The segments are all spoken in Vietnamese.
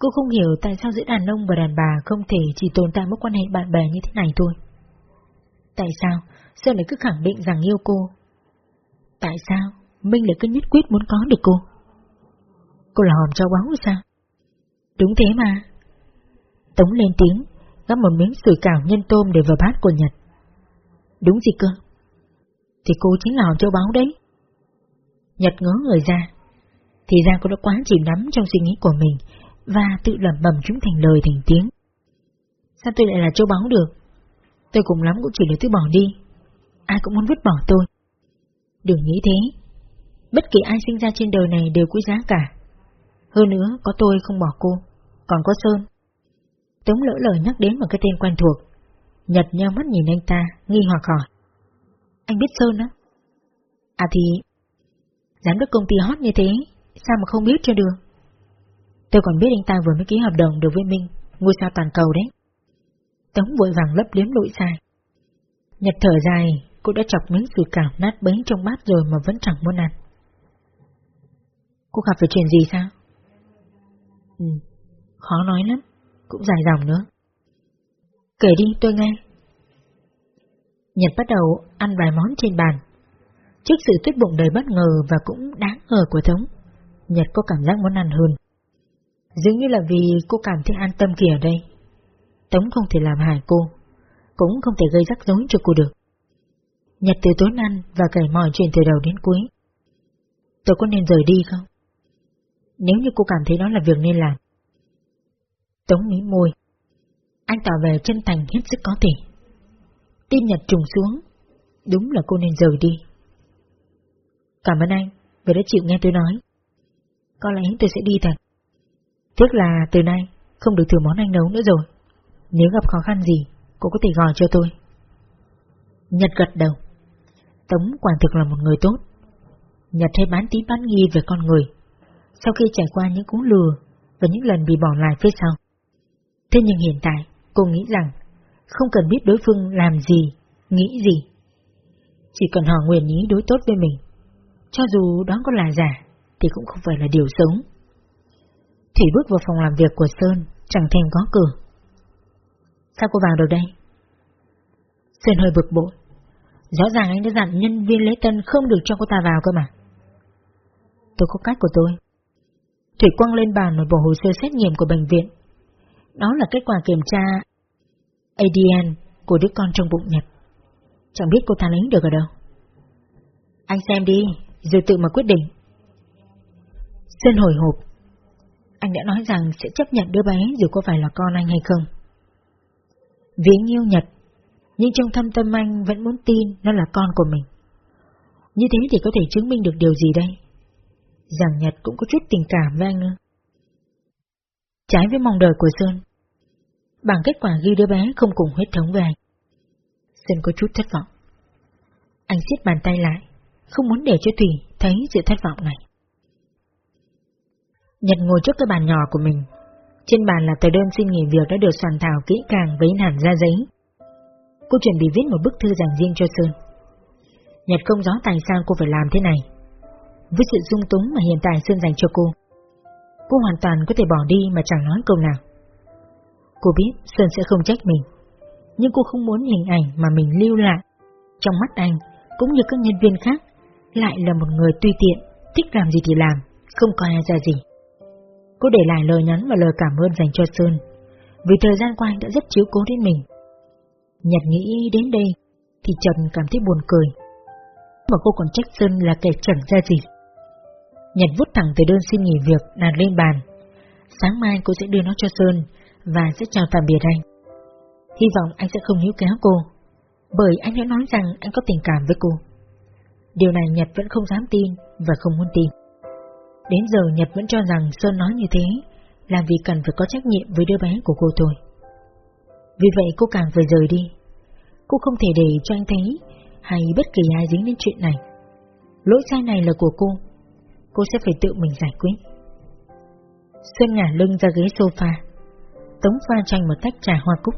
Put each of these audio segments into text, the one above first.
Cô không hiểu tại sao giữa đàn ông và đàn bà không thể chỉ tồn tại mối quan hệ bạn bè như thế này thôi. Tại sao Sơn lại cứ khẳng định rằng yêu cô? Tại sao Minh lại cứ nhất quyết muốn có được cô? Cô là hòm cho báo sao? Đúng thế mà. Tống lên tiếng, gắp một miếng sủi cảo nhân tôm để vào bát của Nhật. Đúng gì cơ? Thì cô chính là hòm châu báo đấy. Nhật ngớ người ra. Thì ra cô đã quá chìm đắm trong suy nghĩ của mình và tự lẩm bẩm chúng thành lời thành tiếng. Sao tôi lại là châu báu được? Tôi cùng lắm cũng chỉ là thứ bỏ đi. Ai cũng muốn vứt bỏ tôi. Đừng nghĩ thế. Bất kỳ ai sinh ra trên đời này đều quý giá cả. Hơn nữa, có tôi không bỏ cô, còn có Sơn. Tống lỡ lời nhắc đến một cái tên quen thuộc. Nhật nheo mắt nhìn anh ta, nghi hoặc hỏi. Anh biết Sơn á? À thì... Giám đốc công ty hot như thế, sao mà không biết cho được? Tôi còn biết anh ta vừa mới ký hợp đồng được với Minh, ngôi sao toàn cầu đấy. Tống vội vàng lấp liếm lỗi sai. Nhật thở dài, cô đã chọc miếng sủi cảo nát bấy trong bát rồi mà vẫn chẳng muốn ăn. Cô gặp phải chuyện gì sao? Ừ, khó nói lắm, cũng dài dòng nữa. Kể đi tôi nghe. Nhật bắt đầu ăn vài món trên bàn. Trước sự tuyết bụng đầy bất ngờ và cũng đáng ngờ của Tống, Nhật có cảm giác muốn ăn hơn. Dường như là vì cô cảm thấy an tâm kìa đây. Tống không thể làm hại cô, cũng không thể gây rắc rối cho cô được. Nhật từ tối ăn và kể mọi chuyện từ đầu đến cuối. Tôi có nên rời đi không? Nếu như cô cảm thấy đó là việc nên làm. Tống mím môi. Anh tỏ về chân thành hết sức có thể. Tin Nhật trùng xuống. Đúng là cô nên rời đi. Cảm ơn anh, vì đã chịu nghe tôi nói. Có lẽ tôi sẽ đi thật. Tiếc là từ nay không được thử món anh nấu nữa rồi. Nếu gặp khó khăn gì, cô có thể gọi cho tôi. Nhật gật đầu. Tống quả thực là một người tốt. Nhật hay bán tín bán nghi về con người. Sau khi trải qua những cú lừa và những lần bị bỏ lại phía sau. Thế nhưng hiện tại, cô nghĩ rằng không cần biết đối phương làm gì, nghĩ gì. Chỉ cần họ nguyện ý đối tốt với mình. Cho dù đó có là giả, thì cũng không phải là điều xấu. Thủy bước vào phòng làm việc của Sơn, chẳng thèm có cửa. Sao cô vào được đây? Sơn hơi bực bội. Rõ ràng anh đã dặn nhân viên lễ tân không được cho cô ta vào cơ mà. Tôi có cách của tôi. Thủy quăng lên bàn một bộ hồ sơ xét nghiệm của bệnh viện. Đó là kết quả kiểm tra ADN của đứa con trong bụng Nhật. Chẳng biết cô ta lấy được ở đâu. Anh xem đi, rồi tự mà quyết định. Sơn hồi hộp. Anh đã nói rằng sẽ chấp nhận đứa bé dù có phải là con anh hay không. Vì anh yêu Nhật, nhưng trong thâm tâm anh vẫn muốn tin nó là con của mình. Như thế thì có thể chứng minh được điều gì đây? Rằng Nhật cũng có chút tình cảm với anh nữa. Trái với mong đợi của Sơn, bằng kết quả ghi đứa bé không cùng huyết thống với anh. Sơn có chút thất vọng. Anh siết bàn tay lại, không muốn để cho Thủy thấy sự thất vọng này. Nhật ngồi trước cái bàn nhỏ của mình. Trên bàn là tờ đơn xin nghỉ việc đã được soạn thảo kỹ càng với hẳn ra giấy. Cô chuẩn bị viết một bức thư dành riêng cho Sơn. Nhật không rõ tại sao cô phải làm thế này. Với sự dung túng mà hiện tại Sơn dành cho cô, cô hoàn toàn có thể bỏ đi mà chẳng nói câu nào. Cô biết Sơn sẽ không trách mình, nhưng cô không muốn hình ảnh mà mình lưu lại trong mắt anh cũng như các nhân viên khác lại là một người tùy tiện, thích làm gì thì làm, không coi ai ra gì. Cô để lại lời nhắn và lời cảm ơn dành cho Sơn, vì thời gian qua anh đã rất chiếu cố đến mình. Nhật nghĩ đến đây, thì Trần cảm thấy buồn cười. Mà cô còn trách Sơn là kẻ chẳng ra gì. Nhật vút thẳng từ đơn xin nghỉ việc đặt lên bàn. Sáng mai cô sẽ đưa nó cho Sơn và sẽ chào tạm biệt anh. Hy vọng anh sẽ không níu kéo cô, bởi anh đã nói rằng anh có tình cảm với cô. Điều này Nhật vẫn không dám tin và không muốn tin. Đến giờ Nhật vẫn cho rằng Sơn nói như thế là vì cần phải có trách nhiệm với đứa bé của cô thôi. Vì vậy cô càng phải rời đi. Cô không thể để cho anh thấy hay bất kỳ ai dính đến chuyện này. Lỗi sai này là của cô. Cô sẽ phải tự mình giải quyết. Xuân ngả lưng ra ghế sofa. Tống pha tranh một tách trà hoa cúc.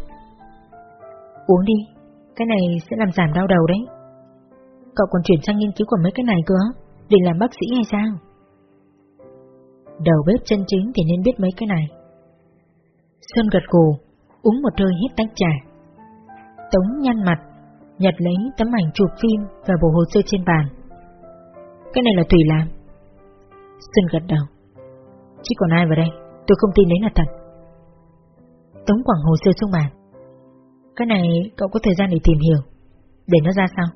Uống đi, cái này sẽ làm giảm đau đầu đấy. Cậu còn chuyển sang nghiên cứu của mấy cái này cơ, để làm bác sĩ hay sao? Đầu bếp chân chính thì nên biết mấy cái này. Sơn gật gù, uống một hơi hết tách trà. Tống nhăn mặt, nhặt lấy tấm ảnh chụp phim và bộ hồ sơ trên bàn. Cái này là Tùy làm. Sơn gật đầu. Chỉ còn ai vào đây, tôi không tin đấy là thật. Tống quẳng hồ sơ xuống bàn. Cái này cậu có thời gian để tìm hiểu, để nó ra sao?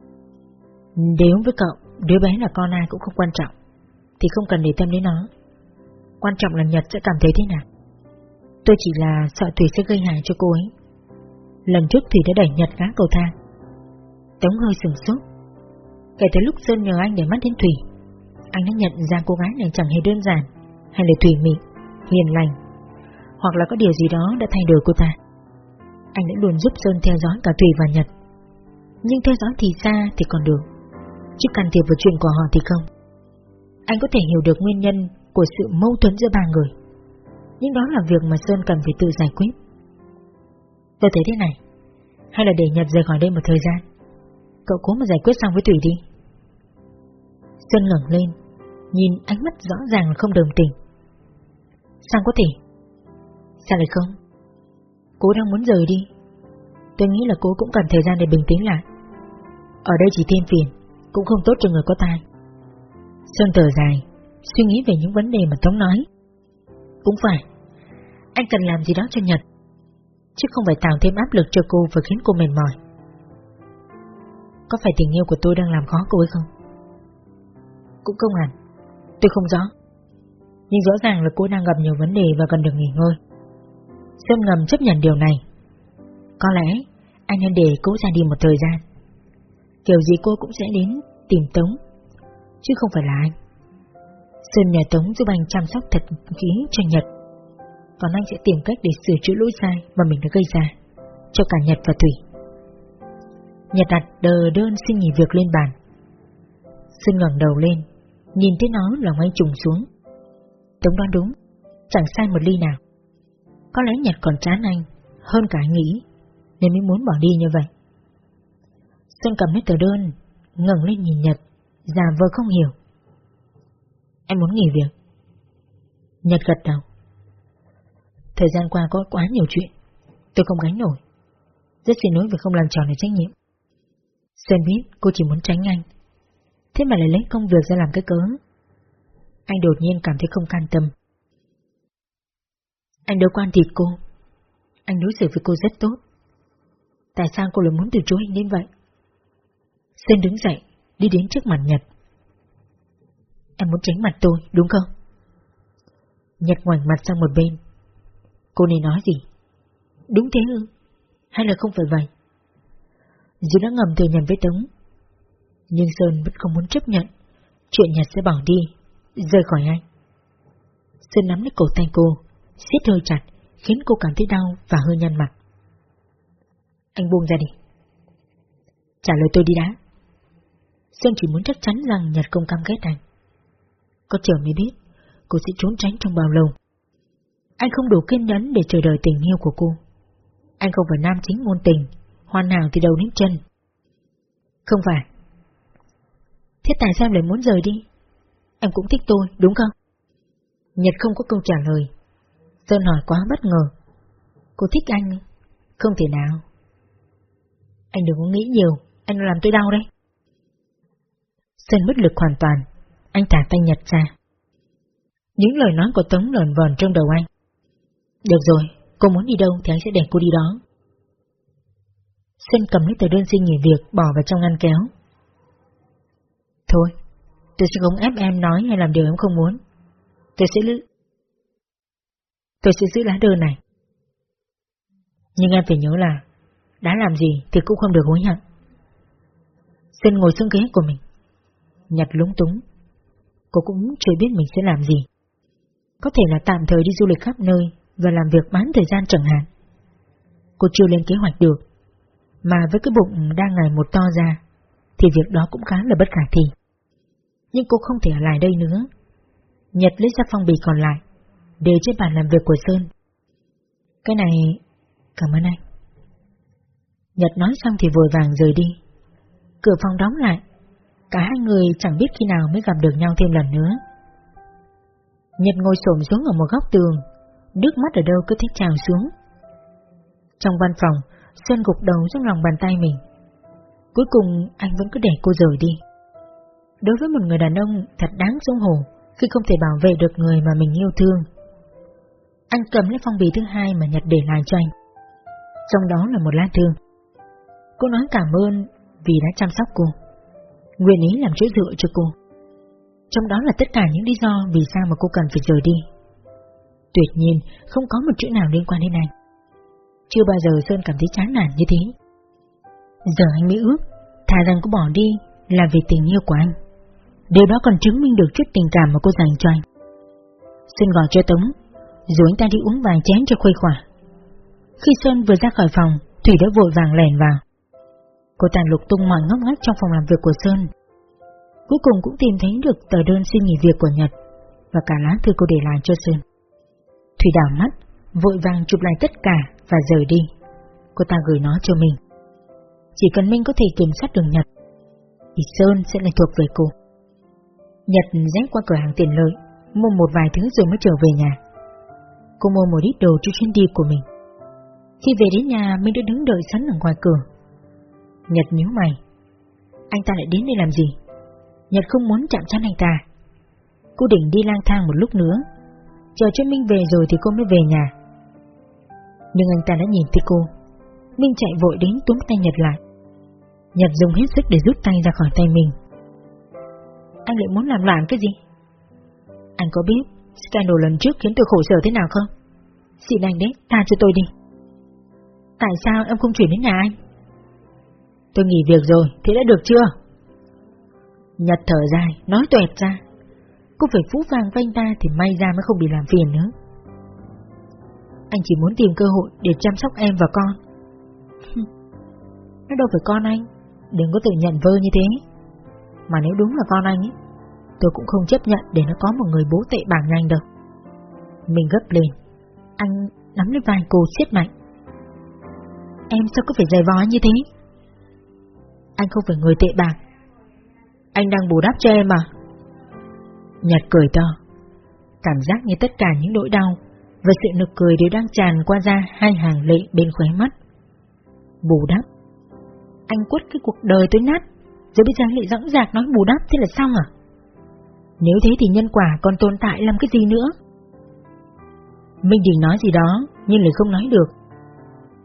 Nếu với cậu, đứa bé là con ai cũng không quan trọng, thì không cần để tâm đến nó. Quan trọng là Nhật sẽ cảm thấy thế nào. Tôi chỉ là sợ Thủy sẽ gây hại cho cô ấy. Lần trước Thủy đã đẩy Nhật ngã cầu thang. Tống hơi sửng sốt. Kể từ lúc Sơn nhờ anh để mắt đến Thủy, anh đã nhận ra cô gái này chẳng hề đơn giản, hay là thủy mị, hiền lành, hoặc là có điều gì đó đã thay đổi cô ta. Anh đã luôn giúp Sơn theo dõi cả Thủy và Nhật. Nhưng theo dõi thì xa thì còn được, chứ can thiệp vào chuyện của họ thì không. Anh có thể hiểu được nguyên nhân của sự mâu thuẫn giữa ba người. Nhưng đó là việc mà Sơn cần phải tự giải quyết. Tôi thấy thế này, hay là để Nhật rời khỏi đây một thời gian. Cậu cố mà giải quyết xong với Thủy đi. Sơn ngẩng lên, nhìn ánh mắt rõ ràng là không đồng tình. Sao có thể? Sao lại không? Cô đang muốn rời đi. Tôi nghĩ là cô cũng cần thời gian để bình tĩnh lại. Ở đây chỉ thêm phiền, cũng không tốt cho người có tai. Sơn thở dài, suy nghĩ về những vấn đề mà Tống nói. Cũng phải, anh cần làm gì đó cho Nhật, chứ không phải tạo thêm áp lực cho cô và khiến cô mệt mỏi. Có phải tình yêu của tôi đang làm khó cô ấy không? Cũng không hẳn, tôi không rõ. Nhưng rõ ràng là cô đang gặp nhiều vấn đề và cần được nghỉ ngơi. Sơn ngầm chấp nhận điều này. Có lẽ anh nên để cô ra đi một thời gian. Kiểu gì cô cũng sẽ đến tìm Tống, chứ không phải là anh. Sơn nhờ Tống giúp anh chăm sóc thật kỹ cho Nhật. Còn anh sẽ tìm cách để sửa chữa lỗi sai mà mình đã gây ra, cho cả Nhật và Thủy. Nhật đặt đờ đơn xin nghỉ việc lên bàn. Sơn ngẩng đầu lên, nhìn thấy nó lòng anh trùng xuống. Tống đoán đúng, chẳng sai một ly nào. Có lẽ Nhật còn chán anh, hơn cả anh nghĩ, nên mới muốn bỏ đi như vậy. Sơn cầm lấy tờ đơn, ngẩng lên nhìn Nhật, già vờ không hiểu. Em muốn nghỉ việc. Nhật gật đầu. Thời gian qua có quá nhiều chuyện, tôi không gánh nổi. Rất xin lỗi vì không làm tròn được trách nhiệm. Sơn biết cô chỉ muốn tránh anh. Thế mà lại lấy công việc ra làm cái cớ. Anh đột nhiên cảm thấy không can tâm. Anh đâu quan thịt cô. Anh đối xử với cô rất tốt. Tại sao cô lại muốn từ chối anh đến vậy? Sơn đứng dậy, đi đến trước mặt Nhật. Em muốn tránh mặt tôi, đúng không? Nhật ngoảnh mặt sang một bên. Cô này nói gì? Đúng thế ư? Hay là không phải vậy? Dù đã ngầm thừa nhận với Tống. Nhưng Sơn vẫn không muốn chấp nhận chuyện Nhật sẽ bỏ đi, rời khỏi anh. Sơn nắm lấy cổ tay cô, siết hơi chặt, khiến cô cảm thấy đau và hơi nhăn mặt. Anh buông ra đi. Trả lời tôi đi đã. Sơn chỉ muốn chắc chắn rằng Nhật không cam ghét anh. Có chờ mới biết, cô sẽ trốn tránh trong bao lâu. Anh không đủ kiên nhẫn để chờ đợi tình yêu của cô. Anh không phải nam chính ngôn tình, hoàn hảo từ đầu đến chân. Không phải. Thế tại sao lại muốn rời đi? Em cũng thích tôi, đúng không? Nhật không có câu trả lời. Sơn hỏi quá bất ngờ. Cô thích anh? Không thể nào. Anh đừng có nghĩ nhiều, anh làm tôi đau đấy. Sơn bất lực hoàn toàn, anh thả tay Nhật ra. Những lời nói của Tống lờn vờn trong đầu anh. Được rồi, cô muốn đi đâu thì anh sẽ để cô đi đó. Xuân cầm lấy tờ đơn xin nghỉ việc bỏ vào trong ngăn kéo. Thôi, tôi sẽ không ép em nói hay làm điều em không muốn. Tôi sẽ lữ... Tôi sẽ giữ lá đơn này. Nhưng em phải nhớ là đã làm gì thì cũng không được hối hận. Xuân ngồi xuống ghế của mình. Nhặt lúng túng. Cô cũng chưa biết mình sẽ làm gì. Có thể là tạm thời đi du lịch khắp nơi và làm việc bán thời gian chẳng hạn. Cô chưa lên kế hoạch được, mà với cái bụng đang ngày một to ra, thì việc đó cũng khá là bất khả thi. Nhưng cô không thể ở lại đây nữa. Nhật lấy ra phong bì còn lại, để trên bàn làm việc của Sơn. Cái này, cảm ơn anh. Nhật nói xong thì vội vàng rời đi. Cửa phòng đóng lại, cả hai người chẳng biết khi nào mới gặp được nhau thêm lần nữa. Nhật ngồi xổm xuống ở một góc tường, Nước mắt ở đâu cứ thích trào xuống. Trong văn phòng, xuân gục đầu trong lòng bàn tay mình. Cuối cùng anh vẫn cứ để cô rời đi. Đối với một người đàn ông thật đáng xấu hổ khi không thể bảo vệ được người mà mình yêu thương. Anh cầm lấy phong bì thứ hai mà Nhật để lại cho anh. Trong đó là một lá thư. Cô nói cảm ơn vì đã chăm sóc cô. Nguyện ý làm chỗ dựa cho cô. Trong đó là tất cả những lý do vì sao mà cô cần phải rời đi. Tuyệt nhiên, không có một chữ nào liên quan đến anh. Chưa bao giờ Sơn cảm thấy chán nản như thế. Giờ anh mới ước, thà rằng cô bỏ đi là vì tình yêu của anh. Điều đó còn chứng minh được chút tình cảm mà cô dành cho anh. Sơn gọi cho Tống, rồi anh ta đi uống vài chén cho khuây khỏa. Khi Sơn vừa ra khỏi phòng, Thủy đã vội vàng lèn vào. Cô ta lục tung mọi ngóc ngách trong phòng làm việc của Sơn. Cuối cùng cũng tìm thấy được tờ đơn xin nghỉ việc của Nhật và cả lá thư cô để lại cho Sơn. Thủy đảo mắt, vội vàng chụp lại tất cả và rời đi. Cô ta gửi nó cho mình. Chỉ cần Minh có thể kiểm soát được Nhật, thì Sơn sẽ lại thuộc về cô. Nhật rẽ qua cửa hàng tiền lợi, mua một vài thứ rồi mới trở về nhà. Cô mua một ít đồ cho chuyến đi của mình. Khi về đến nhà, Minh đã đứng đợi sẵn ở ngoài cửa. Nhật nhíu mày. Anh ta lại đến đây làm gì? Nhật không muốn chạm chắn anh ta. Cô định đi lang thang một lúc nữa, chờ cho Minh về rồi thì cô mới về nhà. Nhưng anh ta đã nhìn thấy cô. Minh chạy vội đến túm tay Nhật lại. Nhật dùng hết sức để rút tay ra khỏi tay mình. Anh lại muốn làm loạn cái gì? Anh có biết scandal lần trước khiến tôi khổ sở thế nào không? Xin anh đấy, tha cho tôi đi. Tại sao em không chuyển đến nhà anh? Tôi nghỉ việc rồi, thế đã được chưa? Nhật thở dài, nói tuẹt ra. Cô phải phú vàng với anh ta thì may ra mới không bị làm phiền nữa. Anh chỉ muốn tìm cơ hội để chăm sóc em và con. Nó đâu phải con anh, đừng có tự nhận vơ như thế. Mà nếu đúng là con anh ấy, tôi cũng không chấp nhận để nó có một người bố tệ bảng nhanh đâu. Mình gấp lên, anh nắm lấy vai cô siết mạnh. Em sao có phải dày vó như thế? Anh không phải người tệ bạc. Anh đang bù đắp cho em mà. Nhật cười to. Cảm giác như tất cả những nỗi đau và sự nực cười đều đang tràn qua ra hai hàng lệ bên khóe mắt. Bù đắp. Anh quất cái cuộc đời tới nát, rồi bây giờ lại dõng dạc nói bù đắp thế là xong à? Nếu thế thì nhân quả còn tồn tại làm cái gì nữa? Minh Đình nói gì đó, nhưng lại không nói được.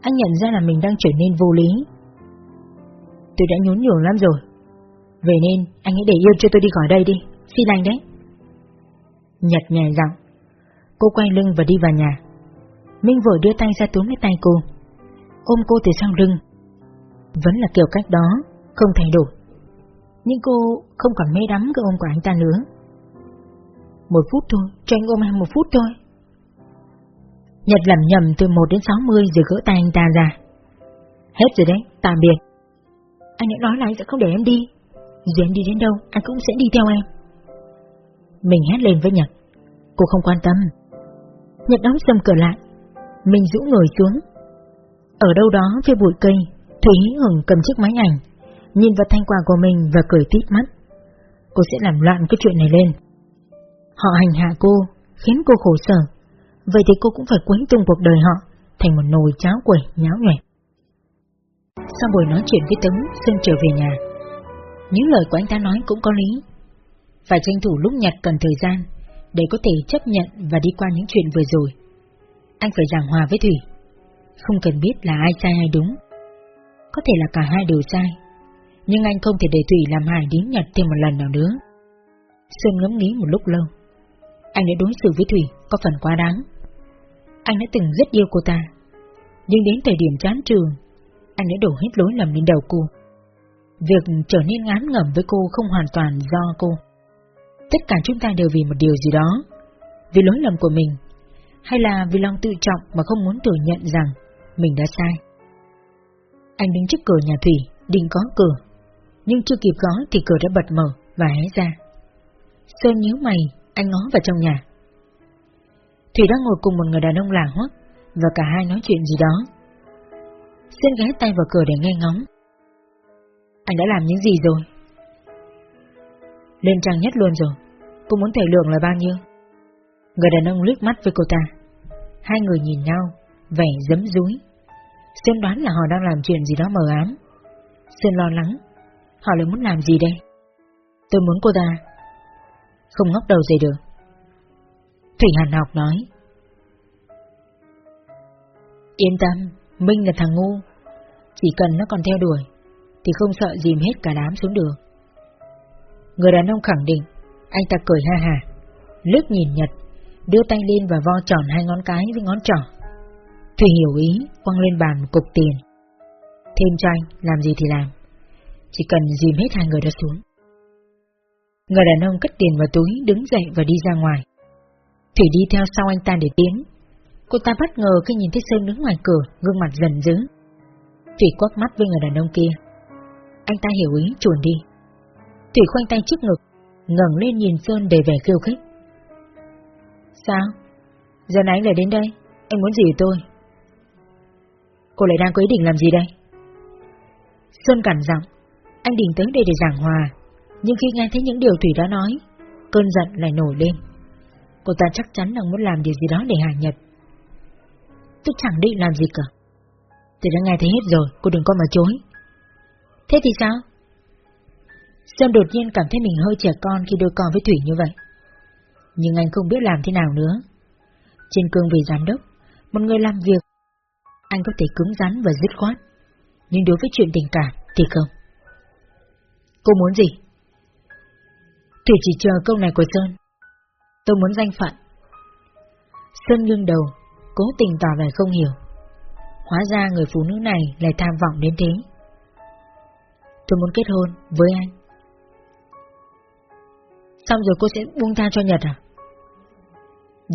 Anh nhận ra là mình đang trở nên vô lý. Tôi đã nhún nhường lắm rồi. về nên, anh hãy để yêu cho tôi đi khỏi đây đi, xin anh đấy. Nhật nhẹ giọng. Cô quay lưng và đi vào nhà. Minh vội đưa tay ra túm lấy tay cô. Ôm cô từ sau lưng. Vẫn là kiểu cách đó, không thay đổi. Nhưng cô không còn mê đắm cái ôm của anh ta nữa. Một phút thôi, cho anh ôm em một phút thôi. Nhật lầm nhầm từ 1 đến 60 rồi gỡ tay anh ta ra. Hết rồi đấy, tạm biệt. Anh đã nói là anh sẽ không để em đi. Dù em đi đến đâu, anh cũng sẽ đi theo em. Mình hét lên với Nhật. Cô không quan tâm. Nhật đóng sầm cửa lại. Mình rũ người xuống. Ở đâu đó phía bụi cây, Thủy Hưởng cầm chiếc máy ảnh, nhìn vào thanh quà của mình và cười tít mắt. Cô sẽ làm loạn cái chuyện này lên. Họ hành hạ cô, khiến cô khổ sở. Vậy thì cô cũng phải quấy tung cuộc đời họ thành một nồi cháo quẩy nháo nhẹt sau buổi nói chuyện với Tống, Sơn trở về nhà. Những lời của anh ta nói cũng có lý. Phải tranh thủ lúc nhặt cần thời gian để có thể chấp nhận và đi qua những chuyện vừa rồi. Anh phải giảng hòa với Thủy. Không cần biết là ai sai hay đúng. Có thể là cả hai đều sai. Nhưng anh không thể để Thủy làm hại đến Nhật thêm một lần nào nữa. Sơn ngẫm nghĩ một lúc lâu. Anh đã đối xử với Thủy có phần quá đáng. Anh đã từng rất yêu cô ta. Nhưng đến thời điểm chán trường, anh đã đổ hết lỗi lầm lên đầu cô. Việc trở nên ngán ngẩm với cô không hoàn toàn do cô. Tất cả chúng ta đều vì một điều gì đó. Vì lỗi lầm của mình, hay là vì lòng tự trọng mà không muốn thừa nhận rằng mình đã sai. Anh đứng trước cửa nhà Thủy, định có cửa, nhưng chưa kịp gõ thì cửa đã bật mở và hé ra. Sơn nhíu mày, anh ngó vào trong nhà. Thủy đang ngồi cùng một người đàn ông lạ hoắc và cả hai nói chuyện gì đó. Xuyên ghé tay vào cửa để nghe ngóng. Anh đã làm những gì rồi? Lên trang nhất luôn rồi. Cô muốn thể lượng là bao nhiêu? Người đàn ông liếc mắt với cô ta. Hai người nhìn nhau, vẻ dấm dúi. Xuyên đoán là họ đang làm chuyện gì đó mờ ám. Xuyên lo lắng, họ lại muốn làm gì đây? Tôi muốn cô ta. Không ngóc đầu dậy được. Thủy Hàn học nói. Yên tâm, Minh là thằng ngu. Chỉ cần nó còn theo đuổi, thì không sợ dìm hết cả đám xuống đường. Người đàn ông khẳng định, anh ta cười ha hà, lướt nhìn Nhật, đưa tay lên và vo tròn hai ngón cái với ngón trỏ. Thủy hiểu ý, quăng lên bàn một cục tiền. Thêm cho anh, làm gì thì làm. Chỉ cần dìm hết hai người đó xuống. Người đàn ông cất tiền vào túi, đứng dậy và đi ra ngoài. Thủy đi theo sau anh ta để tiến. Cô ta bất ngờ khi nhìn thấy Sơn đứng ngoài cửa, gương mặt dần dữ. Thủy quắc mắt với người đàn ông kia. Anh ta hiểu ý chuồn đi. Thủy khoanh tay trước ngực, ngẩng lên nhìn Sơn để vẻ khiêu khích. Sao? Giờ này anh lại đến đây, anh muốn gì tôi? Cô lại đang có ý định làm gì đây? Sơn cản giọng, anh định tới đây để giảng hòa, nhưng khi nghe thấy những điều Thủy đã nói, cơn giận lại nổi lên. Cô ta chắc chắn đang muốn làm điều gì đó để hạ nhật. Tôi chẳng định làm gì cả. Tôi đã nghe thấy hết rồi, cô đừng có mà chối. Thế thì sao? Sơn đột nhiên cảm thấy mình hơi trẻ con khi đôi con với Thủy như vậy. Nhưng anh không biết làm thế nào nữa. Trên cương vị giám đốc, một người làm việc, anh có thể cứng rắn và dứt khoát. Nhưng đối với chuyện tình cảm thì không. Cô muốn gì? Thủy chỉ chờ câu này của Sơn. Tôi muốn danh phận. Sơn nghiêng đầu, cố tình tỏ vẻ không hiểu. Hóa ra người phụ nữ này lại tham vọng đến thế. Tôi muốn kết hôn với anh. Xong rồi cô sẽ buông tha cho Nhật à?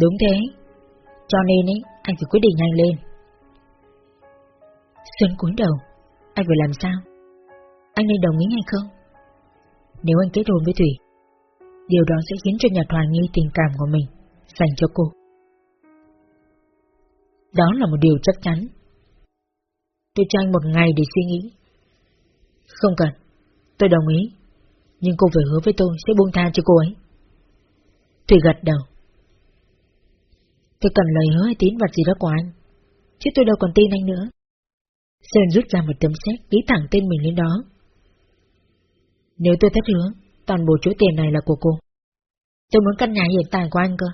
Đúng thế. Cho nên ấy, anh phải quyết định nhanh lên. Xuân cúi đầu, anh phải làm sao? Anh nên đồng ý hay không? Nếu anh kết hôn với Thủy, điều đó sẽ khiến cho Nhật hoài nghi tình cảm của mình dành cho cô. Đó là một điều chắc chắn. Tôi cho anh một ngày để suy nghĩ. Không cần, tôi đồng ý. Nhưng cô phải hứa với tôi sẽ buông tha cho cô ấy. Thủy gật đầu. Tôi cần lời hứa hay tín vật gì đó của anh. Chứ tôi đâu còn tin anh nữa. Sơn rút ra một tấm xét, ký thẳng tên mình lên đó. Nếu tôi thất hứa, toàn bộ chỗ tiền này là của cô. Tôi muốn căn nhà hiện tại của anh cơ.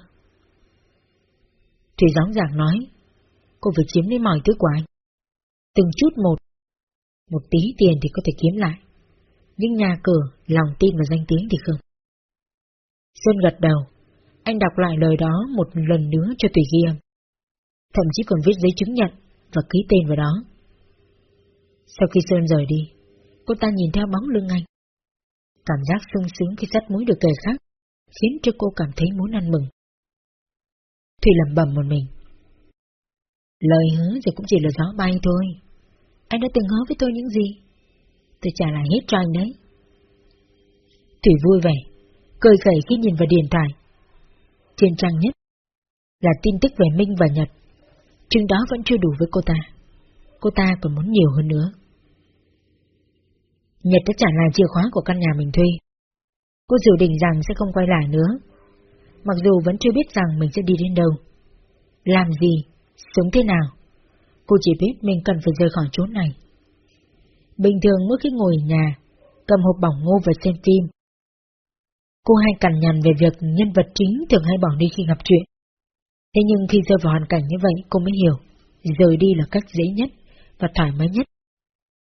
Thủy gióng giảng nói, cô phải chiếm lấy mọi thứ của anh. Từng chút một. Một tí tiền thì có thể kiếm lại. Nhưng nhà cửa, lòng tin và danh tiếng thì không. Sơn gật đầu. Anh đọc lại lời đó một lần nữa cho Tùy ghi âm. Thậm chí còn viết giấy chứng nhận và ký tên vào đó. Sau khi Sơn rời đi, cô ta nhìn theo bóng lưng anh. Cảm giác sung sướng khi sắt mũi được kề khác, khiến cho cô cảm thấy muốn ăn mừng. Thủy lẩm bẩm một mình. Lời hứa rồi cũng chỉ là gió bay thôi. Anh đã từng hứa với tôi những gì? Tôi trả lại hết cho anh đấy. Thủy vui vẻ, cười khẩy khi nhìn vào điện thoại. Trên trang nhất là tin tức về Minh và Nhật. Chừng đó vẫn chưa đủ với cô ta. Cô ta còn muốn nhiều hơn nữa. Nhật đã trả lại chìa khóa của căn nhà mình thuê. Cô dự định rằng sẽ không quay lại nữa. Mặc dù vẫn chưa biết rằng mình sẽ đi đến đâu. Làm gì? Sống thế nào? Cô chỉ biết mình cần phải rời khỏi chỗ này. Bình thường mỗi khi ngồi ở nhà, cầm hộp bỏng ngô và xem phim. Cô hay cằn nhằn về việc nhân vật chính thường hay bỏ đi khi gặp chuyện. Thế nhưng khi rơi vào hoàn cảnh như vậy cô mới hiểu, rời đi là cách dễ nhất và thoải mái nhất.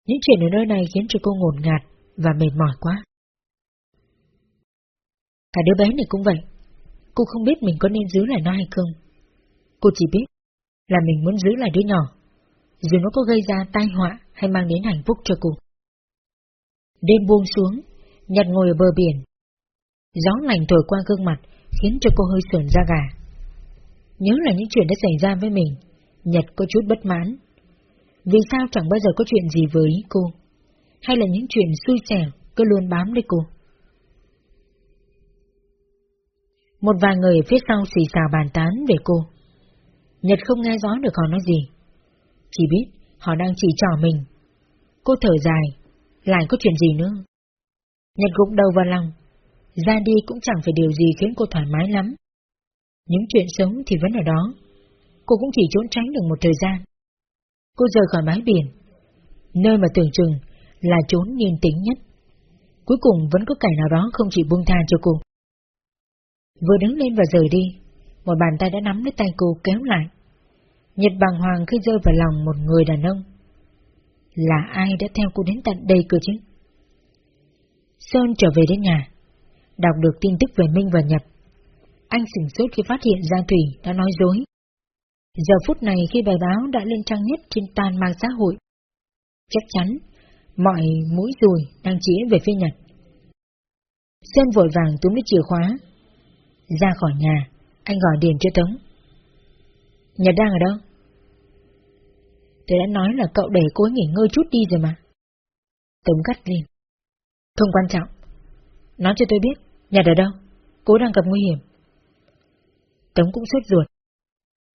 Những chuyện ở nơi này khiến cho cô ngột ngạt và mệt mỏi quá. Cả đứa bé này cũng vậy. Cô không biết mình có nên giữ lại nó hay không. Cô chỉ biết là mình muốn giữ lại đứa nhỏ, dù nó có gây ra tai họa hay mang đến hạnh phúc cho cô. Đêm buông xuống, Nhật ngồi ở bờ biển. Gió lạnh thổi qua gương mặt khiến cho cô hơi sườn da gà. Nhớ là những chuyện đã xảy ra với mình, Nhật có chút bất mãn. Vì sao chẳng bao giờ có chuyện gì với cô? Hay là những chuyện xui xẻo cứ luôn bám lấy cô? Một vài người phía sau xì xào bàn tán về cô. Nhật không nghe rõ được họ nói gì. Chỉ biết họ đang chỉ trỏ mình. Cô thở dài, lại có chuyện gì nữa. Nhật gục đầu vào lòng, ra đi cũng chẳng phải điều gì khiến cô thoải mái lắm. Những chuyện sống thì vẫn ở đó, cô cũng chỉ trốn tránh được một thời gian. Cô rời khỏi bãi biển, nơi mà tưởng chừng là trốn yên tĩnh nhất. Cuối cùng vẫn có kẻ nào đó không chỉ buông tha cho cô. Vừa đứng lên và rời đi, một bàn tay đã nắm lấy tay cô kéo lại. Nhật bàng hoàng khi rơi vào lòng một người đàn ông. Là ai đã theo cô đến tận đây cơ chứ? Sơn trở về đến nhà, đọc được tin tức về Minh và Nhật. Anh sửng sốt khi phát hiện ra Thủy đã nói dối. Giờ phút này khi bài báo đã lên trang nhất trên tan mạng xã hội, chắc chắn mọi mũi dùi đang chỉ về phía Nhật. Sơn vội vàng túm lấy chìa khóa, ra khỏi nhà, anh gọi điện cho Tống. Nhật đang ở đâu? Tôi đã nói là cậu để cô ấy nghỉ ngơi chút đi rồi mà. Tống gắt lên. Không quan trọng. Nói cho tôi biết, Nhật ở đâu? Cô đang gặp nguy hiểm. Tống cũng sốt ruột.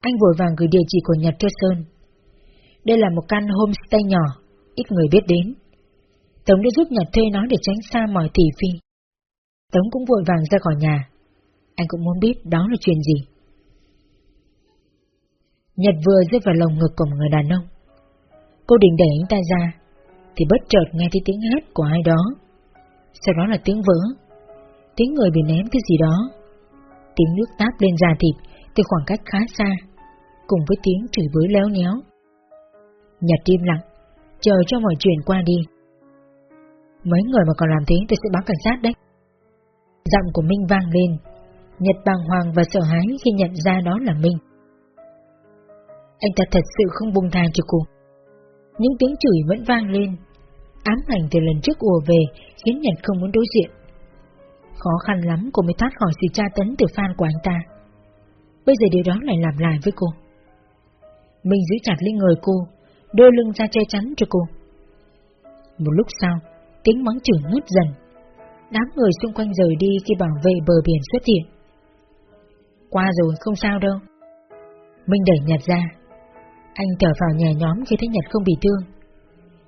Anh vội vàng gửi địa chỉ của Nhật cho Sơn. Đây là một căn homestay nhỏ, ít người biết đến. Tống đã giúp Nhật thuê nó để tránh xa mọi thị phi. Tống cũng vội vàng ra khỏi nhà. Anh cũng muốn biết đó là chuyện gì. Nhật vừa rơi vào lồng ngực của một người đàn ông. Cô định đẩy anh ta ra, thì bất chợt nghe thấy tiếng hét của ai đó. Sau đó là tiếng vỡ, tiếng người bị ném cái gì đó. Tiếng nước táp lên da thịt từ khoảng cách khá xa, cùng với tiếng chửi bới léo nhéo. Nhật im lặng, chờ cho mọi chuyện qua đi. Mấy người mà còn làm thế tôi sẽ báo cảnh sát đấy. Giọng của Minh vang lên, Nhật bàng hoàng và sợ hãi khi nhận ra đó là Minh. Anh ta thật sự không buông tha cho cô. Những tiếng chửi vẫn vang lên, ám ảnh từ lần trước ùa về khiến Nhật không muốn đối diện. Khó khăn lắm cô mới thoát khỏi sự tra tấn từ fan của anh ta. Bây giờ điều đó lại làm lại với cô. Mình giữ chặt lên người cô, đưa lưng ra che chắn cho cô. Một lúc sau, tiếng mắng chửi ngớt dần. Đám người xung quanh rời đi khi bảo vệ bờ biển xuất hiện. Qua rồi, không sao đâu. Minh đẩy Nhật ra. Anh thở vào nhà nhóm khi thấy Nhật không bị thương.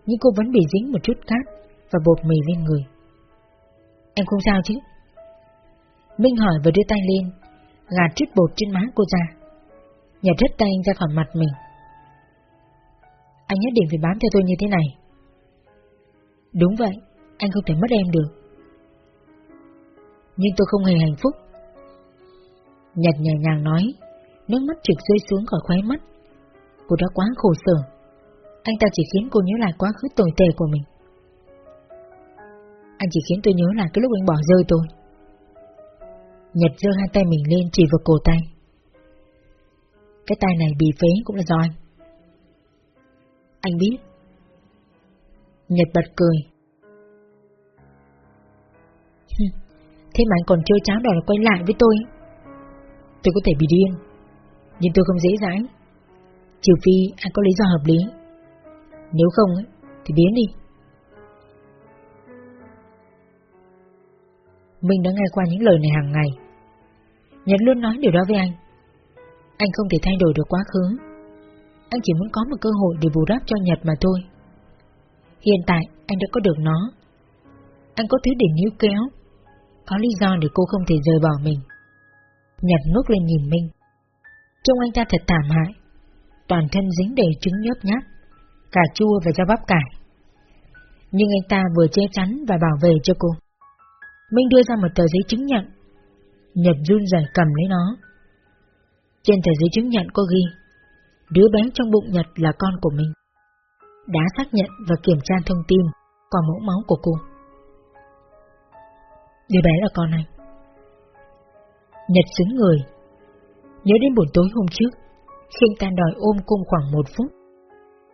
Nhưng cô vẫn bị dính một chút cát và bột mì lên người. Em không sao chứ? Minh hỏi và đưa tay lên, gạt chút bột trên má cô ra. Nhật rứt tay anh ra khỏi mặt mình. Anh nhất định phải bám theo tôi như thế này. Đúng vậy, anh không thể mất em được. Nhưng tôi không hề hạnh phúc. Nhật nhẹ nhàng nói, nước mắt trực rơi xuống khỏi khóe mắt. Cô đã quá khổ sở. Anh ta chỉ khiến cô nhớ lại quá khứ tồi tệ của mình. Anh chỉ khiến tôi nhớ lại cái lúc anh bỏ rơi tôi. Nhật giơ hai tay mình lên chỉ vào cổ tay. Cái tay này bị phế cũng là do anh. Anh biết. Nhật bật cười. Thế mà anh còn chơi cháo đòi quay lại với tôi. Tôi có thể bị điên, nhưng tôi không dễ dãi. Trừ phi anh có lý do hợp lý. Nếu không ấy, thì biến đi. Mình đã nghe qua những lời này hàng ngày. Nhật luôn nói điều đó với anh. Anh không thể thay đổi được quá khứ. Anh chỉ muốn có một cơ hội để bù đắp cho Nhật mà thôi. Hiện tại anh đã có được nó. Anh có thứ để níu kéo. Có lý do để cô không thể rời bỏ mình. Nhật ngước lên nhìn Minh. Trông anh ta thật thảm hại. Toàn thân dính đầy trứng nhớp nháp, cà chua và rau bắp cải. Nhưng anh ta vừa che chắn và bảo vệ cho cô. Minh đưa ra một tờ giấy chứng nhận. Nhật run rẩy cầm lấy nó. Trên tờ giấy chứng nhận có ghi, đứa bé trong bụng Nhật là con của mình. Đã xác nhận và kiểm tra thông tin qua mẫu máu của cô. Đứa bé là con anh. Nhật xứng người. Nhớ đến buổi tối hôm trước, khi anh ta đòi ôm cung khoảng một phút.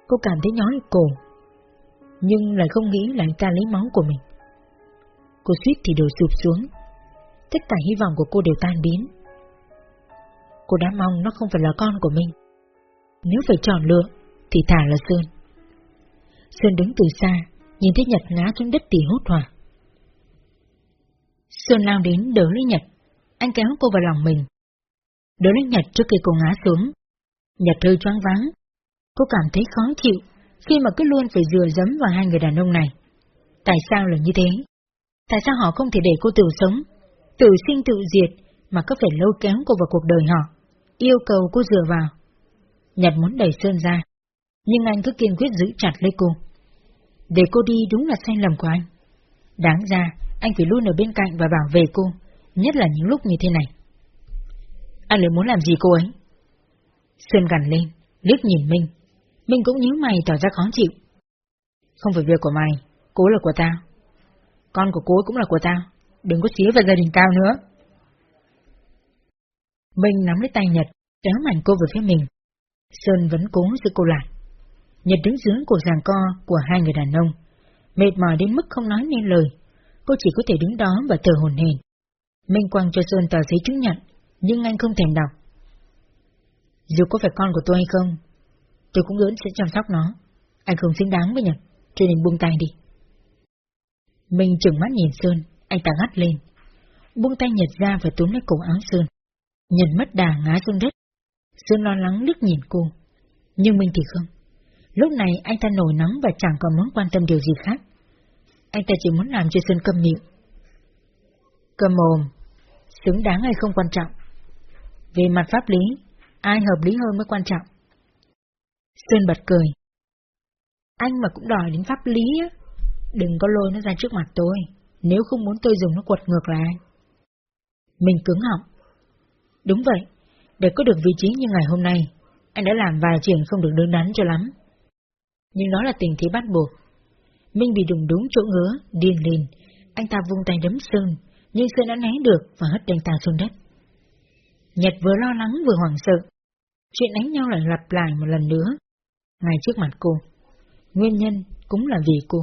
Cô cảm thấy nhói cổ, nhưng lại không nghĩ là anh ta lấy máu của mình. Cô suýt thì đổ sụp xuống. Tất cả hy vọng của cô đều tan biến. Cô đã mong nó không phải là con của mình. Nếu phải chọn lựa, thì thả là Sơn. Sơn đứng từ xa, nhìn thấy Nhật ngã xuống đất thì hốt hoảng. Sơn lao đến đỡ lấy Nhật, anh kéo cô vào lòng mình. Đỡ lấy Nhật trước khi cô ngã xuống. Nhật hơi choáng váng. Cô cảm thấy khó chịu khi mà cứ luôn phải dừa dấm vào hai người đàn ông này. Tại sao là như thế? Tại sao họ không thể để cô tự sống, tự sinh tự diệt mà cứ phải lôi kéo cô vào cuộc đời họ, yêu cầu cô dựa vào? Nhật muốn đẩy Sơn ra, nhưng anh cứ kiên quyết giữ chặt lấy cô. Để cô đi đúng là sai lầm của anh. Đáng ra, anh phải luôn ở bên cạnh và bảo vệ cô, nhất là những lúc như thế này. Anh lại muốn làm gì cô ấy? Sơn gằn lên, liếc nhìn Minh. Minh cũng nhíu mày tỏ ra khó chịu. Không phải việc của mày, cô là của tao. Con của cô cũng là của tao, đừng có xía vào gia đình tao nữa. Minh nắm lấy tay Nhật, kéo mạnh cô về phía mình. Sơn vẫn cố giữ cô lại. Nhật đứng dưới cuộc giằng co của hai người đàn ông, mệt mỏi đến mức không nói nên lời. Cô chỉ có thể đứng đó và thở hồn hển. Minh quăng cho Sơn tờ giấy chứng nhận, nhưng anh không thèm đọc. Dù có phải con của tôi hay không, tôi cũng vẫn sẽ chăm sóc nó. Anh không xứng đáng với Nhật, cho nên buông tay đi. Minh chừng mắt nhìn Sơn, anh ta gắt lên. Buông tay Nhật ra và túm lấy cổ áo Sơn. Nhật mất đà ngã xuống đất. Sơn lo lắng nước nhìn cô. Nhưng Minh thì không. Lúc này anh ta nổi nóng và chẳng còn muốn quan tâm điều gì khác. Anh ta chỉ muốn làm cho Sơn câm miệng. Câm mồm, xứng đáng hay không quan trọng. Về mặt pháp lý, ai hợp lý hơn mới quan trọng. Sơn bật cười. Anh mà cũng đòi đến pháp lý á, đừng có lôi nó ra trước mặt tôi, nếu không muốn tôi dùng nó quật ngược lại. Mình cứng họng. Đúng vậy, để có được vị trí như ngày hôm nay, anh đã làm vài chuyện không được đứng đắn cho lắm. Nhưng đó là tình thế bắt buộc. Minh bị đụng đúng chỗ ngứa, điên lên, anh ta vung tay đấm Sơn, nhưng Sơn đã né được và hất đánh ta xuống đất. Nhật vừa lo lắng vừa hoảng sợ. Chuyện đánh nhau lại lặp lại một lần nữa, ngay trước mặt cô. Nguyên nhân cũng là vì cô.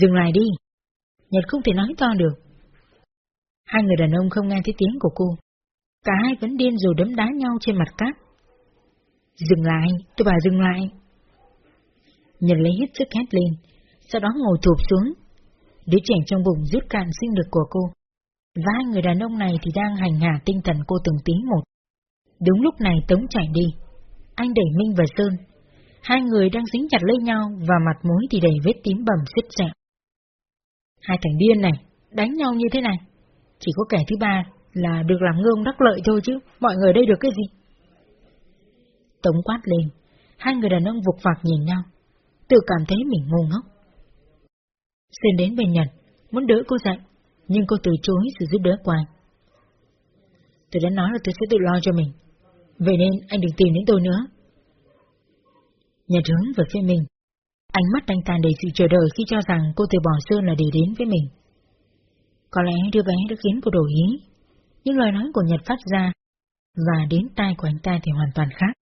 Dừng lại đi. Nhật không thể nói to được. Hai người đàn ông không nghe thấy tiếng của cô. Cả hai vẫn điên rồi đấm đá nhau trên mặt cát. Dừng lại, tôi bảo dừng lại. Nhật lấy hết sức hét lên, sau đó ngồi thụp xuống. Đứa trẻ trong bụng rút cạn sinh lực của cô. Và hai người đàn ông này thì đang hành hạ tinh thần cô từng tí một. Đúng lúc này Tống chạy đi. Anh đẩy Minh và Sơn. Hai người đang dính chặt lấy nhau và mặt mũi thì đầy vết tím bầm xích xẹo. Hai thằng điên này, đánh nhau như thế này. Chỉ có kẻ thứ ba là được làm ngương đắc lợi thôi chứ, mọi người đây được cái gì? Tống quát lên, hai người đàn ông vục vạc nhìn nhau, tự cảm thấy mình ngu ngốc. Sơn đến bên Nhật, muốn đỡ cô dậy, nhưng cô từ chối sự giúp đỡ của anh. Tôi đã nói là tôi sẽ tự lo cho mình, vậy nên anh đừng tìm đến tôi nữa. Nhật hướng về phía mình, ánh mắt anh tàn đầy sự chờ đợi khi cho rằng cô từ bỏ Sơn là để đến với mình. Có lẽ đứa bé đã khiến cô đổi ý, nhưng lời nói của Nhật phát ra, và đến tai của anh ta thì hoàn toàn khác.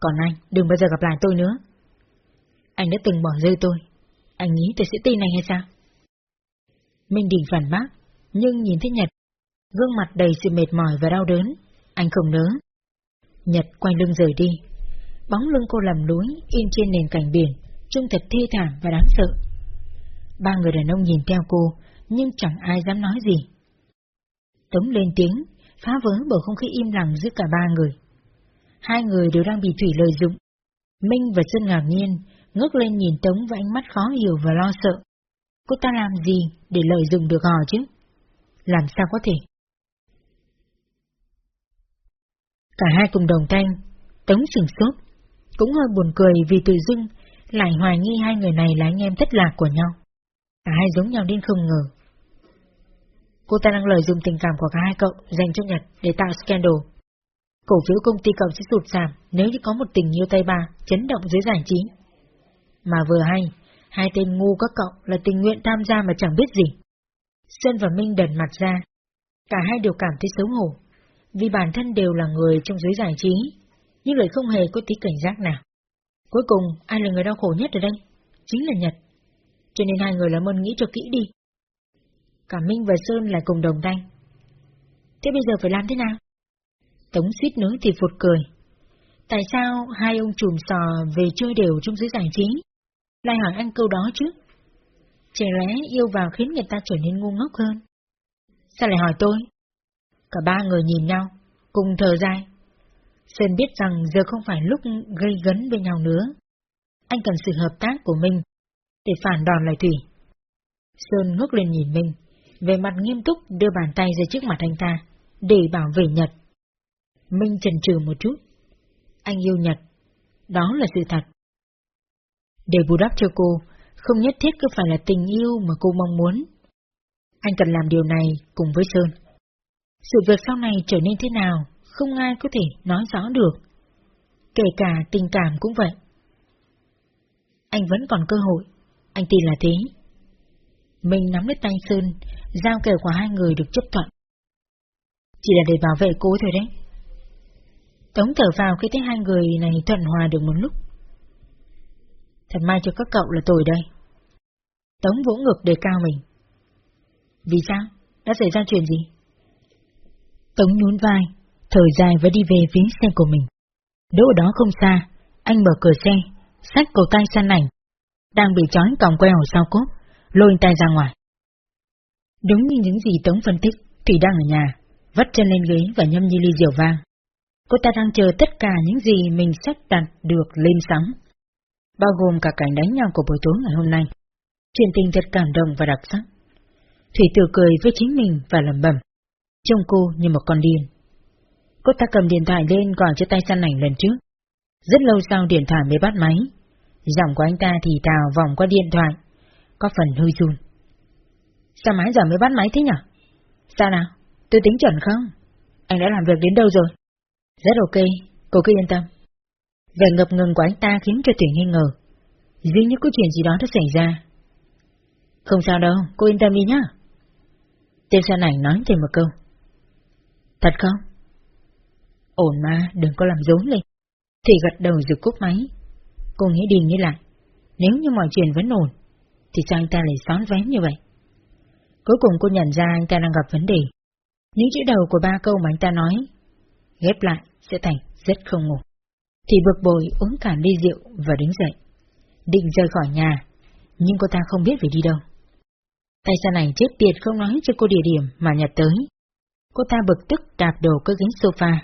Còn anh, đừng bao giờ gặp lại tôi nữa. Anh đã từng bỏ rơi tôi, anh nghĩ tôi sẽ tin anh hay sao? Minh Đình phản bác, nhưng nhìn thấy Nhật, gương mặt đầy sự mệt mỏi và đau đớn, anh không nỡ. Nhật quay lưng rời đi, bóng lưng cô lầm núi, in trên nền cảnh biển, trông thật thê thảm và đáng sợ. Ba người đàn ông nhìn theo cô, nhưng chẳng ai dám nói gì. Tống lên tiếng, phá vỡ bầu không khí im lặng giữa cả ba người. Hai người đều đang bị Thủy lợi dụng. Minh và Sơn ngạc nhiên, ngước lên nhìn Tống với ánh mắt khó hiểu và lo sợ. Cô ta làm gì để lợi dụng được họ chứ? Làm sao có thể? Cả hai cùng đồng thanh, Tống sừng sốt, cũng hơi buồn cười vì tự dưng lại hoài nghi hai người này là anh em thất lạc của nhau. Cả hai giống nhau đến không ngờ. Cô ta đang lợi dụng tình cảm của cả hai cậu dành cho Nhật để tạo scandal. Cổ phiếu công ty cậu sẽ sụt giảm nếu như có một tình yêu Tây Ba chấn động dưới giải trí. Mà vừa hay, hai tên ngu các cậu là tình nguyện tham gia mà chẳng biết gì. Xuân và Minh đần mặt ra, cả hai đều cảm thấy xấu hổ, vì bản thân đều là người trong giới giải trí, nhưng lại không hề có tí cảnh giác nào. Cuối cùng, ai là người đau khổ nhất ở đây? Chính là Nhật. Cho nên hai người làm ơn nghĩ cho kỹ đi. Cả Minh và Sơn lại cùng đồng thanh. Thế bây giờ phải làm thế nào? Tống suýt nữa thì phụt cười. Tại sao hai ông trùm sò về chơi đều trong giới giải trí? Lại hỏi anh câu đó chứ? Chẳng lẽ yêu vào khiến người ta trở nên ngu ngốc hơn? Sao lại hỏi tôi? Cả ba người nhìn nhau, cùng thở dài. Sơn biết rằng giờ không phải lúc gây gấn với nhau nữa. Anh cần sự hợp tác của mình để phản đòn lại Thủy. Sơn ngước lên nhìn mình, về mặt nghiêm túc đưa bàn tay ra trước mặt anh ta, để bảo vệ Nhật. Minh chần chừ một chút. Anh yêu Nhật. Đó là sự thật. Để bù đắp cho cô, không nhất thiết cứ phải là tình yêu mà cô mong muốn. Anh cần làm điều này cùng với Sơn. Sự việc sau này trở nên thế nào, không ai có thể nói rõ được. Kể cả tình cảm cũng vậy. Anh vẫn còn cơ hội, anh tin là thế. Mình nắm lấy tay Sơn, giao kèo của hai người được chấp thuận. Chỉ là để bảo vệ cô thôi đấy. Tống thở vào khi thấy hai người này thuận hòa được một lúc. Thật may cho các cậu là tôi đây. Tống vỗ ngực đề cao mình. Vì sao? Đã xảy ra chuyện gì? Tống nhún vai, thở dài và đi về phía xe của mình. Đỗ đó không xa, anh mở cửa xe, xách cổ tay san ảnh. Đang bị trói còng queo sau cốt, lôi tay ra ngoài. Đúng như những gì Tống phân tích, Thủy đang ở nhà, vắt chân lên ghế và nhâm nhi ly rượu vang. Cô ta đang chờ tất cả những gì mình sắp đặt được lên sóng, bao gồm cả cảnh đánh nhau của buổi tối ngày hôm nay. Chuyện tình thật cảm động và đặc sắc. Thủy tự cười với chính mình và lẩm bẩm, trông cô như một con điên. Cô ta cầm điện thoại lên gọi cho tay săn ảnh lần trước. Rất lâu sau điện thoại mới bắt máy. Giọng của anh ta thì tào vòng qua điện thoại, có phần hơi run. Sao máy giờ mới bắt máy thế nhỉ? Sao nào? Tôi tính chuẩn không? Anh đã làm việc đến đâu rồi? Rất ok, cô cứ yên tâm. Vẻ ngập ngừng của anh ta khiến cho Thủy nghi ngờ. Dường như có chuyện gì đó đã xảy ra. Không sao đâu, cô yên tâm đi nhá. Tên san ảnh nói thêm một câu. Thật không? Ổn mà, đừng có làm dối lên. Thủy gật đầu rồi cúp máy. Cô nghĩ đi nghĩ lại. Nếu như mọi chuyện vẫn ổn, thì sao anh ta lại xón vén như vậy? Cuối cùng cô nhận ra anh ta đang gặp vấn đề. Những chữ đầu của ba câu mà anh ta nói, ghép lại sẽ thành rất không ngủ. Thì bực bội uống cả ly rượu và đứng dậy. Định rời khỏi nhà, nhưng cô ta không biết phải đi đâu. Tay xa này chết tiệt không nói cho cô địa điểm mà nhặt tới. Cô ta bực tức đạp đổ cái ghế sofa.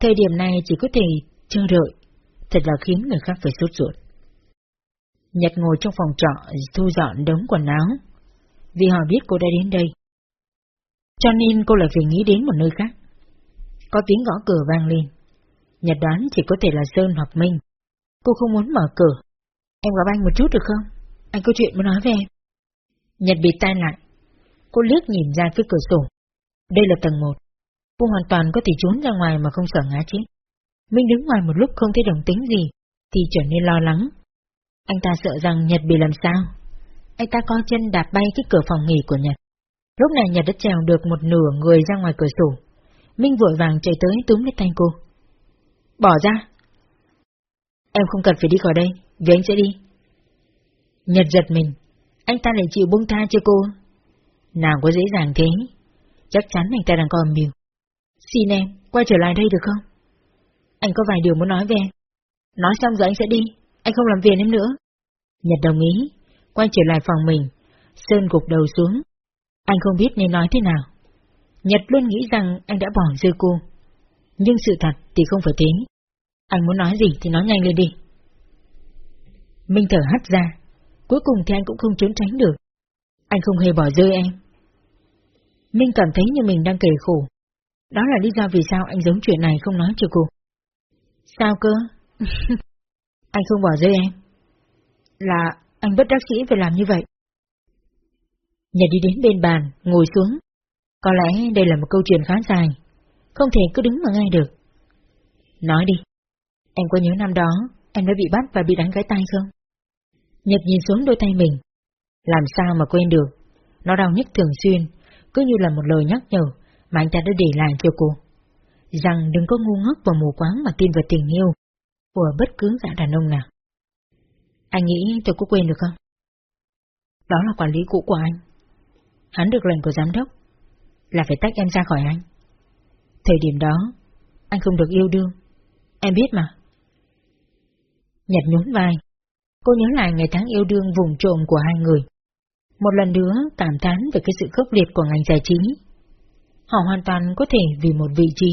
Thời điểm này chỉ có thể chờ đợi, thật là khiến người khác phải sốt ruột. Nhật ngồi trong phòng trọ thu dọn đống quần áo, vì họ biết cô đã đến đây. Cho nên cô lại phải nghĩ đến một nơi khác. Có tiếng gõ cửa vang lên. Nhật đoán chỉ có thể là Sơn hoặc Minh. Cô không muốn mở cửa. Em gặp anh một chút được không? Anh có chuyện muốn nói với em. Nhật bị tai lại. Cô liếc nhìn ra phía cửa sổ. Đây là tầng 1. Cô hoàn toàn có thể trốn ra ngoài mà không sợ ngã chết. Minh đứng ngoài một lúc không thấy đồng tính gì, thì trở nên lo lắng. Anh ta sợ rằng Nhật bị làm sao. Anh ta co chân đạp bay cái cửa phòng nghỉ của Nhật. Lúc này Nhật đã trèo được một nửa người ra ngoài cửa sổ. Minh vội vàng chạy tới túm lấy tay cô. Bỏ ra. Em không cần phải đi khỏi đây, vì anh sẽ đi. Nhật giật mình, anh ta lại chịu buông tha cho cô. Nào có dễ dàng thế, chắc chắn anh ta đang có âm mưu. Xin em, quay trở lại đây được không? Anh có vài điều muốn nói với em. Nói xong rồi anh sẽ đi, anh không làm phiền em nữa. Nhật đồng ý, quay trở lại phòng mình, Sơn gục đầu xuống. Anh không biết nên nói thế nào. Nhật luôn nghĩ rằng anh đã bỏ rơi cô. Nhưng sự thật thì không phải thế. Anh muốn nói gì thì nói nhanh lên đi. Minh thở hắt ra, cuối cùng thì anh cũng không trốn tránh được. Anh không hề bỏ rơi em. Minh cảm thấy như mình đang kể khổ. Đó là lý do vì sao anh giấu chuyện này không nói cho cô. Sao cơ? anh không bỏ rơi em. Là anh bất đắc sĩ phải làm như vậy. Nhật đi đến bên bàn, ngồi xuống. Có lẽ đây là một câu chuyện khá dài, không thể cứ đứng mà nghe được. Nói đi, em có nhớ năm đó em đã bị bắt và bị đánh cái tay không? Nhật nhìn xuống đôi tay mình. Làm sao mà quên được, nó đau nhức thường xuyên, cứ như là một lời nhắc nhở mà anh ta đã để lại cho cô. Rằng đừng có ngu ngốc và mù quáng mà tin vào tình yêu của bất cứ dạng đàn ông nào. Anh nghĩ tôi có quên được không? Đó là quản lý cũ của anh. Hắn được lệnh của giám đốc là phải tách em ra khỏi anh. Thời điểm đó, anh không được yêu đương. Em biết mà. Nhật nhún vai. Cô nhớ lại ngày tháng yêu đương vùng trộm của hai người. Một lần nữa cảm thán về cái sự khốc liệt của ngành giải trí. Họ hoàn toàn có thể vì một vị trí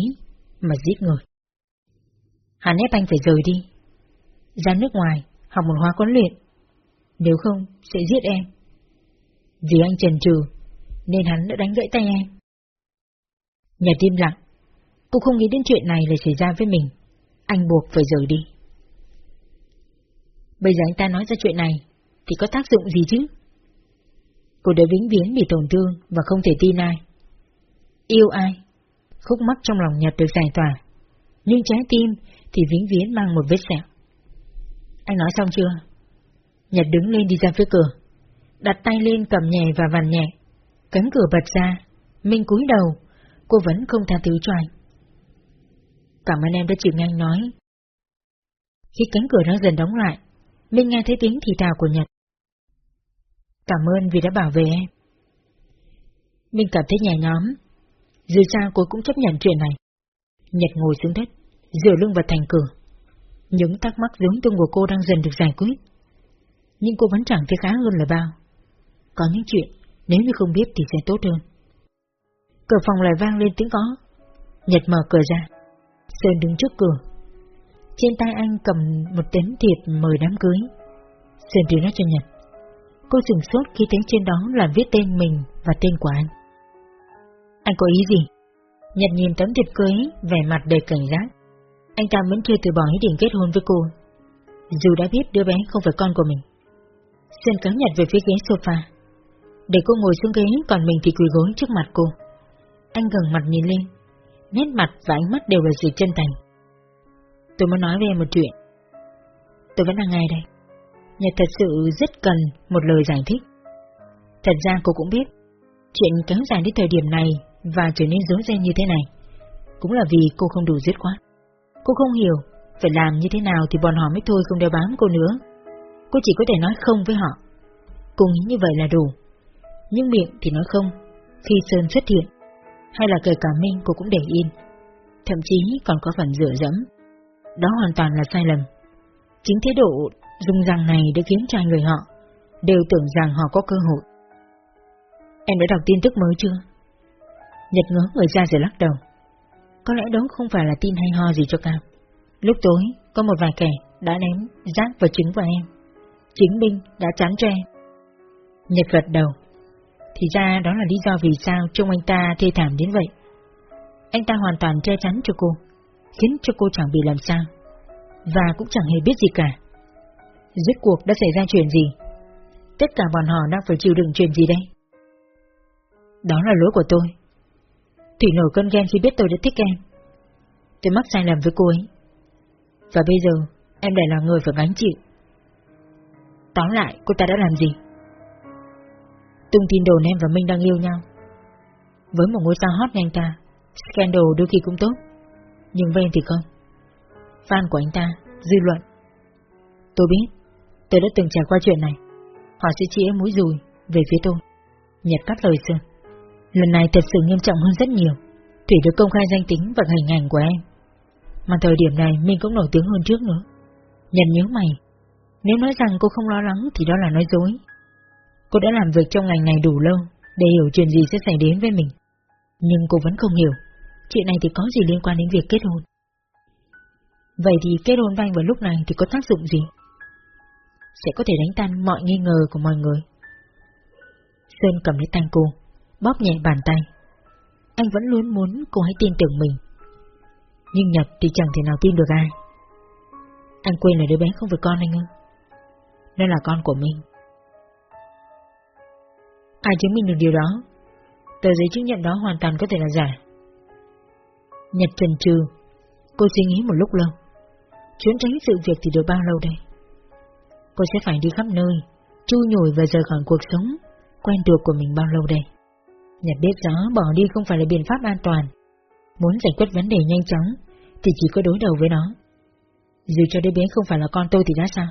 mà giết người. Hắn ép anh phải rời đi. Ra nước ngoài, học một hóa huấn luyện. Nếu không, sẽ giết em. Vì anh trần trừ, nên hắn đã đánh gãy tay em. Nhà tim lặng. Cô không nghĩ đến chuyện này lại xảy ra với mình. Anh buộc phải rời đi. Bây giờ anh ta nói ra chuyện này, thì có tác dụng gì chứ? Cô đã vĩnh viễn bị tổn thương và không thể tin ai. Yêu ai? Khúc mắc trong lòng Nhật được giải tỏa, nhưng trái tim thì vĩnh viễn mang một vết sẹo. Anh nói xong chưa? Nhật đứng lên đi ra phía cửa, đặt tay lên cầm nhẹ và vằn nhẹ. Cánh cửa bật ra, Minh cúi đầu, cô vẫn không tha thứ cho anh. Cảm ơn em đã chịu nghe anh nói. Khi cánh cửa đang dần đóng lại, Minh nghe thấy tiếng thì thào của Nhật. Cảm ơn vì đã bảo vệ em. Minh cảm thấy nhẹ nhóm. Dù sao cô cũng chấp nhận chuyện này. Nhật ngồi xuống đất, dựa lưng vào thành cửa. Những thắc mắc giống tung của cô đang dần được giải quyết. Nhưng cô vẫn chẳng thấy khá hơn là bao. Có những chuyện, nếu như không biết thì sẽ tốt hơn. Cửa phòng lại vang lên tiếng có. Nhật mở cửa ra. Sơn đứng trước cửa. Trên tay anh cầm một tấm thiệp mời đám cưới. Sơn đưa nó cho Nhật. Cô sửng sốt khi thấy trên đó là viết tên mình và tên của anh. Anh có ý gì? Nhật nhìn tấm thiệp cưới, vẻ mặt đầy cảnh giác. Anh ta vẫn chưa từ bỏ ý định kết hôn với cô. Dù đã biết đứa bé không phải con của mình. Sơn kéo Nhật về phía ghế sofa. Để cô ngồi xuống ghế, còn mình thì quỳ gối trước mặt cô. Anh gần mặt nhìn lên. Nét mặt và ánh mắt đều là sự chân thành. Tôi muốn nói với em một chuyện. Tôi vẫn đang nghe đây. Nhật thật sự rất cần một lời giải thích. Thật ra cô cũng biết, chuyện kéo dài đến thời điểm này và trở nên dối ren như thế này, cũng là vì cô không đủ dứt khoát. Cô không hiểu, phải làm như thế nào thì bọn họ mới thôi không đeo bám cô nữa. Cô chỉ có thể nói không với họ. Cô nghĩ như vậy là đủ. Nhưng miệng thì nói không, khi Sơn xuất hiện, hay là kể cả Minh cô cũng để yên. Thậm chí còn có phần dựa dẫm. Đó hoàn toàn là sai lầm. Chính thái độ dung rằng này đã khiến cho người họ đều tưởng rằng họ có cơ hội. Em đã đọc tin tức mới chưa? Nhật ngớ người ra rồi lắc đầu. Có lẽ đó không phải là tin hay ho gì cho Cam. Lúc tối, có một vài kẻ đã ném rác và trứng vào em. Chính Minh đã chắn cho em. Nhật gật đầu. Thì ra đó là lý do vì sao trông anh ta thê thảm đến vậy. Anh ta hoàn toàn che chắn cho cô, khiến cho cô chẳng bị làm sao, và cũng chẳng hề biết gì cả. Rốt cuộc đã xảy ra chuyện gì? Tất cả bọn họ đang phải chịu đựng chuyện gì đây? Đó là lỗi của tôi. Thủy nổi cơn ghen khi biết tôi đã thích em. Tôi mắc sai lầm với cô ấy. Và bây giờ, em lại là người phải gánh chịu. Tóm lại, cô ta đã làm gì? Tung tin đồn em và Minh đang yêu nhau. Với một ngôi sao hot như anh ta, scandal đôi khi cũng tốt. Nhưng với em thì không. Fan của anh ta, dư luận. Tôi biết, tôi đã từng trải qua chuyện này. Họ sẽ chia mũi dùi về phía tôi. Nhật cắt lời Sơn. Lần này thật sự nghiêm trọng hơn rất nhiều. Thủy được công khai danh tính và hình ảnh của em. Mà thời điểm này mình cũng nổi tiếng hơn trước nữa. Nhật nhớ mày. Nếu nói rằng cô không lo lắng thì đó là nói dối. Cô đã làm việc trong ngành này đủ lâu để hiểu chuyện gì sẽ xảy đến với mình. Nhưng cô vẫn không hiểu, chuyện này thì có gì liên quan đến việc kết hôn. Vậy thì kết hôn với anh vào lúc này thì có tác dụng gì? Sẽ có thể đánh tan mọi nghi ngờ của mọi người. Sơn cầm lấy tay cô, bóp nhẹ bàn tay. Anh vẫn luôn muốn cô hãy tin tưởng mình. Nhưng Nhật thì chẳng thể nào tin được ai. Anh quên là đứa bé không phải con anh ư? Nó là con của mình. Ai chứng minh được điều đó? Tờ giấy chứng nhận đó hoàn toàn có thể là giả. Nhật trần trừ, cô suy nghĩ một lúc lâu. Trốn tránh sự việc thì được bao lâu đây? Cô sẽ phải đi khắp nơi, chui nhồi và rời khỏi cuộc sống quen thuộc của mình bao lâu đây? Nhật biết rõ bỏ đi không phải là biện pháp an toàn. Muốn giải quyết vấn đề nhanh chóng thì chỉ có đối đầu với nó. Dù cho đứa bé không phải là con tôi thì đã sao?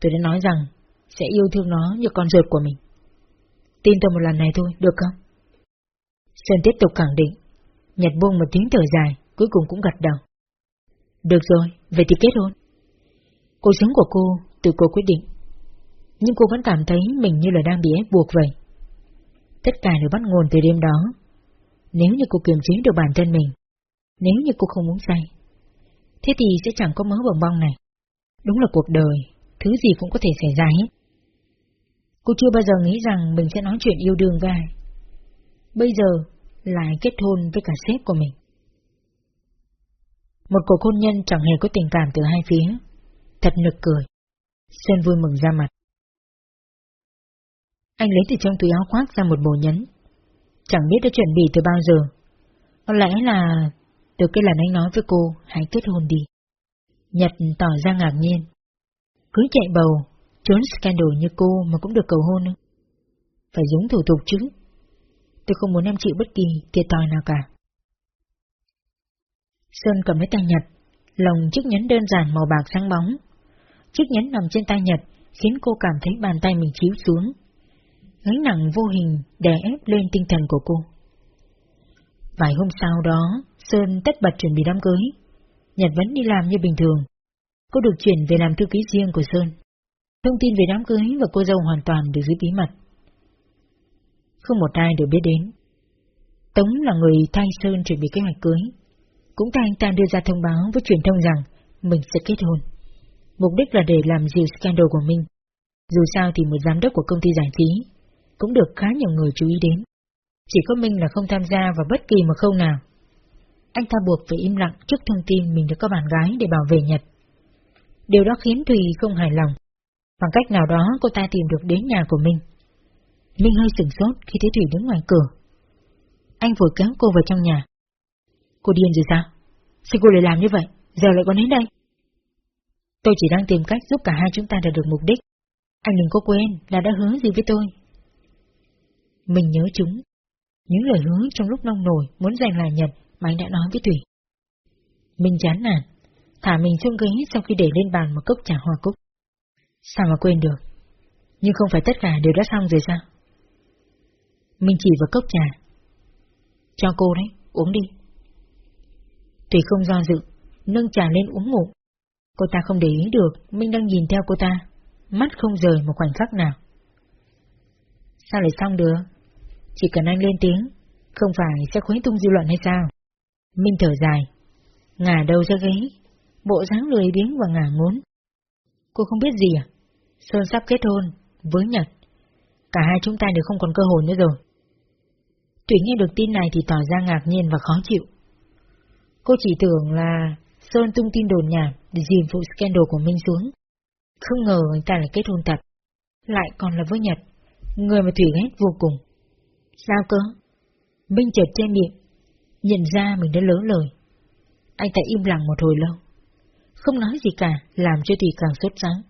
Tôi đã nói rằng sẽ yêu thương nó như con ruột của mình. Tin tôi một lần này thôi, được không? Sơn tiếp tục khẳng định. Nhật buông một tiếng thở dài, cuối cùng cũng gật đầu. Được rồi, vậy thì kết hôn. Cuộc sống của cô, từ cô quyết định. Nhưng cô vẫn cảm thấy mình như là đang bị ép buộc vậy. Tất cả đều bắt nguồn từ đêm đó. Nếu như cô kiềm chế được bản thân mình, nếu như cô không muốn say, thế thì sẽ chẳng có mớ bồng bong này. Đúng là cuộc đời, thứ gì cũng có thể xảy ra hết. Cô chưa bao giờ nghĩ rằng mình sẽ nói chuyện yêu đương với ai. Bây giờ lại kết hôn với cả sếp của mình. Một cuộc hôn nhân chẳng hề có tình cảm từ hai phía. Thật nực cười. Sơn vui mừng ra mặt. Anh lấy từ trong túi áo khoác ra một bộ nhấn. Chẳng biết đã chuẩn bị từ bao giờ. Có lẽ là từ cái lần anh nói với cô hãy kết hôn đi. Nhật tỏ ra ngạc nhiên. Cứ chạy bầu, trốn scandal như cô mà cũng được cầu hôn nữa. Phải giống thủ tục chứ. Tôi không muốn em chịu bất kỳ thiệt thòi nào cả. Sơn cầm lấy tay Nhật, lồng chiếc nhẫn đơn giản màu bạc sáng bóng. Chiếc nhẫn nằm trên tay Nhật khiến cô cảm thấy bàn tay mình chiếu xuống. Gánh nặng vô hình đè ép lên tinh thần của cô. Vài hôm sau đó, Sơn tất bật chuẩn bị đám cưới. Nhật vẫn đi làm như bình thường. Cô được chuyển về làm thư ký riêng của Sơn. Thông tin về đám cưới và cô dâu hoàn toàn được giữ bí mật. Không một ai được biết đến. Tống là người thay Sơn chuẩn bị kế hoạch cưới. Cũng thay anh ta đưa ra thông báo với truyền thông rằng mình sẽ kết hôn. Mục đích là để làm dịu scandal của mình. Dù sao thì một giám đốc của công ty giải trí cũng được khá nhiều người chú ý đến. Chỉ có Minh là không tham gia vào bất kỳ một khâu nào. Anh ta buộc phải im lặng trước thông tin mình đã có bạn gái để bảo vệ Nhật. Điều đó khiến Thùy không hài lòng. Bằng cách nào đó cô ta tìm được đến nhà của Minh. Minh hơi sửng sốt khi thấy Thủy đứng ngoài cửa. Anh vội kéo cô vào trong nhà. Cô điên rồi sao? Sao cô lại làm như vậy? Giờ lại còn đến đây? Tôi chỉ đang tìm cách giúp cả hai chúng ta đạt được mục đích. Anh đừng có quên là đã hứa gì với tôi. Mình nhớ chúng. Những lời hứa trong lúc nông nổi muốn giành lại Nhật mà anh đã nói với Thủy. Mình chán nản, thả mình xuống ghế sau khi để lên bàn một cốc trà hoa cúc. Sao mà quên được? Nhưng không phải tất cả đều đã xong rồi sao? Mình chỉ vào cốc trà. Cho cô đấy, uống đi. Thủy không do dự, nâng trà lên uống ngủ. Cô ta không để ý được, Minh đang nhìn theo cô ta, mắt không rời một khoảnh khắc nào. Sao lại xong được? Chỉ cần anh lên tiếng, không phải sẽ khuấy tung dư luận hay sao? Minh thở dài, ngả đầu ra ghế, bộ dáng lười biếng và ngả ngốn. Cô không biết gì à? Sơn sắp kết hôn, với Nhật. Cả hai chúng ta đều không còn cơ hội nữa rồi. Thủy nghe được tin này thì tỏ ra ngạc nhiên và khó chịu. Cô chỉ tưởng là Sơn tung tin đồn nhảm để dìm vụ scandal của Minh xuống. Không ngờ anh ta lại kết hôn thật. Lại còn là với Nhật, người mà Thủy ghét vô cùng. Sao cơ? Minh chợt che miệng, nhận ra mình đã lỡ lời. Anh ta im lặng một hồi lâu, không nói gì cả, làm cho Thủy càng sốt sáng.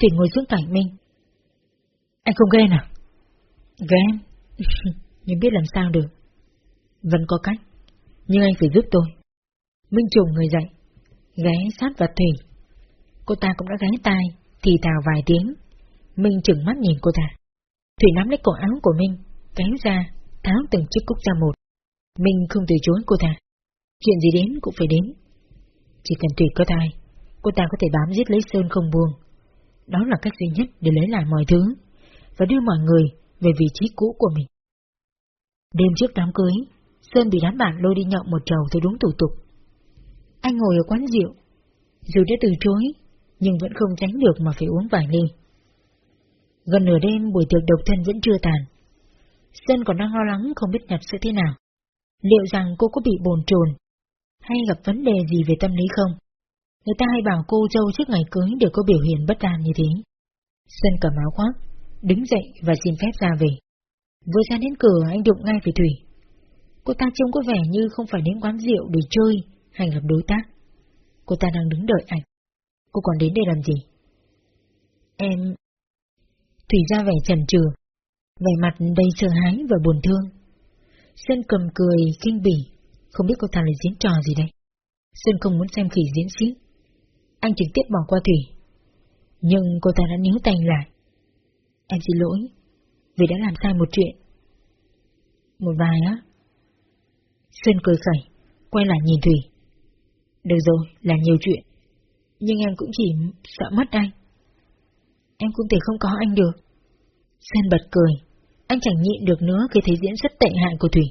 Thủy ngồi xuống cạnh Minh. Anh không ghen à? Ghen? nhưng biết làm sao được. Vẫn có cách, nhưng anh phải giúp tôi. Minh trùng người dậy, ghé sát vào Thủy. Cô ta cũng đã ghé tai, thì thào vài tiếng. Minh chừng mắt nhìn cô ta. Thủy nắm lấy cổ áo của Minh, kéo ra, tháo từng chiếc cúc ra một. Minh không từ chối cô ta. Chuyện gì đến cũng phải đến. Chỉ cần Thủy có thai, cô ta có thể bám giết lấy Sơn không buông. Đó là cách duy nhất để lấy lại mọi thứ, và đưa mọi người về vị trí cũ của mình. Đêm trước đám cưới, Sơn bị đám bạn lôi đi nhậu một trầu theo đúng thủ tục. Anh ngồi ở quán rượu, dù đã từ chối, nhưng vẫn không tránh được mà phải uống vài ly. Gần nửa đêm buổi tiệc độc thân vẫn chưa tàn. Sơn còn đang lo lắng không biết Nhật sẽ thế nào. Liệu rằng cô có bị bồn chồn hay gặp vấn đề gì về tâm lý không? Người ta hay bảo cô dâu trước ngày cưới đều có biểu hiện bất an như thế. Sơn cầm áo khoác, đứng dậy và xin phép ra về. Vừa ra đến cửa anh đụng ngay về Thủy. Cô ta trông có vẻ như không phải đến quán rượu để chơi hay gặp đối tác. Cô ta đang đứng đợi anh. Cô còn đến đây làm gì? Em... Thủy ra vẻ chần chừ, vẻ mặt đầy sợ hãi và buồn thương. Sơn cầm cười, kinh bỉ, không biết cô ta lại diễn trò gì đây. Sơn không muốn xem khỉ diễn xiếc. Anh trực tiếp bỏ qua Thủy. Nhưng cô ta đã níu tay lại. Em xin lỗi, vì đã làm sai một chuyện. Một vài á. Sơn cười khẩy, quay lại nhìn Thủy. Được rồi, là nhiều chuyện. Nhưng em cũng chỉ sợ mất anh. Em cũng thể không có anh được. Sen bật cười. Anh chẳng nhịn được nữa khi thấy diễn rất tệ hại của Thủy.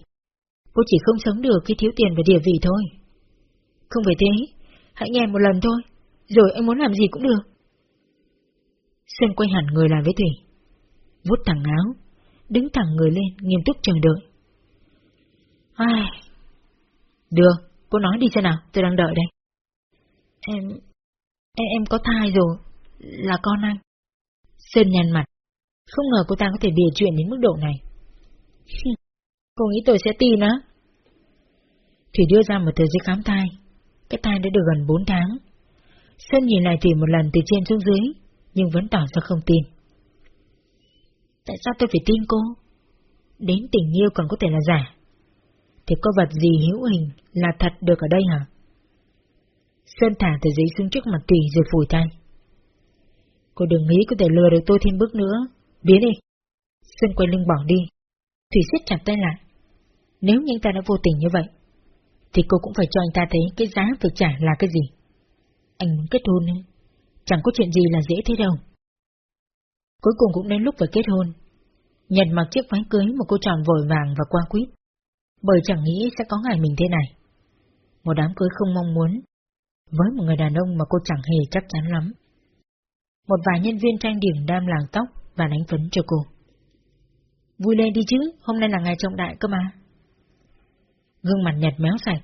Cô chỉ không sống được khi thiếu tiền và địa vị thôi. Không phải thế, hãy nghe một lần thôi, rồi anh muốn làm gì cũng được. Sơn quay hẳn người lại với Thủy. Vút thẳng áo, đứng thẳng người lên, nghiêm túc chờ đợi. Ai... Được, Cô nói đi xem nào, tôi đang đợi đây. Em... Em, em có thai rồi, là con anh. Sơn nhăn mặt, không ngờ cô ta có thể bịa chuyện đến mức độ này. cô nghĩ tôi sẽ tin á? Thủy đưa ra một tờ giấy khám thai. Cái thai đã được gần 4 tháng. Sơn nhìn lại Thủy một lần từ trên xuống dưới, nhưng vẫn tỏ ra không tin. Tại sao tôi phải tin cô? Đến tình yêu còn có thể là giả. Thì có vật gì hữu hình là thật được ở đây hả? Sơn thả tờ giấy xuống trước mặt Thủy rồi phủi tay. Cô đừng nghĩ có thể lừa được tôi thêm bước nữa. Biến đi. Sơn quay lưng bỏ đi. Thủy siết chặt tay lại. Nếu như anh ta đã vô tình như vậy, thì cô cũng phải cho anh ta thấy cái giá phải trả là cái gì. Anh muốn kết hôn ấy. Chẳng có chuyện gì là dễ thế đâu. Cuối cùng cũng đến lúc phải kết hôn. Nhật mặc chiếc váy cưới một cô tròn vội vàng và qua quýt. Bởi chẳng nghĩ sẽ có ngày mình thế này. Một đám cưới không mong muốn. Với một người đàn ông mà cô chẳng hề chắc chắn lắm. Một vài nhân viên trang điểm đam làng tóc và đánh phấn cho cô. Vui lên đi chứ, hôm nay là ngày trọng đại cơ mà. Gương mặt nhật méo sạch.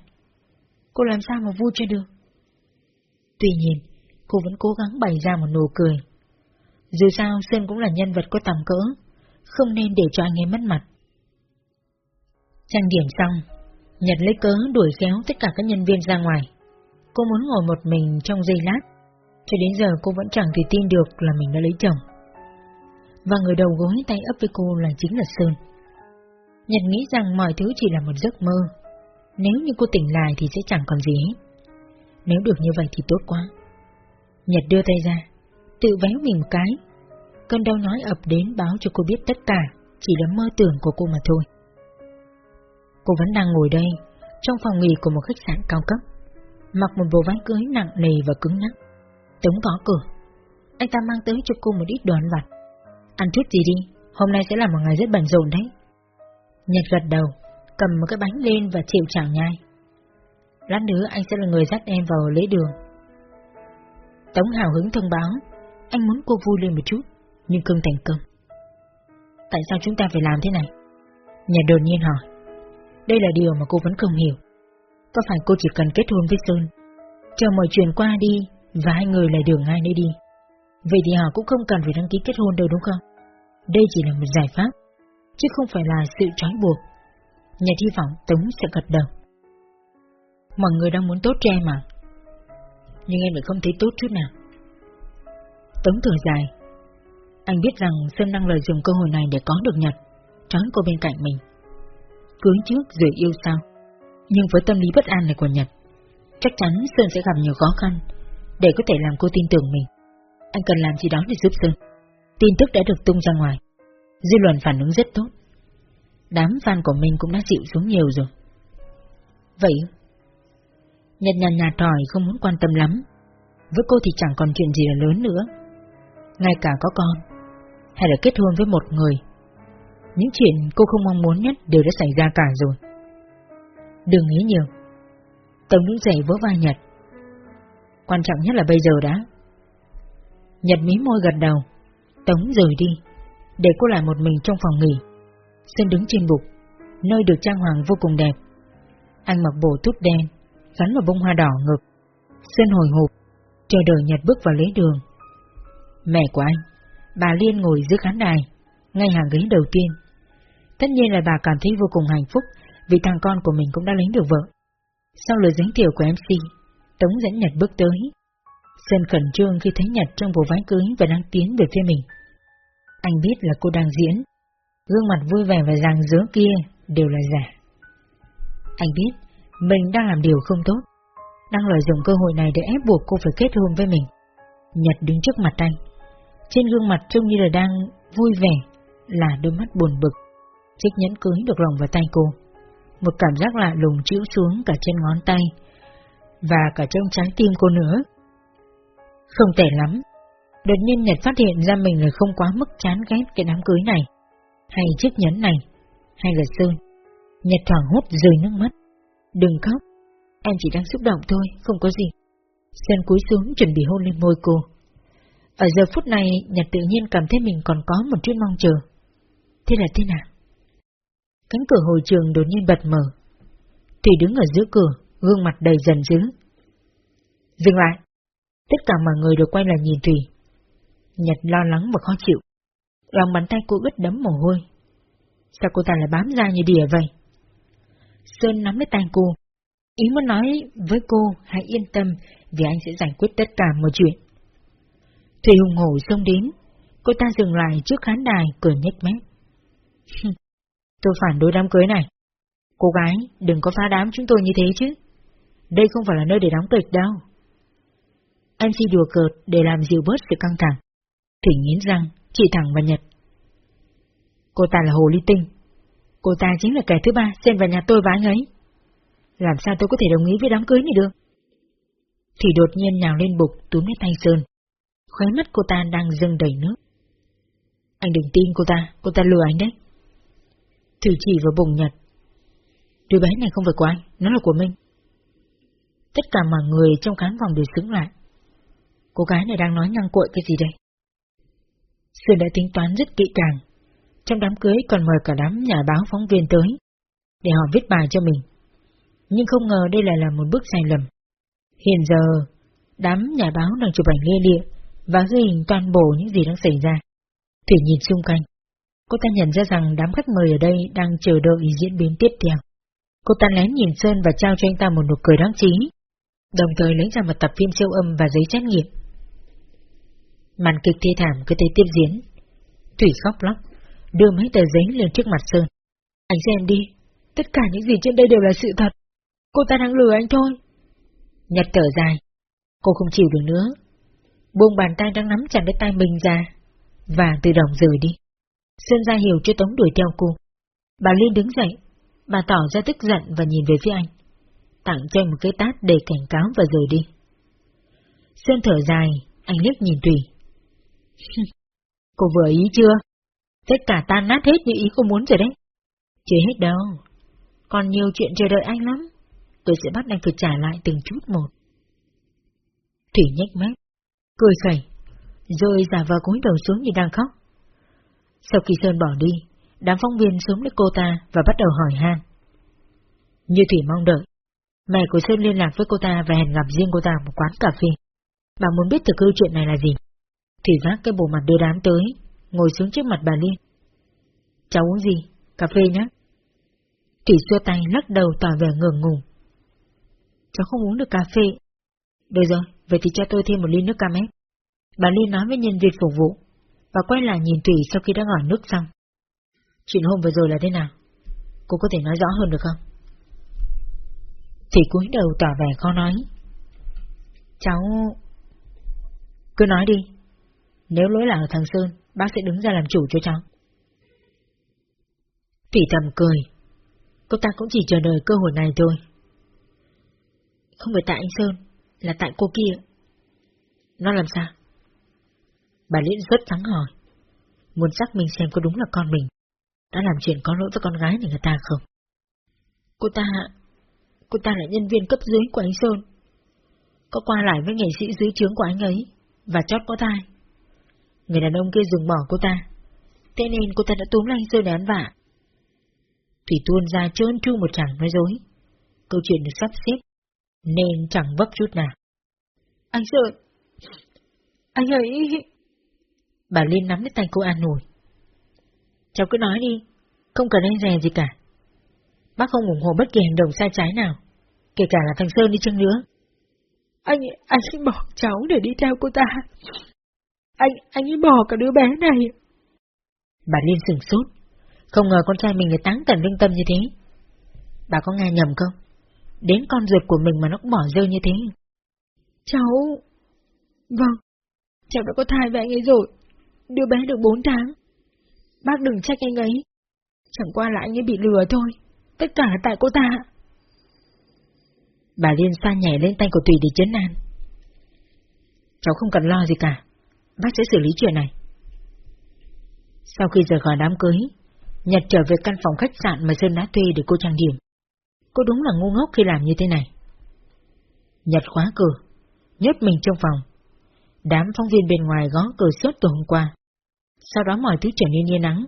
Cô làm sao mà vui cho được? Tuy nhiên, cô vẫn cố gắng bày ra một nụ cười. Dù sao, Sơn cũng là nhân vật có tầm cỡ, không nên để cho anh ấy mất mặt. Trang điểm xong, Nhật lấy cớ đuổi khéo tất cả các nhân viên ra ngoài. Cô muốn ngồi một mình trong giây lát, cho đến giờ cô vẫn chẳng thể tin được là mình đã lấy chồng. Và người đầu gối tay ấp với cô là chính là Sơn. Nhật nghĩ rằng mọi thứ chỉ là một giấc mơ. Nếu như cô tỉnh lại thì sẽ chẳng còn gì hết. Nếu được như vậy thì tốt quá. Nhật đưa tay ra, tự véo mình một cái. Cơn đau nói ập đến báo cho cô biết tất cả chỉ là mơ tưởng của cô mà thôi. Cô vẫn đang ngồi đây, trong phòng nghỉ của một khách sạn cao cấp, mặc một bộ váy cưới nặng nề và cứng nhắc. Tống gõ cửa. Anh ta mang tới cho cô một ít đồ ăn vặt. Ăn chút gì đi, hôm nay sẽ là một ngày rất bận rộn đấy. Nhật gật đầu, cầm một cái bánh lên và chịu chảo nhai. Lát nữa anh sẽ là người dắt em vào lễ đường. Tống hào hứng thông báo, anh muốn cô vui lên một chút, nhưng cưng thành công. Tại sao chúng ta phải làm thế này? nhật đột nhiên hỏi. Đây là điều mà cô vẫn không hiểu. Có phải cô chỉ cần kết hôn với Sơn, chờ mọi chuyện qua đi và hai người lại đường ai nơi đi? Vậy thì họ cũng không cần phải đăng ký kết hôn đâu đúng không? Đây chỉ là một giải pháp, chứ không phải là sự trói buộc. Nhà hy vọng Tống sẽ gật đầu. Mọi người đang muốn tốt cho em mà. Nhưng em lại không thấy tốt chút nào. Tống thở dài. Anh biết rằng Sơn đang lợi dụng cơ hội này để có được Nhật, trói cô bên cạnh mình. Cưới trước rồi yêu sau. Nhưng với tâm lý bất an này của Nhật, chắc chắn Sơn sẽ gặp nhiều khó khăn để có thể làm cô tin tưởng mình. Anh cần làm gì đó để giúp Sơn. Tin tức đã được tung ra ngoài. Dư luận phản ứng rất tốt. Đám fan của mình cũng đã dịu xuống nhiều rồi. Vậy Nhật nhàn nhạt hỏi không muốn quan tâm lắm. Với cô thì chẳng còn chuyện gì là lớn nữa. Ngay cả có con, hay là kết hôn với một người. Những chuyện cô không mong muốn nhất đều đã xảy ra cả rồi. Đừng nghĩ nhiều. Tống đứng dậy vỗ vai Nhật. Quan trọng nhất là bây giờ đã. Nhật mí môi gật đầu. Tống rời đi, để cô lại một mình trong phòng nghỉ. Sơn đứng trên bục, nơi được trang hoàng vô cùng đẹp. Anh mặc bộ tút đen, gắn vào bông hoa đỏ ngực. Sơn hồi hộp, chờ đợi Nhật bước vào lấy đường. Mẹ của anh, bà Liên ngồi dưới khán đài, ngay hàng ghế đầu tiên. Tất nhiên là bà cảm thấy vô cùng hạnh phúc vì thằng con của mình cũng đã lấy được vợ. Sau lời giới thiệu của MC, Tống dẫn Nhật bước tới. Sơn khẩn trương khi thấy Nhật trong bộ váy cưới và đang tiến về phía mình. Anh biết là cô đang diễn, gương mặt vui vẻ và ràng rỡ kia đều là giả. Anh biết mình đang làm điều không tốt, đang lợi dụng cơ hội này để ép buộc cô phải kết hôn với mình. Nhật đứng trước mặt anh, trên gương mặt trông như là đang vui vẻ, là đôi mắt buồn bực. Chiếc nhẫn cưới được lồng vào tay cô, một cảm giác lạ lùng chịu xuống cả trên ngón tay, và cả trong trái tim cô nữa. Không tệ lắm, đột nhiên Nhật phát hiện ra mình là không quá mức chán ghét cái đám cưới này, hay chiếc nhẫn này, hay là Sơn. Nhật thoảng hốt rơi nước mắt. Đừng khóc, em chỉ đang xúc động thôi, không có gì. Sơn cúi xuống chuẩn bị hôn lên môi cô. Ở giờ phút này, Nhật tự nhiên cảm thấy mình còn có một chút mong chờ. Thế là thế nào? Cánh cửa hồi trường đột nhiên bật mở. Thủy đứng ở giữa cửa, gương mặt đầy dần dữ. Dừng lại! Tất cả mọi người đều quay lại nhìn Thủy. Nhật lo lắng và khó chịu. Lòng bàn tay cô ướt đấm mồ hôi. Sao cô ta lại bám ra như đỉa vậy? Sơn nắm lấy tay cô. Ý muốn nói với cô hãy yên tâm vì anh sẽ giải quyết tất cả mọi chuyện. Thủy hùng hổ xông đến. Cô ta dừng lại trước khán đài cười nhếch mép. tôi phản đối đám cưới này. Cô gái, đừng có phá đám chúng tôi như thế chứ. Đây không phải là nơi để đóng kịch đâu. Anh đùa cợt để làm dịu bớt sự căng thẳng. Thủy nghiến răng, chỉ thẳng vào Nhật. Cô ta là Hồ Ly Tinh. Cô ta chính là kẻ thứ ba xen vào nhà tôi và anh ấy. Làm sao tôi có thể đồng ý với đám cưới này được? Thủy đột nhiên nhào lên bục túm lấy tay Sơn. Khóe mắt cô ta đang dâng đầy nước. Anh đừng tin cô ta, cô ta lừa anh đấy thử chỉ vào bụng Nhật. Đứa bé này không phải của anh, nó là của mình. Tất cả mọi người trong khán phòng đều xứng lại. Cô gái này đang nói năng cuội cái gì đây? Sơn đã tính toán rất kỹ càng. Trong đám cưới còn mời cả đám nhà báo phóng viên tới, để họ viết bài cho mình. Nhưng không ngờ đây lại là một bước sai lầm. Hiện giờ, đám nhà báo đang chụp ảnh lia lịa và ghi hình toàn bộ những gì đang xảy ra. Thủy nhìn xung quanh. Cô ta nhận ra rằng đám khách mời ở đây đang chờ đợi diễn biến tiếp theo. Cô ta lén nhìn Sơn và trao cho anh ta một nụ cười đáng chí, đồng thời lấy ra một tập phim siêu âm và giấy xét nghiệm. Màn kịch thi thảm cứ thế tiếp diễn. Thủy khóc lóc, đưa mấy tờ giấy lên trước mặt Sơn. Anh xem đi, tất cả những gì trên đây đều là sự thật. Cô ta đang lừa anh thôi. Nhật thở dài, cô không chịu được nữa. Buông bàn tay đang nắm chặt lấy tay mình ra, và tự động rời đi. Sơn ra hiểu cho Tống đuổi theo cô. Bà Liên đứng dậy, bà tỏ ra tức giận và nhìn về phía anh. Tặng cho anh một cái tát để cảnh cáo và rời đi. Sơn thở dài, anh liếc nhìn Thủy. cô vừa ý chưa? Tất cả tan nát hết như ý cô muốn rồi đấy. Chưa hết đâu. Còn nhiều chuyện chờ đợi anh lắm. Tôi sẽ bắt anh phải trả lại từng chút một. Thủy nhếch mép, cười khẩy, rồi giả vờ cúi đầu xuống như đang khóc. Sau khi Sơn bỏ đi, đám phóng viên xuống lấy cô ta và bắt đầu hỏi han. Như Thủy mong đợi, mẹ của Sơn liên lạc với cô ta và hẹn gặp riêng cô ta một quán cà phê. Bà muốn biết thực hư chuyện này là gì. Thủy vác cái bộ mặt đưa đám tới, ngồi xuống trước mặt bà Liên. Cháu uống gì? Cà phê nhé. Thủy xua tay lắc đầu tỏ vẻ ngượng ngùng. Cháu không uống được cà phê. Được rồi, vậy thì cho tôi thêm một ly nước cam ép. Bà Liên nói với nhân viên phục vụ, và quay lại nhìn Thủy sau khi đã ngỏ nước xong. Chuyện hôm vừa rồi là thế nào? Cô có thể nói rõ hơn được không? Thủy cúi đầu tỏ vẻ khó nói. Cháu... Cứ nói đi. Nếu lỗi là ở thằng Sơn, bác sẽ đứng ra làm chủ cho cháu. Thủy thầm cười. Cô ta cũng chỉ chờ đợi cơ hội này thôi. Không phải tại anh Sơn, là tại cô kia. Nó làm sao? Bà Liễn rất thắng hỏi. Muốn xác minh xem có đúng là con mình. Đã làm chuyện có lỗi với con gái này người ta không? Cô ta... Cô ta là nhân viên cấp dưới của anh Sơn. Có qua lại với nghệ sĩ dưới trướng của anh ấy. Và chót có thai. Người đàn ông kia dừng bỏ cô ta. Thế nên cô ta đã túm lấy anh Sơn để vạ. Thủy tuôn ra trơn tru một chẳng nói dối. Câu chuyện được sắp xếp, nên chẳng vấp chút nào. Anh Sơn! Anh ấy... Bà Liên nắm lấy tay cô an ủi. Cháu cứ nói đi, không cần anh rè gì cả. Bác không ủng hộ bất kỳ hành động sai trái nào, kể cả là thằng Sơn đi chăng nữa. Anh, anh ấy bỏ cháu để đi theo cô ta. Anh, anh ấy bỏ cả đứa bé này. Bà Liên sửng sốt, không ngờ con trai mình lại táng tận lương tâm như thế. Bà có nghe nhầm không? Đến con ruột của mình mà nó cũng bỏ rơi như thế. Cháu... Vâng, cháu đã có thai với anh ấy rồi. Đứa bé được bốn tháng. Bác đừng trách anh ấy. Chẳng qua là anh ấy bị lừa thôi. Tất cả là tại cô ta. Bà Liên xa nhảy lên tay của Tùy để chấn an. Cháu không cần lo gì cả. Bác sẽ xử lý chuyện này. Sau khi rời khỏi đám cưới, Nhật trở về căn phòng khách sạn mà Sơn đã thuê để cô trang điểm. Cô đúng là ngu ngốc khi làm như thế này. Nhật khóa cửa, nhốt mình trong phòng, Đám phóng viên bên ngoài gõ cửa suốt từ hôm qua. Sau đó mọi thứ trở nên yên nắng.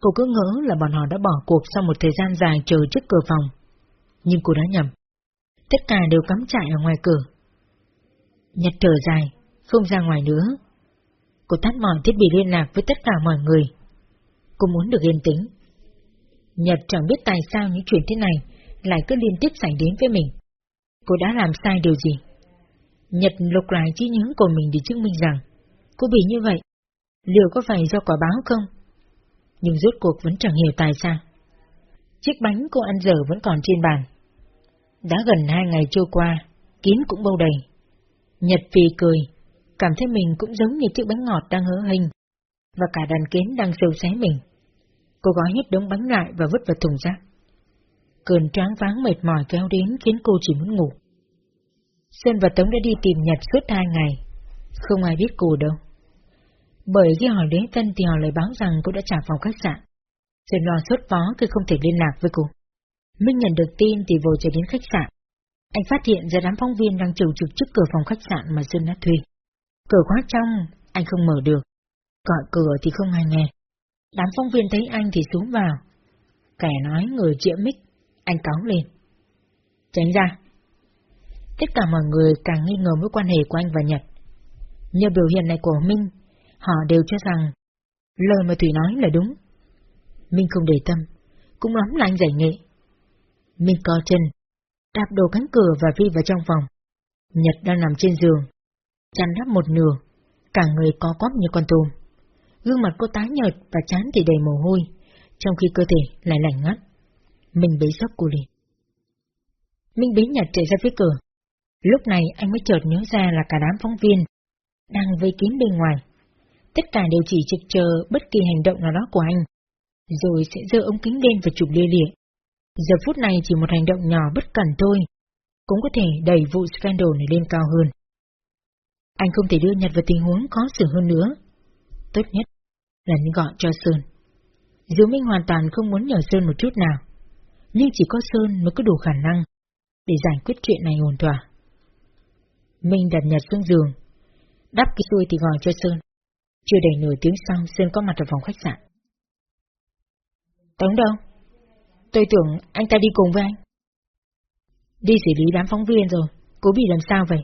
Cô cứ ngỡ là bọn họ đã bỏ cuộc sau một thời gian dài chờ trước cửa phòng. Nhưng cô đã nhầm. Tất cả đều cắm trại ở ngoài cửa. Nhật thở dài, không ra ngoài nữa. Cô tắt mọi thiết bị liên lạc với tất cả mọi người. Cô muốn được yên tĩnh. Nhật chẳng biết tại sao những chuyện thế này lại cứ liên tiếp xảy đến với mình. Cô đã làm sai điều gì? Nhật lục lại trí nhớ của mình để chứng minh rằng cô bị như vậy. Liệu có phải do quả báo không? Nhưng rốt cuộc vẫn chẳng hiểu tại sao. Chiếc bánh cô ăn dở vẫn còn trên bàn. Đã gần hai ngày trôi qua, kín cũng bâu đầy. Nhật vì cười, cảm thấy mình cũng giống như chiếc bánh ngọt đang hớ hình, và cả đàn kiến đang sâu xé mình. Cô gói hết đống bánh lại và vứt vào thùng rác. Cơn tráng váng mệt mỏi kéo đến khiến cô chỉ muốn ngủ. Sơn và Tống đã đi tìm Nhật suốt hai ngày, không ai biết cô đâu. Bởi khi hỏi đến Tân thì họ lại báo rằng cô đã trả phòng khách sạn. Sơn lo sốt phó khi không thể liên lạc với cô. Minh nhận được tin thì vội chạy đến khách sạn. Anh phát hiện ra đám phóng viên đang trầu trực trước cửa phòng khách sạn mà Sơn đã thuê. Cửa khóa trong, anh không mở được. Gọi cửa thì không ai nghe. Đám phóng viên thấy anh thì xuống vào. Kẻ nói người chĩa mic, anh cáo lên. Tránh ra. Tất cả mọi người càng nghi ngờ mối quan hệ của anh và Nhật. Nhờ biểu hiện này của Minh, họ đều cho rằng lời mà Thủy nói là đúng. Minh không để tâm, cũng lắm là anh giải nghệ. Minh co chân, đạp đồ cánh cửa và vi vào trong phòng. Nhật đang nằm trên giường, chăn đắp một nửa, cả người co quắp như con tôm. Gương mặt cô tái nhợt và chán thì đầy mồ hôi, trong khi cơ thể lại lạnh ngắt. Minh bế sốc cô liền. Minh bế Nhật chạy ra phía cửa. Lúc này anh mới chợt nhớ ra là cả đám phóng viên đang vây kín bên ngoài. Tất cả đều chỉ trực chờ bất kỳ hành động nào đó của anh, rồi sẽ dơ ống kính lên và chụp lia lịa. Giờ phút này chỉ một hành động nhỏ bất cẩn thôi, cũng có thể đẩy vụ scandal này lên cao hơn. Anh không thể đưa Nhật vào tình huống khó xử hơn nữa. Tốt nhất là nên gọi cho Sơn. Dù Minh hoàn toàn không muốn nhờ Sơn một chút nào, nhưng chỉ có Sơn mới có đủ khả năng để giải quyết chuyện này ổn thỏa. Minh đặt Nhật xuống giường, đắp cái xuôi thì gọi cho Sơn. Chưa đầy nửa tiếng sau, Sơn có mặt ở phòng khách sạn. Tống đâu? Tôi tưởng anh ta đi cùng với anh. Đi xử lý đám phóng viên rồi, cố bị làm sao vậy?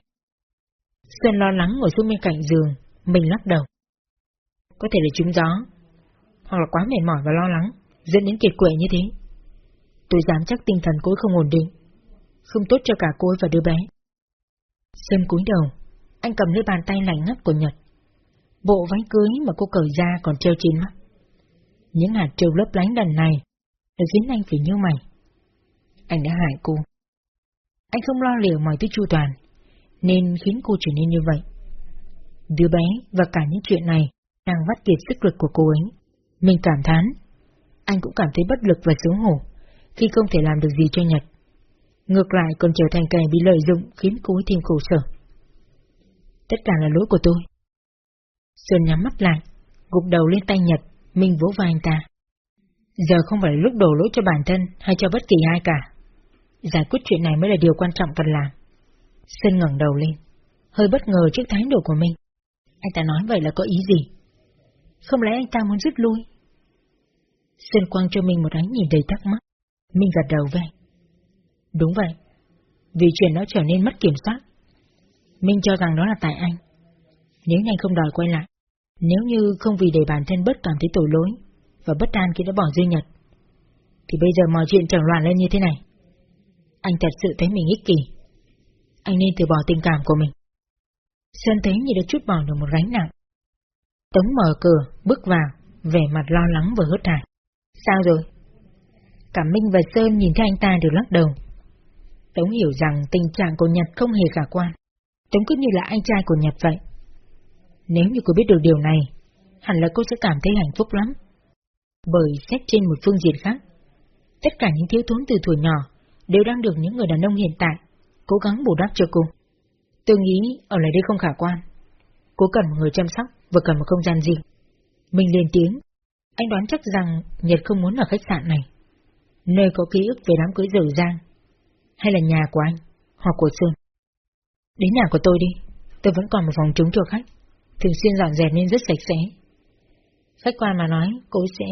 Sơn lo lắng ngồi xuống bên cạnh giường, mình lắc đầu. Có thể là trúng gió, hoặc là quá mệt mỏi và lo lắng, dẫn đến kiệt quệ như thế. Tôi dám chắc tinh thần cô không ổn định, không tốt cho cả cô và đứa bé. Sơn cúi đầu, anh cầm lấy bàn tay lạnh ngắt của Nhật. Bộ váy cưới mà cô cởi ra còn treo trên mắt. Những hạt trâu lấp lánh đần này đã khiến anh phải như mày. Anh đã hại cô. Anh không lo liệu mọi thứ chu toàn, nên khiến cô trở nên như vậy. Đứa bé và cả những chuyện này đang vắt kiệt sức lực của cô ấy. Mình cảm thán. Anh cũng cảm thấy bất lực và xấu hổ khi không thể làm được gì cho Nhật. Ngược lại còn trở thành kẻ bị lợi dụng khiến cô ấy thêm khổ sở. Tất cả là lỗi của tôi. Sơn nhắm mắt lại, gục đầu lên tay Nhật, mình vỗ vai anh ta. Giờ không phải lúc đổ lỗi cho bản thân hay cho bất kỳ ai cả. Giải quyết chuyện này mới là điều quan trọng cần làm. Sơn ngẩng đầu lên, hơi bất ngờ trước thái độ của mình. Anh ta nói vậy là có ý gì? Không lẽ anh ta muốn rút lui? Sơn quăng cho mình một ánh nhìn đầy thắc mắc. Minh gật đầu về. Đúng vậy. Vì chuyện nó trở nên mất kiểm soát. Minh cho rằng đó là tại anh. Nếu anh không đòi quay lại, nếu như không vì để bản thân bất cảm thấy tội lỗi và bất an khi đã bỏ duy Nhật, thì bây giờ mọi chuyện trở loạn lên như thế này. Anh thật sự thấy mình ích kỷ. Anh nên từ bỏ tình cảm của mình. Sơn thấy như đã chút bỏ được một gánh nặng. Tống mở cửa, bước vào, vẻ mặt lo lắng và hớt hải. Sao rồi? Cả Minh và Sơn nhìn thấy anh ta đều lắc đầu. Tống hiểu rằng tình trạng của Nhật không hề khả quan. Tống cứ như là anh trai của Nhật vậy. Nếu như cô biết được điều này, hẳn là cô sẽ cảm thấy hạnh phúc lắm. Bởi xét trên một phương diện khác, tất cả những thiếu thốn từ tuổi nhỏ đều đang được những người đàn ông hiện tại cố gắng bù đắp cho cô. Tôi nghĩ ở lại đây không khả quan. Cô cần một người chăm sóc và cần một không gian riêng. Mình lên tiếng, anh đoán chắc rằng Nhật không muốn ở khách sạn này, nơi có ký ức về đám cưới dở dang, hay là nhà của anh, hoặc của Sơn. Đến nhà của tôi đi, tôi vẫn còn một phòng trống cho khách thường xuyên dọn dẹp nên rất sạch sẽ. Khách quan mà nói, cô sẽ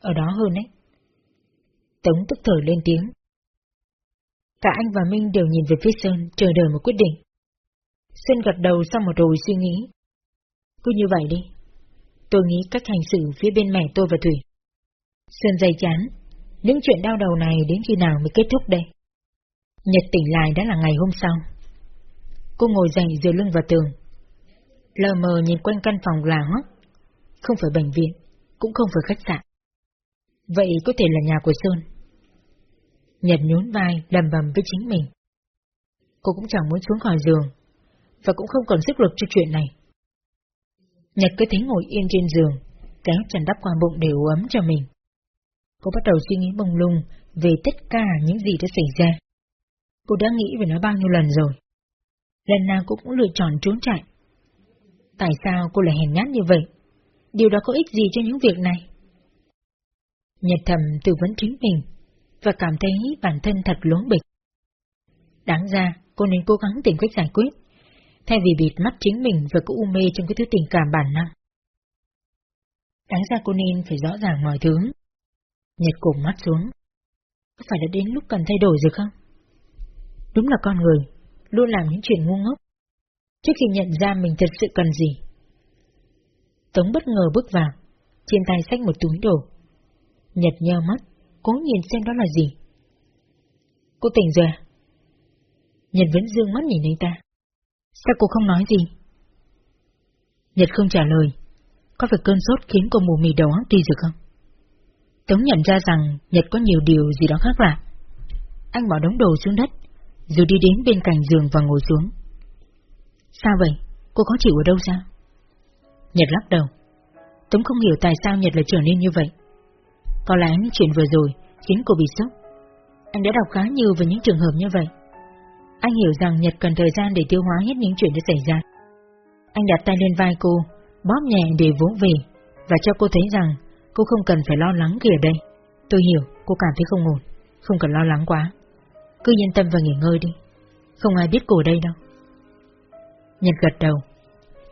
ở đó hơn đấy. Tống tức thở lên tiếng. Cả anh và Minh đều nhìn về phía Sơn, chờ đợi một quyết định. Sơn gật đầu sau một hồi suy nghĩ. Cứ như vậy đi. Tôi nghĩ cách hành xử phía bên mẹ tôi và Thủy. Sơn dày chán. Những chuyện đau đầu này đến khi nào mới kết thúc đây? Nhật tỉnh lại đã là ngày hôm sau. Cô ngồi dậy dựa lưng vào tường. Lờ mờ nhìn quanh căn phòng là hoắc. Không phải bệnh viện, cũng không phải khách sạn. Vậy có thể là nhà của Sơn. Nhật nhún vai, lầm bầm với chính mình. Cô cũng chẳng muốn xuống khỏi giường, và cũng không còn sức lực cho chuyện này. Nhật cứ thế ngồi yên trên giường, kéo chăn đắp qua bụng để ấm cho mình. Cô bắt đầu suy nghĩ bông lung về tất cả những gì đã xảy ra. Cô đã nghĩ về nó bao nhiêu lần rồi. Lần nào cô cũng lựa chọn trốn chạy. Tại sao cô lại hèn nhát như vậy? Điều đó có ích gì cho những việc này? Nhật thầm tự vấn chính mình, và cảm thấy bản thân thật lốn bịch. Đáng ra, cô nên cố gắng tìm cách giải quyết, thay vì bịt mắt chính mình và cứ u mê trong cái thứ tình cảm bản năng. Đáng ra cô nên phải rõ ràng mọi thứ. Nhật cùng mắt xuống. Có phải đã đến lúc cần thay đổi rồi không? Đúng là con người, luôn làm những chuyện ngu ngốc. Trước khi nhận ra mình thật sự cần gì. Tống bất ngờ bước vào, trên tay xách một túi đồ. Nhật nheo mắt, cố nhìn xem đó là gì. Cô tỉnh rồi à? Nhật vẫn dương mắt nhìn anh ta. Sao cô không nói gì? Nhật không trả lời. Có phải cơn sốt khiến cô mù mì đầu óc đi rồi không? Tống nhận ra rằng Nhật có nhiều điều gì đó khác lạ. Anh bỏ đống đồ xuống đất, rồi đi đến bên cạnh giường và ngồi xuống. Sao vậy? Cô có chịu ở đâu sao? Nhật lắc đầu. Tống không hiểu tại sao Nhật lại trở nên như vậy. Có lẽ những chuyện vừa rồi khiến cô bị sốc. Anh đã đọc khá nhiều về những trường hợp như vậy. Anh hiểu rằng Nhật cần thời gian để tiêu hóa hết những chuyện đã xảy ra. Anh đặt tay lên vai cô, bóp nhẹ để vỗ về, và cho cô thấy rằng cô không cần phải lo lắng kìa đây. Tôi hiểu, cô cảm thấy không ổn, không cần lo lắng quá. Cứ yên tâm và nghỉ ngơi đi, không ai biết cô ở đây đâu. Nhật gật đầu,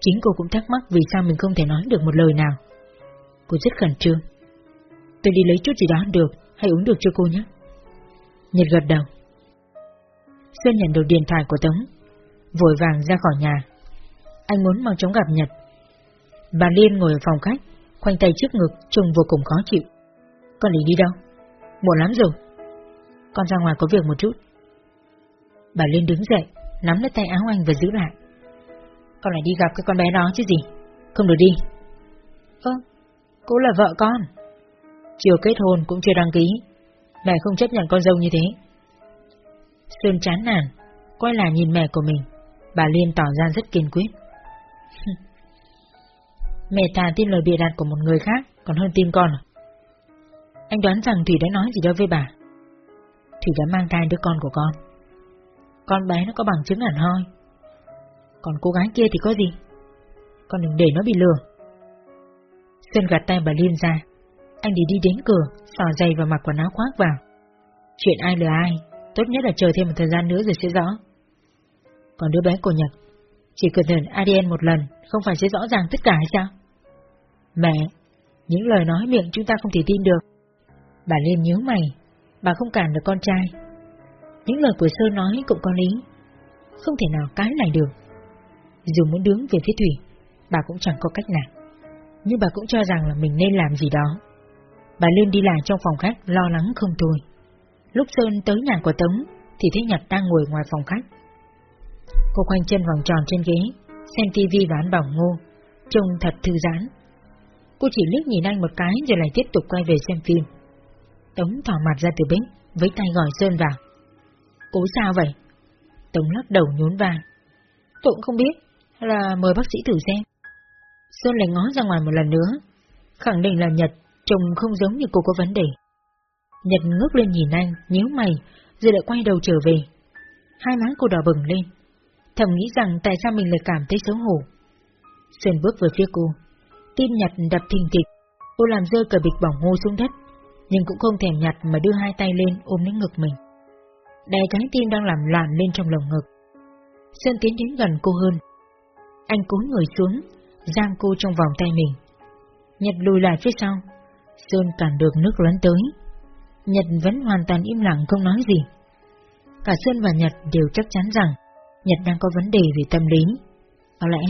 chính cô cũng thắc mắc vì sao mình không thể nói được một lời nào. Cô rất khẩn trương. Tôi đi lấy chút gì đó ăn được, hay uống được cho cô nhé. Nhật gật đầu. Sơn nhận được điện thoại của Tống, vội vàng ra khỏi nhà. Anh muốn mau chóng gặp Nhật. Bà Liên ngồi ở phòng khách, khoanh tay trước ngực, trông vô cùng khó chịu. Con định đi đâu? Muộn lắm rồi. Con ra ngoài có việc một chút. Bà Liên đứng dậy, nắm lấy tay áo anh và giữ lại. Con lại đi gặp cái con bé đó chứ gì? Không được đi. Ơ, cô là vợ con. Chưa kết hôn cũng chưa đăng ký. Mẹ không chấp nhận con dâu như thế. Sơn chán nản, quay lại nhìn mẹ của mình. Bà Liên tỏ ra rất kiên quyết. mẹ thà tin lời bịa đặt của một người khác còn hơn tin con à? Anh đoán rằng Thủy đã nói gì đó với bà thì đã mang thai đứa con của con. Con bé nó có bằng chứng hẳn hoi. Còn cô gái kia thì có gì? Con đừng để nó bị lừa. Sơn gạt tay bà Liên ra, anh đi đi đến cửa, xỏ giày và mặc quần áo khoác vào. Chuyện ai lừa ai, tốt nhất là chờ thêm một thời gian nữa rồi sẽ rõ. Còn đứa bé của Nhật, chỉ cần thử ADN một lần, không phải sẽ rõ ràng tất cả hay sao? Mẹ, những lời nói miệng chúng ta không thể tin được. Bà Liên nhớ mày, bà không cản được con trai. Những lời của Sơ nói cũng có lý, không thể nào cái lại được. Dù muốn đứng về phía Thủy, bà cũng chẳng có cách nào. Nhưng bà cũng cho rằng là mình nên làm gì đó. Bà lên đi lại trong phòng khách lo lắng không thôi. Lúc Sơn tới nhà của Tống thì thấy Nhật đang ngồi ngoài phòng khách. Cô khoanh chân vòng tròn trên ghế, xem tivi và ăn bỏng ngô, trông thật thư giãn. Cô chỉ liếc nhìn anh một cái rồi lại tiếp tục quay về xem phim. Tống thỏ mặt ra từ bếp, với tay gọi Sơn vào. Cố sao vậy? Tống lắc đầu nhún vai. Tôi cũng không biết, là mời bác sĩ thử xem. Sơn lại ngó ra ngoài một lần nữa, khẳng định là Nhật Trông không giống như cô có vấn đề. Nhật ngước lên nhìn anh, nhíu mày, rồi lại quay đầu trở về. Hai má cô đỏ bừng lên. Thầm nghĩ rằng tại sao mình lại cảm thấy xấu hổ. Sơn bước về phía cô. Tim Nhật đập thình thịch. Cô làm rơi cờ bịch bỏng ngô xuống đất, nhưng cũng không thèm nhặt mà đưa hai tay lên ôm lấy ngực mình. Đè trái tim đang làm loạn lên trong lồng ngực. Sơn tiến đến gần cô hơn. Anh cúi người xuống, giam cô trong vòng tay mình. Nhật lùi lại phía sau, Sơn cản được nước lấn tới. Nhật vẫn hoàn toàn im lặng không nói gì. Cả Sơn và Nhật đều chắc chắn rằng Nhật đang có vấn đề về tâm lý. Có lẽ,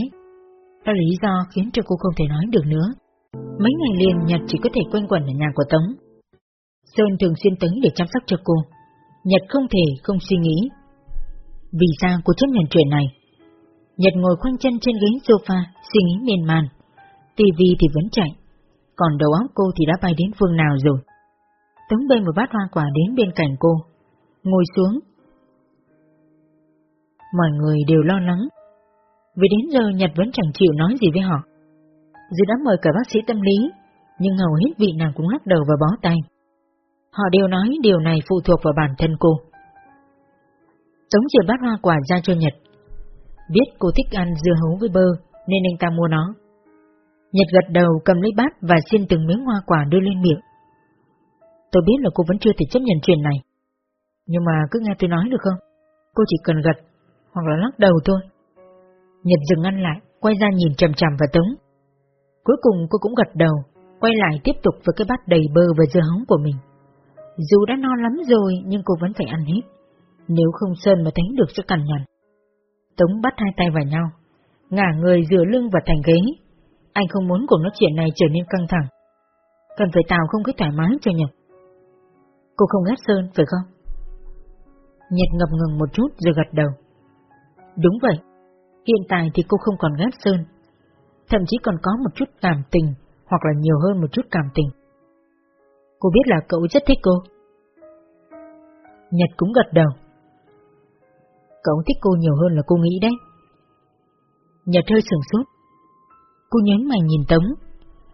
đó là lý do khiến cho cô không thể nói được nữa. Mấy ngày liền Nhật chỉ có thể quanh quẩn ở nhà của Tống. Sơn thường xuyên tới để chăm sóc cho cô. Nhật không thể không suy nghĩ. Vì sao cô chấp nhận chuyện này? Nhật ngồi khoanh chân trên ghế sofa, suy nghĩ miên man. tivi thì vẫn chạy, còn đầu óc cô thì đã bay đến phương nào rồi. Tống bê một bát hoa quả đến bên cạnh cô, ngồi xuống. Mọi người đều lo lắng, vì đến giờ Nhật vẫn chẳng chịu nói gì với họ. Dù đã mời cả bác sĩ tâm lý, nhưng hầu hết vị nào cũng lắc đầu và bó tay. Họ đều nói điều này phụ thuộc vào bản thân cô. Tống chia bát hoa quả ra cho Nhật. Biết cô thích ăn dưa hấu với bơ, nên anh ta mua nó. Nhật gật đầu cầm lấy bát và xin từng miếng hoa quả đưa lên miệng. Tôi biết là cô vẫn chưa thể chấp nhận chuyện này. Nhưng mà cứ nghe tôi nói được không? Cô chỉ cần gật, hoặc là lắc đầu thôi. Nhật dừng ăn lại, quay ra nhìn chầm chằm vào Tống. Cuối cùng cô cũng gật đầu, quay lại tiếp tục với cái bát đầy bơ và dưa hấu của mình. Dù đã no lắm rồi nhưng cô vẫn phải ăn hết, nếu không Sơn mà thấy được sẽ cằn nhằn. Tống bắt hai tay vào nhau, ngả người dựa lưng vào thành ghế. Anh không muốn cuộc nói chuyện này trở nên căng thẳng. Cần phải tạo không khí thoải mái cho Nhật. Cô không ghét Sơn, phải không? Nhật ngập ngừng một chút rồi gật đầu. Đúng vậy, hiện tại thì cô không còn ghét Sơn. Thậm chí còn có một chút cảm tình, hoặc là nhiều hơn một chút cảm tình. Cô biết là cậu rất thích cô. Nhật cũng gật đầu. Cậu thích cô nhiều hơn là cô nghĩ đấy. Nhật hơi sửng sốt. Cô nhấn mày nhìn Tống,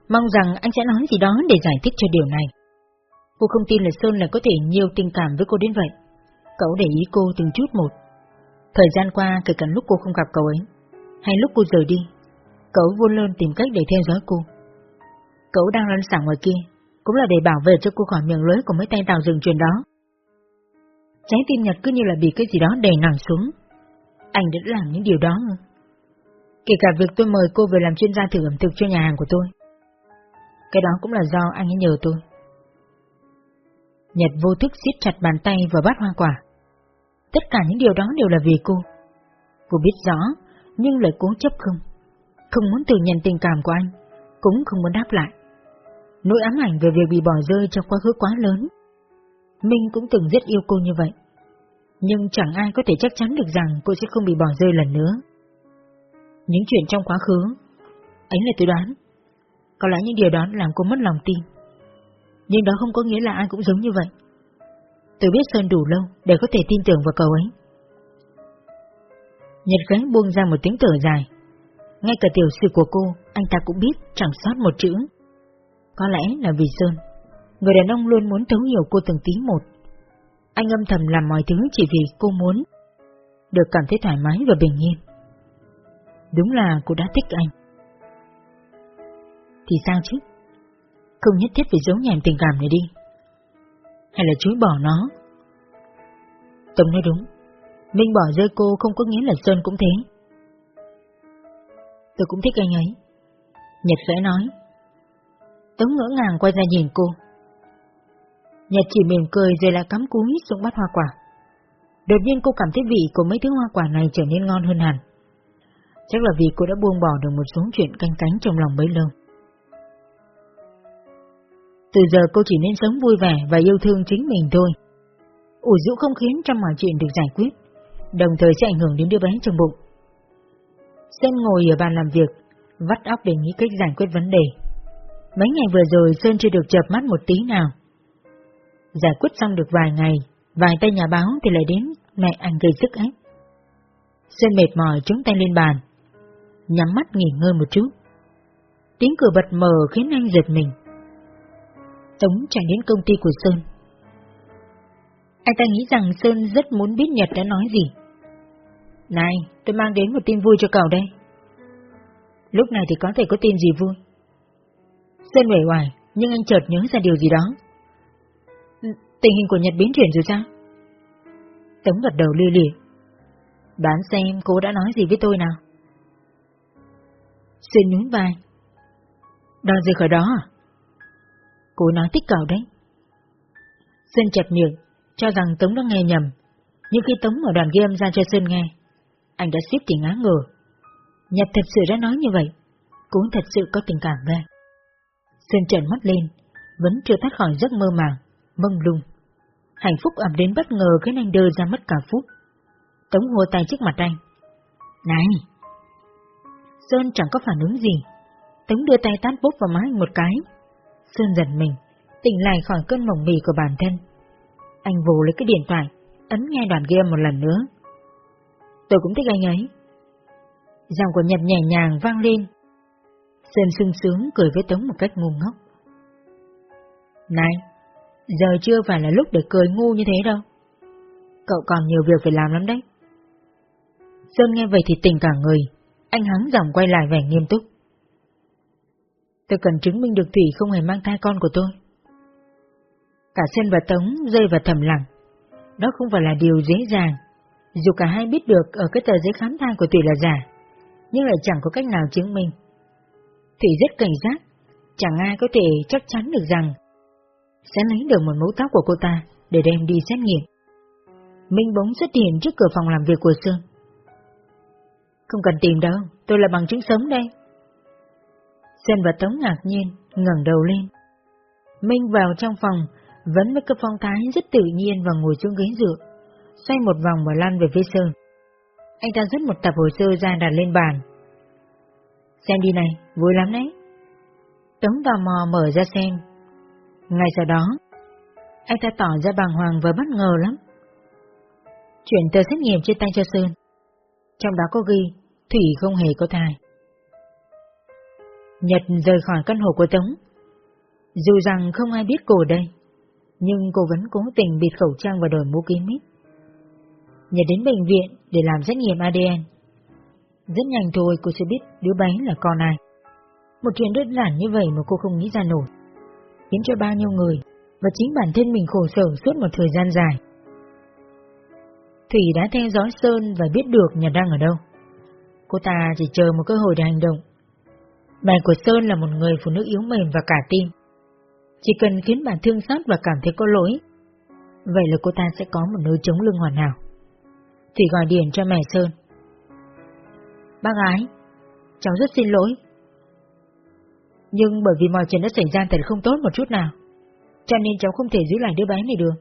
mong rằng anh sẽ nói gì đó để giải thích cho điều này. Cô không tin là Sơn lại có thể nhiều tình cảm với cô đến vậy. Cậu để ý cô từng chút một. Thời gian qua, kể cả lúc cô không gặp cậu ấy, hay lúc cô rời đi, cậu vô lơn tìm cách để theo dõi cô. Cậu đang lăn xả ngoài kia, cũng là để bảo vệ cho cô khỏi miệng lưới của mấy tay tàu rừng truyền đó. Trái tim Nhật cứ như là bị cái gì đó đè nặng xuống. Anh đã làm những điều đó ư? Kể cả việc tôi mời cô về làm chuyên gia thử ẩm thực cho nhà hàng của tôi. Cái đó cũng là do anh ấy nhờ tôi. Nhật vô thức siết chặt bàn tay và bát hoa quả. Tất cả những điều đó đều là vì cô. Cô biết rõ, nhưng lại cố chấp không. Không muốn thừa nhận tình cảm của anh, cũng không muốn đáp lại. Nỗi ám ảnh về việc bị bỏ rơi trong quá khứ quá lớn. Minh cũng từng rất yêu cô như vậy. Nhưng chẳng ai có thể chắc chắn được rằng cô sẽ không bị bỏ rơi lần nữa. Những chuyện trong quá khứ, ấy là tôi đoán. Có lẽ những điều đó làm cô mất lòng tin. Nhưng đó không có nghĩa là ai cũng giống như vậy. Tôi biết Sơn đủ lâu để có thể tin tưởng vào cậu ấy. Nhật Khánh buông ra một tiếng thở dài. Ngay cả tiểu sự của cô, anh ta cũng biết chẳng sót một chữ. Có lẽ là vì Sơn, người đàn ông luôn muốn thấu hiểu cô từng tí một. Anh âm thầm làm mọi thứ chỉ vì cô muốn được cảm thấy thoải mái và bình yên. Đúng là cô đã thích anh. Thì sao chứ? Không nhất thiết phải giấu nhèm tình cảm này đi. Hay là chối bỏ nó? Tống nói đúng. Minh bỏ rơi cô không có nghĩa là Sơn cũng thế. Tôi cũng thích anh ấy. Nhật khẽ nói. Tống ngỡ ngàng quay ra nhìn cô. Nhật chỉ mỉm cười rồi lại cắm cúi xuống bát hoa quả. Đột nhiên cô cảm thấy vị của mấy thứ hoa quả này trở nên ngon hơn hẳn. Chắc là vì cô đã buông bỏ được một số chuyện canh cánh trong lòng bấy lâu. Từ giờ cô chỉ nên sống vui vẻ và yêu thương chính mình thôi. Ủ rũ không khiến cho mọi chuyện được giải quyết, đồng thời sẽ ảnh hưởng đến đứa bé trong bụng. xem ngồi ở bàn làm việc, vắt óc để nghĩ cách giải quyết vấn đề. Mấy ngày vừa rồi Sơn chưa được chợp mắt một tí nào. Giải quyết xong được vài ngày, vài tay nhà báo thì lại đến mẹ anh gây sức ép. Sơn mệt mỏi chống tay lên bàn, nhắm mắt nghỉ ngơi một chút. Tiếng cửa bật mở khiến anh giật mình. Tống chạy đến công ty của Sơn. Anh ta nghĩ rằng Sơn rất muốn biết Nhật đã nói gì. Này, tôi mang đến một tin vui cho cậu đây. Lúc này thì có thể có tin gì vui. Sơn uể oải, nhưng anh chợt nhớ ra điều gì đó. Tình hình của Nhật biến chuyển rồi sao? Tống gật đầu lia lịa. Đoán xem cô đã nói gì với tôi nào. Sơn nhún vai. Đòi gì khỏi đó à? Cô nói thích cậu đấy. Sơn chặt miệng, cho rằng Tống đã nghe nhầm. Nhưng khi Tống ở đoàn ghi âm ra cho Sơn nghe, anh đã suýt thì ngã ngửa. Nhật thật sự đã nói như vậy, cũng thật sự có tình cảm với Sơn trợn mắt lên, vẫn chưa thoát khỏi giấc mơ màng, mông lung. Hạnh phúc ập đến bất ngờ khiến anh đơ ra mất cả phút. Tống hùa tay trước mặt anh. Này! Sơn chẳng có phản ứng gì. Tống đưa tay tát bốp vào má anh một cái. Sơn giận mình, tỉnh lại khỏi cơn mộng mì của bản thân. Anh vồ lấy cái điện thoại, ấn nghe đoạn game một lần nữa. Tôi cũng thích anh ấy. Giọng của Nhật nhẹ nhàng vang lên. Sơn sung sướng cười với Tống một cách ngu ngốc. Này, giờ chưa phải là lúc để cười ngu như thế đâu. Cậu còn nhiều việc phải làm lắm đấy. Sơn nghe vậy thì tỉnh cả người, anh hắng giọng quay lại vẻ nghiêm túc. Tôi cần chứng minh được Thủy không hề mang thai con của tôi. Cả Sơn và Tống rơi vào thầm lặng. Đó không phải là điều dễ dàng. Dù cả hai biết được ở cái tờ giấy khám thai của Thủy là giả, nhưng lại chẳng có cách nào chứng minh. Thủy rất cảnh giác, chẳng ai có thể chắc chắn được rằng sẽ lấy được một mẫu tóc của cô ta để đem đi xét nghiệm. Minh bóng xuất hiện trước cửa phòng làm việc của Sơn. Không cần tìm đâu, tôi là bằng chứng sống đây. Sơn và Tống ngạc nhiên, ngẩng đầu lên. Minh vào trong phòng, vẫn với cái phong thái rất tự nhiên và ngồi xuống ghế dựa, xoay một vòng và lăn về phía Sơn. Anh ta rút một tập hồ sơ ra đặt lên bàn. Xem đi này, vui lắm đấy. Tống tò mò mở ra xem. Ngay sau đó, anh ta tỏ ra bàng hoàng và bất ngờ lắm. Chuyển tờ xét nghiệm trên tay cho Sơn. Trong đó có ghi, Thủy không hề có thai. Nhật rời khỏi căn hộ của Tống. Dù rằng không ai biết cô đây, nhưng cô vẫn cố tình bịt khẩu trang và đổi mũ kín mít. Nhật đến bệnh viện để làm xét nghiệm ADN. Rất nhanh thôi cô sẽ biết đứa bé là con ai. Một chuyện đơn giản như vậy mà cô không nghĩ ra nổi. Khiến cho bao nhiêu người và chính bản thân mình khổ sở suốt một thời gian dài. Thủy đã theo dõi Sơn và biết được Nhật đang ở đâu. Cô ta chỉ chờ một cơ hội để hành động. Mẹ của Sơn là một người phụ nữ yếu mềm và cả tim. Chỉ cần khiến bà thương xót và cảm thấy có lỗi, vậy là cô ta sẽ có một nơi chống lưng hoàn hảo. Thủy gọi điện cho mẹ Sơn. Bác gái, cháu rất xin lỗi. Nhưng bởi vì mọi chuyện đã xảy ra thật không tốt một chút nào, cho nên cháu không thể giữ lại đứa bé này được.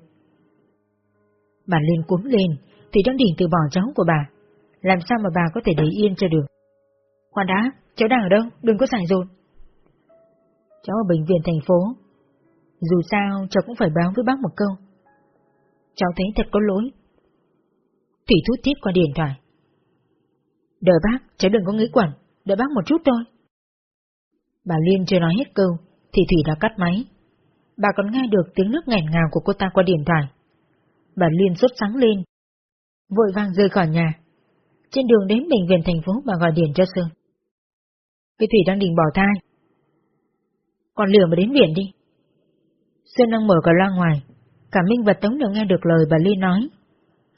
Bà Liên cuốn lên, thì đang định từ bỏ cháu của bà. Làm sao mà bà có thể để yên cho được? Khoan đã, cháu đang ở đâu? Đừng có xài rộn. Cháu ở bệnh viện thành phố. Dù sao, cháu cũng phải báo với bác một câu. Cháu thấy thật có lỗi. Thủy thút tiếp qua điện thoại. Đợi bác, cháu đừng có nghĩ quẩn, đợi bác một chút thôi. Bà Liên chưa nói hết câu, thì Thủy đã cắt máy. Bà còn nghe được tiếng nước nghẹn ngào của cô ta qua điện thoại. Bà Liên sốt sáng lên, vội vàng rời khỏi nhà. Trên đường đến bệnh viện thành phố bà gọi điện cho Sơn. Cái Thủy đang định bỏ thai. Còn lửa mà đến viện đi. Sơn đang mở cả loa ngoài, cả Minh và Tống đều nghe được lời bà Liên nói.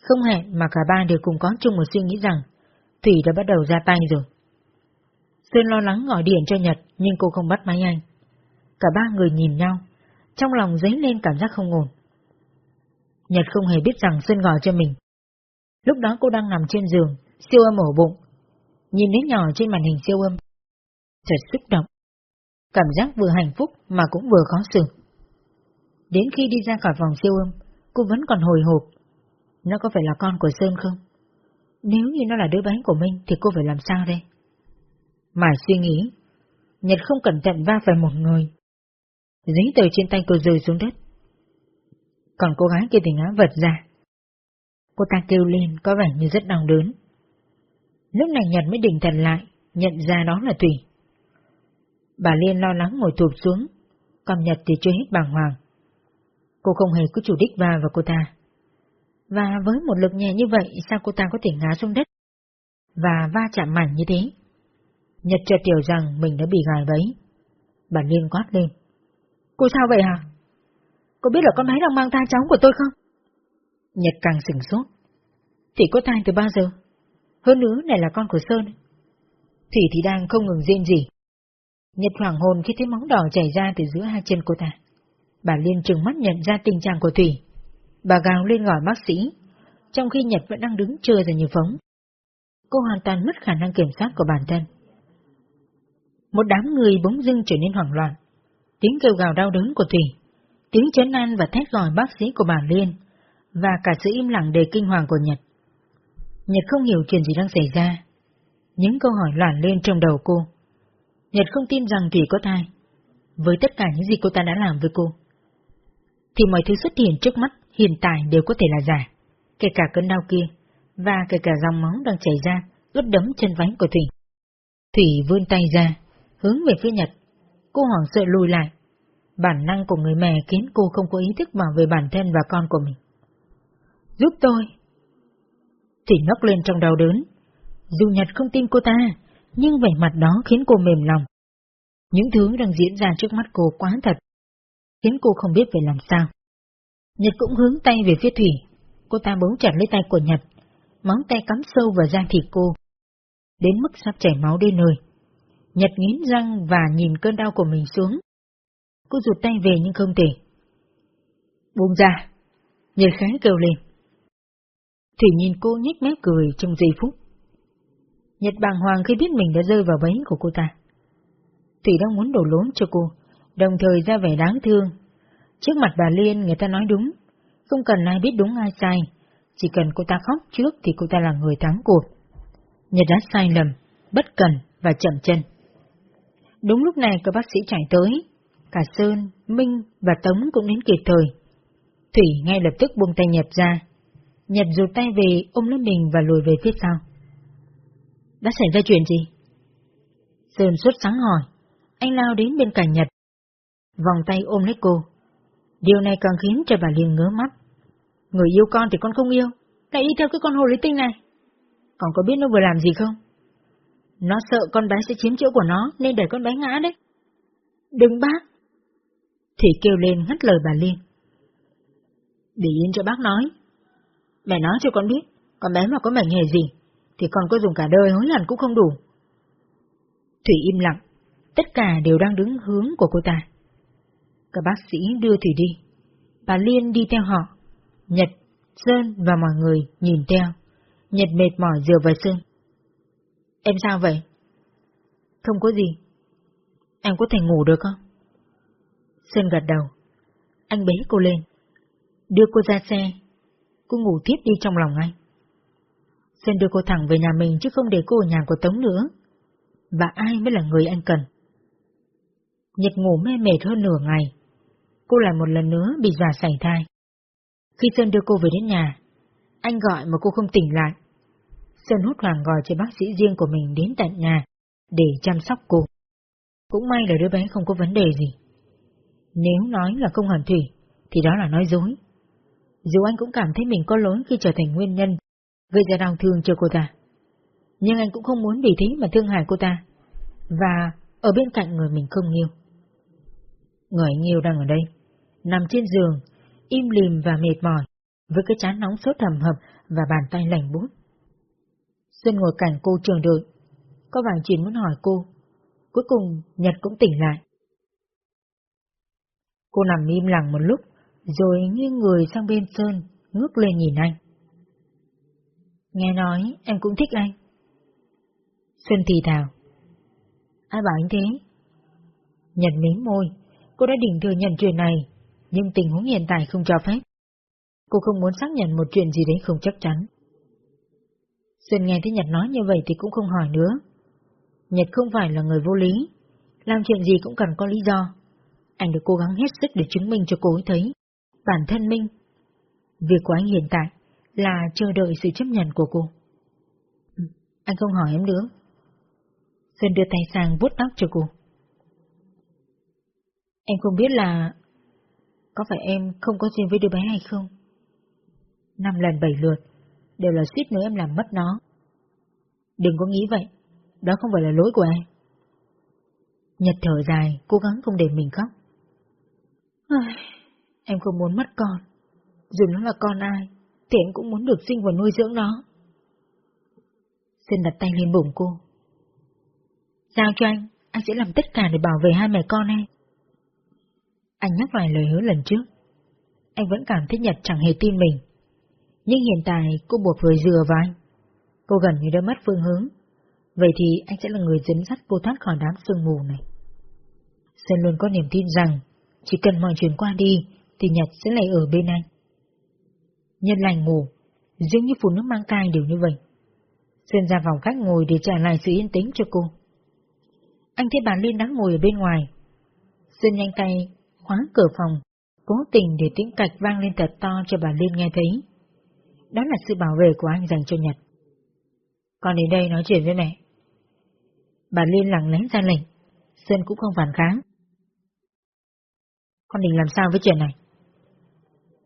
Không hẹn mà cả ba đều cùng có chung một suy nghĩ rằng Thủy đã bắt đầu ra tay rồi. Sơn lo lắng gọi điện cho Nhật nhưng cô không bắt máy anh. Cả ba người nhìn nhau, trong lòng dấy lên cảm giác không ổn. Nhật không hề biết rằng Sơn gọi cho mình. Lúc đó cô đang nằm trên giường, siêu âm ổ bụng. Nhìn đến nhỏ trên màn hình siêu âm. Thật xúc động. Cảm giác vừa hạnh phúc mà cũng vừa khó xử. Đến khi đi ra khỏi phòng siêu âm, cô vẫn còn hồi hộp. Nó có phải là con của Sơn không? Nếu như nó là đứa bé của mình thì cô phải làm sao đây? Mải suy nghĩ, Nhật không cẩn thận va phải một người. Giấy tờ trên tay cô rơi xuống đất. Còn cô gái kia thì ngã vật ra. Cô ta kêu lên có vẻ như rất đau đớn. Lúc này Nhật mới định thần lại, nhận ra đó là Thủy. Bà Liên lo lắng ngồi thụp xuống, còn Nhật thì chưa hết bàng hoàng. Cô không hề có chủ đích va vào cô ta. Và với một lực nhẹ như vậy, sao cô ta có thể ngã xuống đất? Và va chạm mạnh như thế? Nhật chợt hiểu rằng mình đã bị gài bẫy. Bà Liên quát lên. Cô sao vậy hả? Cô biết là con bé đang mang thai cháu của tôi không? Nhật càng sửng sốt. Thì có thai từ bao giờ? Hơn nữa này là con của Sơn. Thủy thì đang không ngừng rên gì. Nhật hoàng hồn khi thấy máu đỏ chảy ra từ giữa hai chân cô ta. Bà Liên trừng mắt nhận ra tình trạng của Thủy. Bà gào lên gọi bác sĩ, trong khi Nhật vẫn đang đứng chơi ra như phóng. Cô hoàn toàn mất khả năng kiểm soát của bản thân. Một đám người bỗng dưng trở nên hoảng loạn. Tiếng kêu gào đau đớn của Thủy, tiếng chấn an và thét gọi bác sĩ của bà Liên, và cả sự im lặng đầy kinh hoàng của Nhật. Nhật không hiểu chuyện gì đang xảy ra. Những câu hỏi loạn lên trong đầu cô. Nhật không tin rằng Thủy có thai. Với tất cả những gì cô ta đã làm với cô. Thì mọi thứ xuất hiện trước mắt hiện tại đều có thể là giả. Kể cả cơn đau kia, và kể cả dòng máu đang chảy ra, ướt đẫm chân váy của Thủy. Thủy vươn tay ra, hướng về phía Nhật. Cô hoảng sợ lùi lại. Bản năng của người mẹ khiến cô không có ý thức bảo vệ bản thân và con của mình. Giúp tôi! Thủy ngóc lên trong đau đớn. Dù Nhật không tin cô ta, nhưng vẻ mặt đó khiến cô mềm lòng. Những thứ đang diễn ra trước mắt cô quá thật, khiến cô không biết phải làm sao. Nhật cũng hướng tay về phía Thủy, cô ta bấu chặt lấy tay của Nhật, móng tay cắm sâu vào da thịt cô, đến mức sắp chảy máu đến nơi. Nhật nghiến răng và nhìn cơn đau của mình xuống. Cô rụt tay về nhưng không thể. Buông ra. Nhật kháng kêu lên. Thủy nhìn cô nhếch mép cười trong giây phút. Nhật bàng hoàng khi biết mình đã rơi vào bẫy của cô ta. Thủy đang muốn đổ lỗi cho cô, đồng thời ra vẻ đáng thương. Trước mặt bà Liên người ta nói đúng, không cần ai biết đúng ai sai, chỉ cần cô ta khóc trước thì cô ta là người thắng cuộc. Nhật đã sai lầm, bất cần và chậm chân. Đúng lúc này các bác sĩ chạy tới, cả Sơn, Minh và Tống cũng đến kịp thời. Thủy ngay lập tức buông tay Nhật ra. Nhật rụt tay về ôm lấy mình và lùi về phía sau. Đã xảy ra chuyện gì? Sơn suốt sáng hỏi. Anh lao đến bên cạnh Nhật. Vòng tay ôm lấy cô. Điều này càng khiến cho bà Liên ngớ mắt. Người yêu con thì con không yêu, lại đi theo cái con hồ lý tinh này. Còn có biết nó vừa làm gì không? Nó sợ con bé sẽ chiếm chỗ của nó nên để con bé ngã đấy. Đừng bác. Thủy kêu lên ngắt lời bà Liên. Để yên cho bác nói. Mẹ nói cho con biết, con bé mà có mảnh hề gì, thì con có dùng cả đời hối hận cũng không đủ. Thủy im lặng, tất cả đều đang đứng hướng của cô ta. Các bác sĩ đưa Thủy đi. Bà Liên đi theo họ. Nhật, Sơn và mọi người nhìn theo. Nhật mệt mỏi dựa vào Sơn. Em sao vậy? Không có gì. Em có thể ngủ được không? Sơn gật đầu. Anh bế cô lên. Đưa cô ra xe. Cô ngủ tiếp đi trong lòng anh. Sơn đưa cô thẳng về nhà mình chứ không để cô ở nhà của Tống nữa. Và ai mới là người anh cần? Nhật ngủ mê mệt hơn nửa ngày. Cô lại một lần nữa bị dọa sảy thai. Khi Sơn đưa cô về đến nhà, anh gọi mà cô không tỉnh lại. Sơn hút hoảng gọi cho bác sĩ riêng của mình đến tận nhà để chăm sóc cô. Cũng may là đứa bé không có vấn đề gì. Nếu nói là không hoàn thủy, thì đó là nói dối. Dù anh cũng cảm thấy mình có lỗi khi trở thành nguyên nhân, gây ra đau thương cho cô ta. Nhưng anh cũng không muốn vì thế mà thương hại cô ta, và ở bên cạnh người mình không yêu. Người anh yêu đang ở đây, nằm trên giường, im lìm và mệt mỏi, với cái chán nóng sốt hầm hập và bàn tay lạnh bút. Xuân ngồi cạnh cô trường đợi, có vài chuyện muốn hỏi cô. Cuối cùng Nhật cũng tỉnh lại. Cô nằm im lặng một lúc, rồi nghiêng người sang bên Sơn, ngước lên nhìn anh. Nghe nói em cũng thích anh. Xuân thì thào. Ai bảo anh thế? Nhật mím môi, cô đã định thừa nhận chuyện này, nhưng tình huống hiện tại không cho phép. Cô không muốn xác nhận một chuyện gì đấy không chắc chắn. Xuân nghe thấy Nhật nói như vậy thì cũng không hỏi nữa. Nhật không phải là người vô lý, làm chuyện gì cũng cần có lý do. Anh được cố gắng hết sức để chứng minh cho cô ấy thấy, bản thân minh. Việc của anh hiện tại là chờ đợi sự chấp nhận của cô. Ừ, anh không hỏi em nữa. Xuân đưa tay sang vuốt tóc cho cô. Em không biết là có phải em không có duyên với đứa bé hay không? Năm lần bảy lượt, đều là suýt nữa em làm mất nó. Đừng có nghĩ vậy, đó không phải là lỗi của em. Nhật thở dài, cố gắng không để mình khóc. Em không muốn mất con, dù nó là con ai, thì em cũng muốn được sinh và nuôi dưỡng nó. Xin đặt tay lên bụng cô. Giao cho anh, anh sẽ làm tất cả để bảo vệ hai mẹ con em. Anh nhắc lại lời hứa lần trước. Anh vẫn cảm thấy Nhật chẳng hề tin mình. Nhưng hiện tại cô buộc phải dừa vào anh. Cô gần như đã mất phương hướng. Vậy thì anh sẽ là người dẫn dắt cô thoát khỏi đám sương mù này. Sơn luôn có niềm tin rằng chỉ cần mọi chuyện qua đi thì Nhật sẽ lại ở bên anh. Nhân lành ngủ, dường như phụ nữ mang thai đều như vậy. Sơn ra vào khách ngồi để trả lại sự yên tĩnh cho cô. Anh thấy bà Liên đang ngồi ở bên ngoài. Sơn nhanh tay khóa cửa phòng, cố tình để tiếng cạch vang lên thật to cho bà Liên nghe thấy. Đó là sự bảo vệ của anh dành cho Nhật. Con đến đây nói chuyện với mẹ. Bà Liên lặng lẽ ra lệnh, Sơn cũng không phản kháng. Con định làm sao với chuyện này?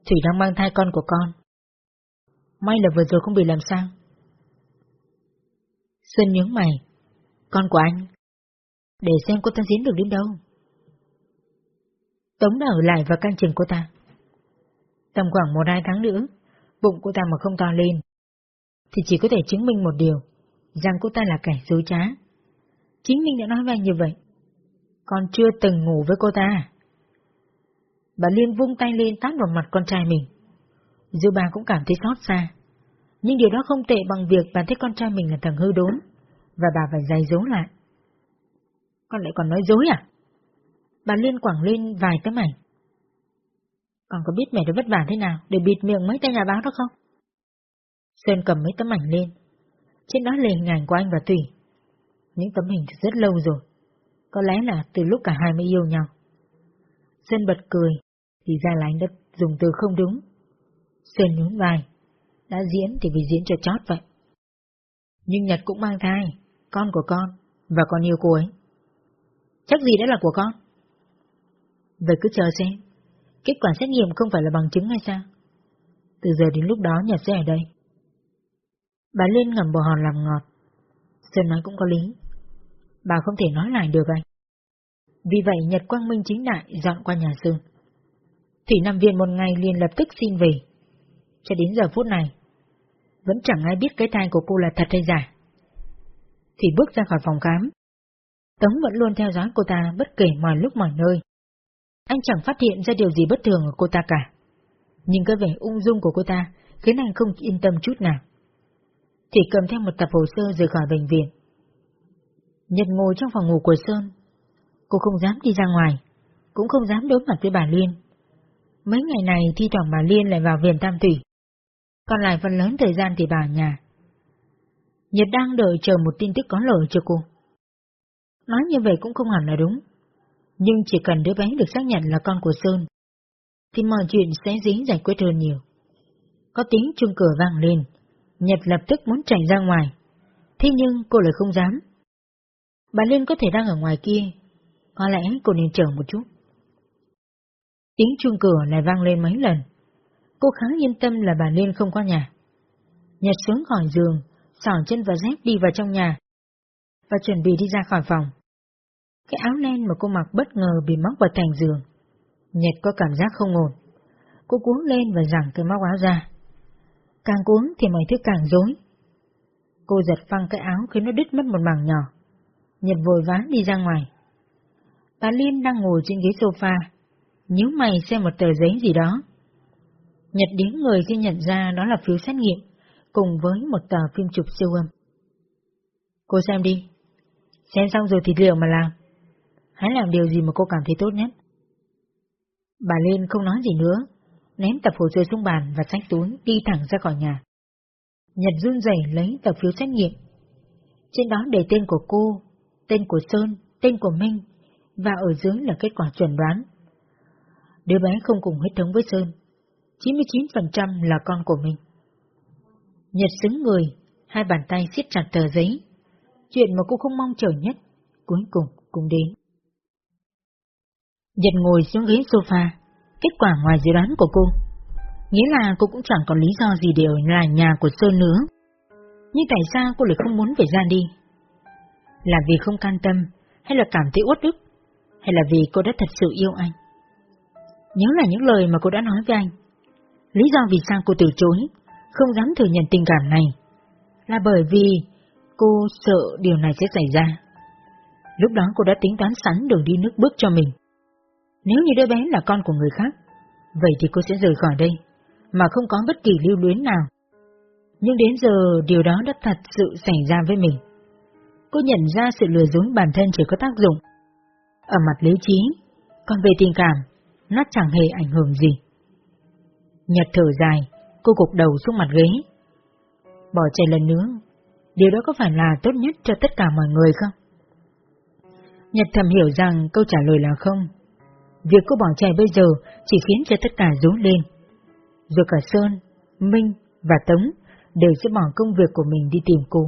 Thủy đang mang thai con của con. May là vừa rồi không bị làm sao. Sơn nhướng mày. Con của anh. Để xem cô ta diễn được đến đâu. Tống đã ở lại và canh chừng cô ta. Tầm khoảng một hai tháng nữa, bụng cô ta mà không to lên, thì chỉ có thể chứng minh một điều, rằng cô ta là kẻ dối trá. Chính mình đã nói với anh như vậy. Con chưa từng ngủ với cô ta. Bà Liên vung tay lên tát vào mặt con trai mình. dù bà cũng cảm thấy xót xa. Nhưng điều đó không tệ bằng việc bà thấy con trai mình là thằng hư đốn, và bà phải dày dấu lại. Con lại còn nói dối à? Bà Liên quẳng lên vài tấm ảnh. còn có biết mẹ đã vất vả thế nào để bịt miệng mấy tay nhà báo đó không? Sơn cầm mấy tấm ảnh lên. Trên đó là hình ảnh của anh và Thủy. Những tấm hình rất lâu rồi. Có lẽ là từ lúc cả hai mới yêu nhau. Sơn bật cười, thì ra là anh đã dùng từ không đúng. Sơn nhún vai. Đã diễn thì vì diễn cho chót vậy. Nhưng Nhật cũng mang thai, con của con, và con yêu cô ấy. Chắc gì đã là của con? Vậy cứ chờ xem. Kết quả xét nghiệm không phải là bằng chứng hay sao? Từ giờ đến lúc đó Nhật sẽ ở đây. Bà Liên ngầm bò hòn làm ngọt. Sơn nói cũng có lý. Bà không thể nói lại được anh. Vì vậy Nhật Quang Minh chính đại dọn qua nhà Sơn. Thủy Nam Viên một ngày liền lập tức xin về. Cho đến giờ phút này, vẫn chẳng ai biết cái thai của cô là thật hay giả. Thủy bước ra khỏi phòng khám. Tống vẫn luôn theo dõi cô ta bất kể mọi lúc mọi nơi. Anh chẳng phát hiện ra điều gì bất thường ở cô ta cả. Nhưng cái vẻ ung dung của cô ta khiến anh không yên tâm chút nào. Thì cầm theo một tập hồ sơ rời khỏi bệnh viện. Nhật ngồi trong phòng ngủ của Sơn. Cô không dám đi ra ngoài, cũng không dám đối mặt với bà Liên. Mấy ngày này thi thoảng bà Liên lại vào viện Tam Thủy. Còn lại phần lớn thời gian thì bà ở nhà. Nhật đang đợi chờ một tin tức có lợi cho cô. Nói như vậy cũng không hẳn là đúng. Nhưng chỉ cần đứa bé được xác nhận là con của Sơn, thì mọi chuyện sẽ dễ giải quyết hơn nhiều. Có tiếng chuông cửa vang lên, Nhật lập tức muốn chạy ra ngoài. Thế nhưng cô lại không dám. Bà Liên có thể đang ở ngoài kia, có lẽ cô nên chờ một chút. Tiếng chuông cửa lại vang lên mấy lần. Cô khá yên tâm là bà Liên không có nhà. Nhật xuống khỏi giường, xỏ chân và dép đi vào trong nhà, và chuẩn bị đi ra khỏi phòng. Cái áo len mà cô mặc bất ngờ bị móc vào thành giường. Nhật có cảm giác không ổn. Cô cuốn lên và giằng cái móc áo ra. Càng cuốn thì mọi thứ càng rối. Cô giật phăng cái áo khiến nó đứt mất một mảng nhỏ. Nhật vội vã đi ra ngoài. Bà Liên đang ngồi trên ghế sofa, nhíu mày xem một tờ giấy gì đó. Nhật điếng người khi nhận ra đó là phiếu xét nghiệm, cùng với một tờ phim chụp siêu âm. Cô xem đi. Xem xong rồi thì liệu mà làm. Hãy làm điều gì mà cô cảm thấy tốt nhất. Bà Liên không nói gì nữa, ném tập hồ sơ xuống bàn và sách túi đi thẳng ra khỏi nhà. Nhật run rẩy lấy tập phiếu xét nghiệm. Trên đó để tên của cô, tên của Sơn, tên của Minh, và ở dưới là kết quả chuẩn đoán. Đứa bé không cùng huyết thống với Sơn, 99% là con của mình. Nhật xứng người, hai bàn tay siết chặt tờ giấy. Chuyện mà cô không mong chờ nhất, cuối cùng cũng đến. Nhật ngồi xuống ghế sofa, kết quả ngoài dự đoán của cô. Nghĩa là cô cũng chẳng còn lý do gì để ở lại nhà của Sơn nữa. Nhưng tại sao cô lại không muốn về ra đi? Là vì không can tâm, hay là cảm thấy uất ức, hay là vì cô đã thật sự yêu anh? Nhớ là những lời mà cô đã nói với anh. Lý do vì sao cô từ chối, không dám thừa nhận tình cảm này, là bởi vì cô sợ điều này sẽ xảy ra. Lúc đó cô đã tính toán sẵn đường đi nước bước cho mình. Nếu như đứa bé là con của người khác, vậy thì cô sẽ rời khỏi đây, mà không có bất kỳ lưu luyến nào. Nhưng đến giờ điều đó đã thật sự xảy ra với mình. Cô nhận ra sự lừa dối bản thân chỉ có tác dụng. Ở mặt lý trí, còn về tình cảm, nó chẳng hề ảnh hưởng gì. Nhật thở dài, cô gục đầu xuống mặt ghế. Bỏ chạy lần nữa, điều đó có phải là tốt nhất cho tất cả mọi người không? Nhật thầm hiểu rằng câu trả lời là không. Việc cô bỏ chạy bây giờ chỉ khiến cho tất cả rối lên. Rồi cả Sơn, Minh và Tống đều sẽ bỏ công việc của mình đi tìm cô.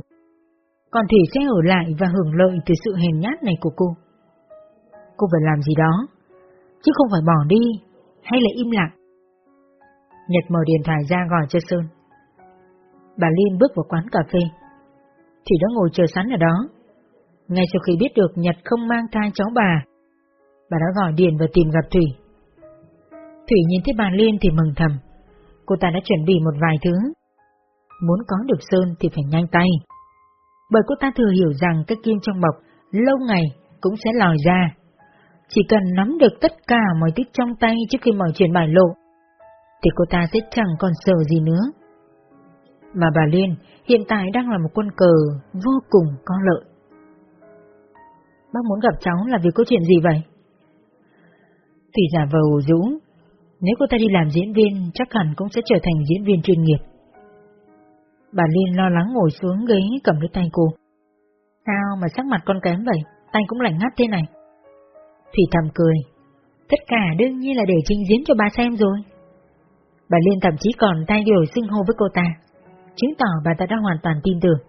Còn Thủy sẽ ở lại và hưởng lợi từ sự hèn nhát này của cô. Cô phải làm gì đó, chứ không phải bỏ đi hay là im lặng. Nhật mở điện thoại ra gọi cho Sơn. Bà Liên bước vào quán cà phê. Thủy đã ngồi chờ sẵn ở đó. Ngay sau khi biết được Nhật không mang thai cháu bà, bà đã gọi điện và tìm gặp Thủy. Thủy nhìn thấy bà Liên thì mừng thầm. Cô ta đã chuẩn bị một vài thứ. Muốn có được Sơn thì phải nhanh tay. Bởi cô ta thừa hiểu rằng cái kim trong bọc lâu ngày cũng sẽ lòi ra. Chỉ cần nắm được tất cả mọi thứ trong tay trước khi mọi chuyện bại lộ, thì cô ta sẽ chẳng còn sợ gì nữa. Mà bà Liên hiện tại đang là một quân cờ vô cùng có lợi. Bác muốn gặp cháu là vì có chuyện gì vậy? Thủy giả vờ rũ, nếu cô ta đi làm diễn viên chắc hẳn cũng sẽ trở thành diễn viên chuyên nghiệp. Bà Liên lo lắng ngồi xuống ghế cầm lấy tay cô. Sao mà sắc mặt con kém vậy, tay cũng lạnh ngắt thế này. Thủy thầm cười, tất cả đương nhiên là để trình diễn cho bà xem rồi. Bà Liên thậm chí còn tay điều xưng hô với cô ta, chứng tỏ bà ta đã hoàn toàn tin tưởng.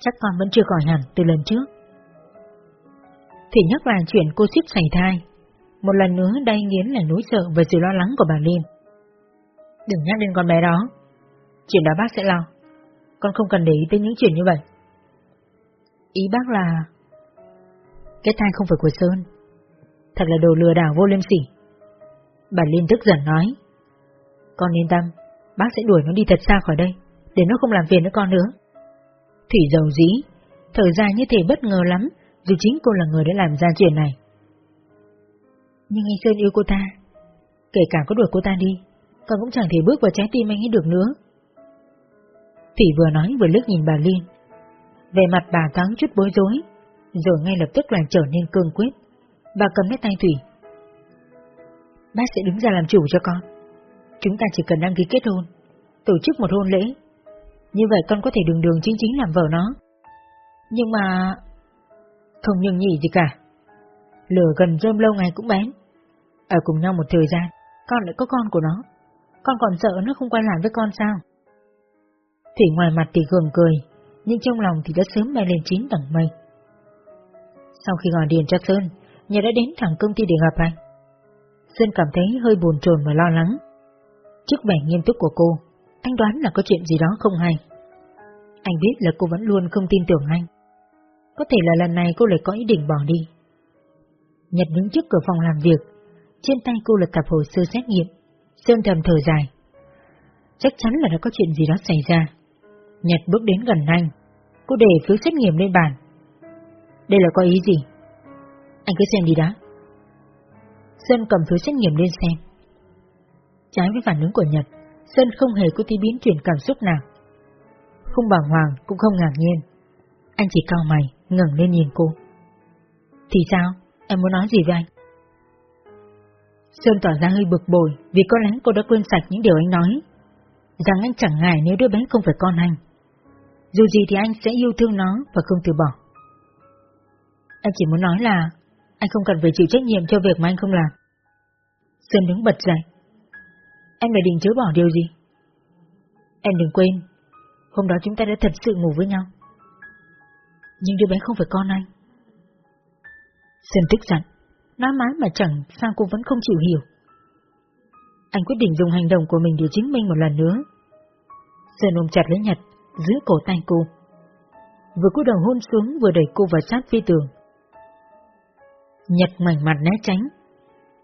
Chắc con vẫn chưa khỏi hẳn từ lần trước. thủy nhắc lại chuyện cô suýt xảy thai, một lần nữa đay nghiến là nỗi sợ và sự lo lắng của bà Liên. Đừng nhắc đến con bé đó, chuyện đó bác sẽ lo, con không cần để ý tới những chuyện như vậy. Ý bác là... Cái thai không phải của Sơn, thật là đồ lừa đảo vô liêm sỉ. Bà Liên tức giận nói. Con yên tâm, bác sẽ đuổi nó đi thật xa khỏi đây, để nó không làm phiền nữa con nữa. Thủy dầu dí, thở dài như thể bất ngờ lắm, dù chính cô là người đã làm ra chuyện này. Nhưng anh Sơn yêu cô ta, kể cả có đuổi cô ta đi, con cũng chẳng thể bước vào trái tim anh ấy được nữa. Thủy vừa nói vừa lướt nhìn bà Liên. Về mặt bà thoáng chút bối rối, rồi ngay lập tức lại trở nên cương quyết. Bà cầm lấy tay Thủy, Bác sẽ đứng ra làm chủ cho con. Chúng ta chỉ cần đăng ký kết hôn, tổ chức một hôn lễ. Như vậy con có thể đường đường chính chính làm vợ nó. Nhưng mà... Không nhường nhị gì cả. Lửa gần rơm lâu ngày cũng bén. Ở cùng nhau một thời gian, con lại có con của nó. Con còn sợ nó không quay lại với con sao? Thủy ngoài mặt thì gượng cười, nhưng trong lòng thì đã sớm bay lên chín tầng mây. Sau khi gọi điện cho Sơn, nhà đã đến thẳng công ty để gặp anh. Sơn cảm thấy hơi buồn chồn và lo lắng. Trước vẻ nghiêm túc của cô, anh đoán là có chuyện gì đó không hay. Anh biết là cô vẫn luôn không tin tưởng anh. Có thể là lần này cô lại có ý định bỏ đi. Nhật đứng trước cửa phòng làm việc, trên tay cô là tập hồ sơ xét nghiệm. Sơn thầm thở dài. Chắc chắn là đã có chuyện gì đó xảy ra. Nhật bước đến gần anh, cô để phiếu xét nghiệm lên bàn. Đây là có ý gì? Anh cứ xem đi đã. Sơn cầm phiếu xét nghiệm lên xem. Trái với phản ứng của Nhật, Sơn không hề có tí biến chuyển cảm xúc nào. Không bàng hoàng, cũng không ngạc nhiên. Anh chỉ cao mày, ngẩng lên nhìn cô. Thì sao? Em muốn nói gì với anh? Sơn tỏ ra hơi bực bội vì có lẽ cô đã quên sạch những điều anh nói. Rằng anh chẳng ngại nếu đứa bé không phải con anh. Dù gì thì anh sẽ yêu thương nó và không từ bỏ. Anh chỉ muốn nói là anh không cần phải chịu trách nhiệm cho việc mà anh không làm. Sơn đứng bật dậy. Em lại định chối bỏ điều gì? Em đừng quên, hôm đó chúng ta đã thật sự ngủ với nhau. Nhưng đứa bé không phải con anh. Sơn tức giận, nói mãi mà chẳng sao cô vẫn không chịu hiểu. Anh quyết định dùng hành động của mình để chứng minh một lần nữa. Sơn ôm chặt lấy Nhật, giữ cổ tay cô. Vừa cúi đầu hôn xuống vừa đẩy cô vào sát phi tường. Nhật mảnh mặt né tránh,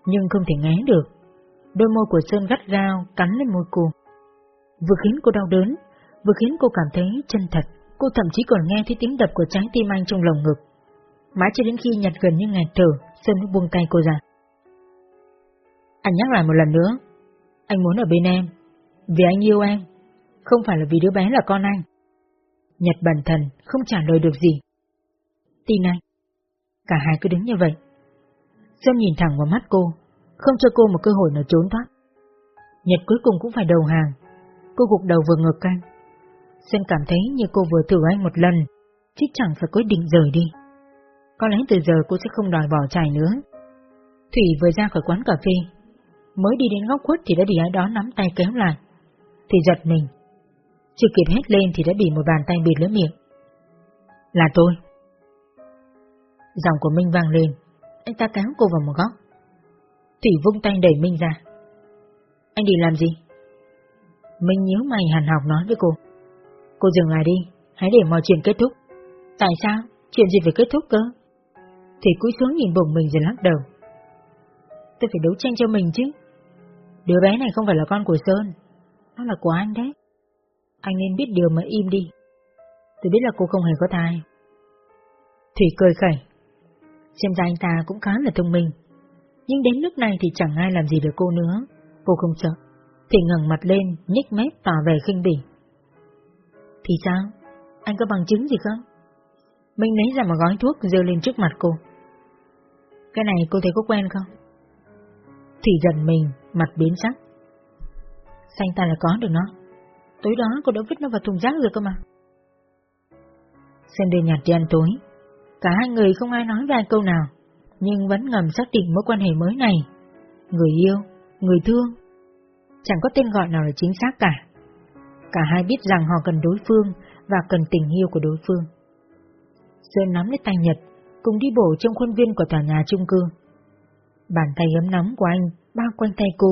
nhưng không thể né được. Đôi môi của Sơn gắt gao cắn lên môi cô. Vừa khiến cô đau đớn, vừa khiến cô cảm thấy chân thật. Cô thậm chí còn nghe thấy tiếng đập của trái tim anh trong lồng ngực. Mãi cho đến khi Nhật gần như ngạt thở, Sơn mới buông tay cô ra. Anh nhắc lại một lần nữa, Anh muốn ở bên em, vì anh yêu em, không phải là vì đứa bé là con anh. Nhật bần thần không trả lời được gì. Tin anh. Cả hai cứ đứng như vậy. Sơn nhìn thẳng vào mắt cô, không cho cô một cơ hội nào trốn thoát. Nhật cuối cùng cũng phải đầu hàng. Cô gục đầu vừa ngược canh. Sơn cảm thấy như cô vừa thử anh một lần, chứ chẳng phải quyết định rời đi. Có lẽ từ giờ cô sẽ không đòi bỏ chạy nữa. Thủy vừa ra khỏi quán cà phê, mới đi đến góc khuất thì đã bị ai đó nắm tay kéo lại. Thì giật mình. Chưa kịp hét lên thì đã bị một bàn tay bịt lưỡi miệng. Là tôi. Giọng của Minh vang lên, anh ta kéo cô vào một góc. Thủy vung tay đẩy Minh ra. Anh đi làm gì? Minh nhíu mày hàn học nói với cô. Cô dừng lại đi, hãy để mọi chuyện kết thúc. Tại sao? Chuyện gì phải kết thúc cơ? Thủy cúi xuống nhìn bụng mình rồi lắc đầu. Tôi phải đấu tranh cho mình chứ. Đứa bé này không phải là con của Sơn, nó là của anh đấy. Anh nên biết điều mà im đi. Tôi biết là cô không hề có thai. Thủy cười khẩy. Xem ra anh ta cũng khá là thông minh. Nhưng đến lúc này thì chẳng ai làm gì được cô nữa. Cô không sợ. thủy ngẩng mặt lên, nhếch mép tỏ vẻ khinh bỉ. Thì sao? Anh có bằng chứng gì không? Minh lấy ra một gói thuốc dơ lên trước mặt cô. Cái này cô thấy có quen không? thủy giận mình, mặt biến sắc. Xanh ta là có được nó. Tối đó cô đã vứt nó vào thùng rác rồi cơ mà. Xem đêm nhạt đi ăn tối. Cả hai người không ai nói vài câu nào, nhưng vẫn ngầm xác định mối quan hệ mới này. Người yêu, người thương. Chẳng có tên gọi nào là chính xác cả. Cả hai biết rằng họ cần đối phương và cần tình yêu của đối phương. Sơn nắm lấy tay Nhật, cùng đi bộ trong khuôn viên của tòa nhà chung cư. Bàn tay ấm nóng của anh bao quanh tay cô,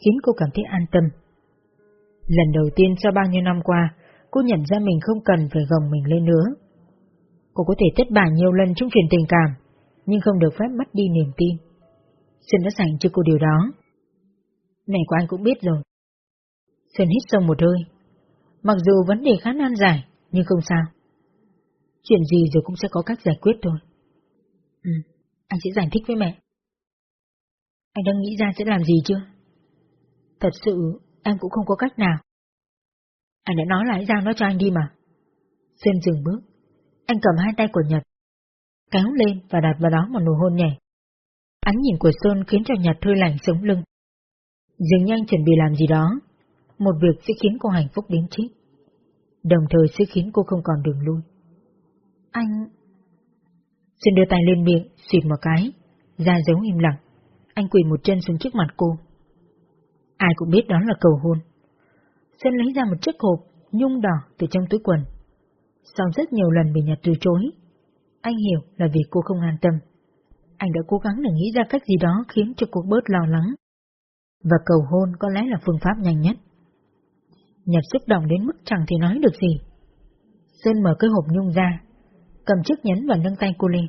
khiến cô cảm thấy an tâm. Lần đầu tiên sau bao nhiêu năm qua, cô nhận ra mình không cần phải gồng mình lên nữa. Cô có thể thất bại nhiều lần trong chuyện tình cảm, nhưng không được phép mất đi niềm tin. Sơn đã dành cho cô điều đó. Này của anh cũng biết rồi. Sơn hít sâu một hơi. Mặc dù vấn đề khá nan giải, nhưng không sao. Chuyện gì rồi cũng sẽ có cách giải quyết thôi. Ừ, anh sẽ giải thích với mẹ. Anh đang nghĩ ra sẽ làm gì chưa? Thật sự, em cũng không có cách nào. Anh đã nói là hãy giao nó cho anh đi mà. Sơn dừng bước. Anh cầm hai tay của Nhật, kéo lên và đặt vào đó một nụ hôn nhẹ. Ánh nhìn của Sơn khiến cho Nhật hơi lạnh sống lưng. Dường như anh chuẩn bị làm gì đó, một việc sẽ khiến cô hạnh phúc đến chết. Đồng thời sẽ khiến cô không còn đường lui. Anh... Sơn đưa tay lên miệng, xịt một cái, ra dấu im lặng. Anh quỳ một chân xuống trước mặt cô. Ai cũng biết đó là cầu hôn. Sơn lấy ra một chiếc hộp nhung đỏ từ trong túi quần. Sau rất nhiều lần bị Nhật từ chối, anh hiểu là vì cô không an tâm. Anh đã cố gắng để nghĩ ra cách gì đó khiến cho cô bớt lo lắng. Và cầu hôn có lẽ là phương pháp nhanh nhất. Nhật xúc động đến mức chẳng thể nói được gì. Sơn mở cái hộp nhung ra, cầm chiếc nhẫn và nâng tay cô lên.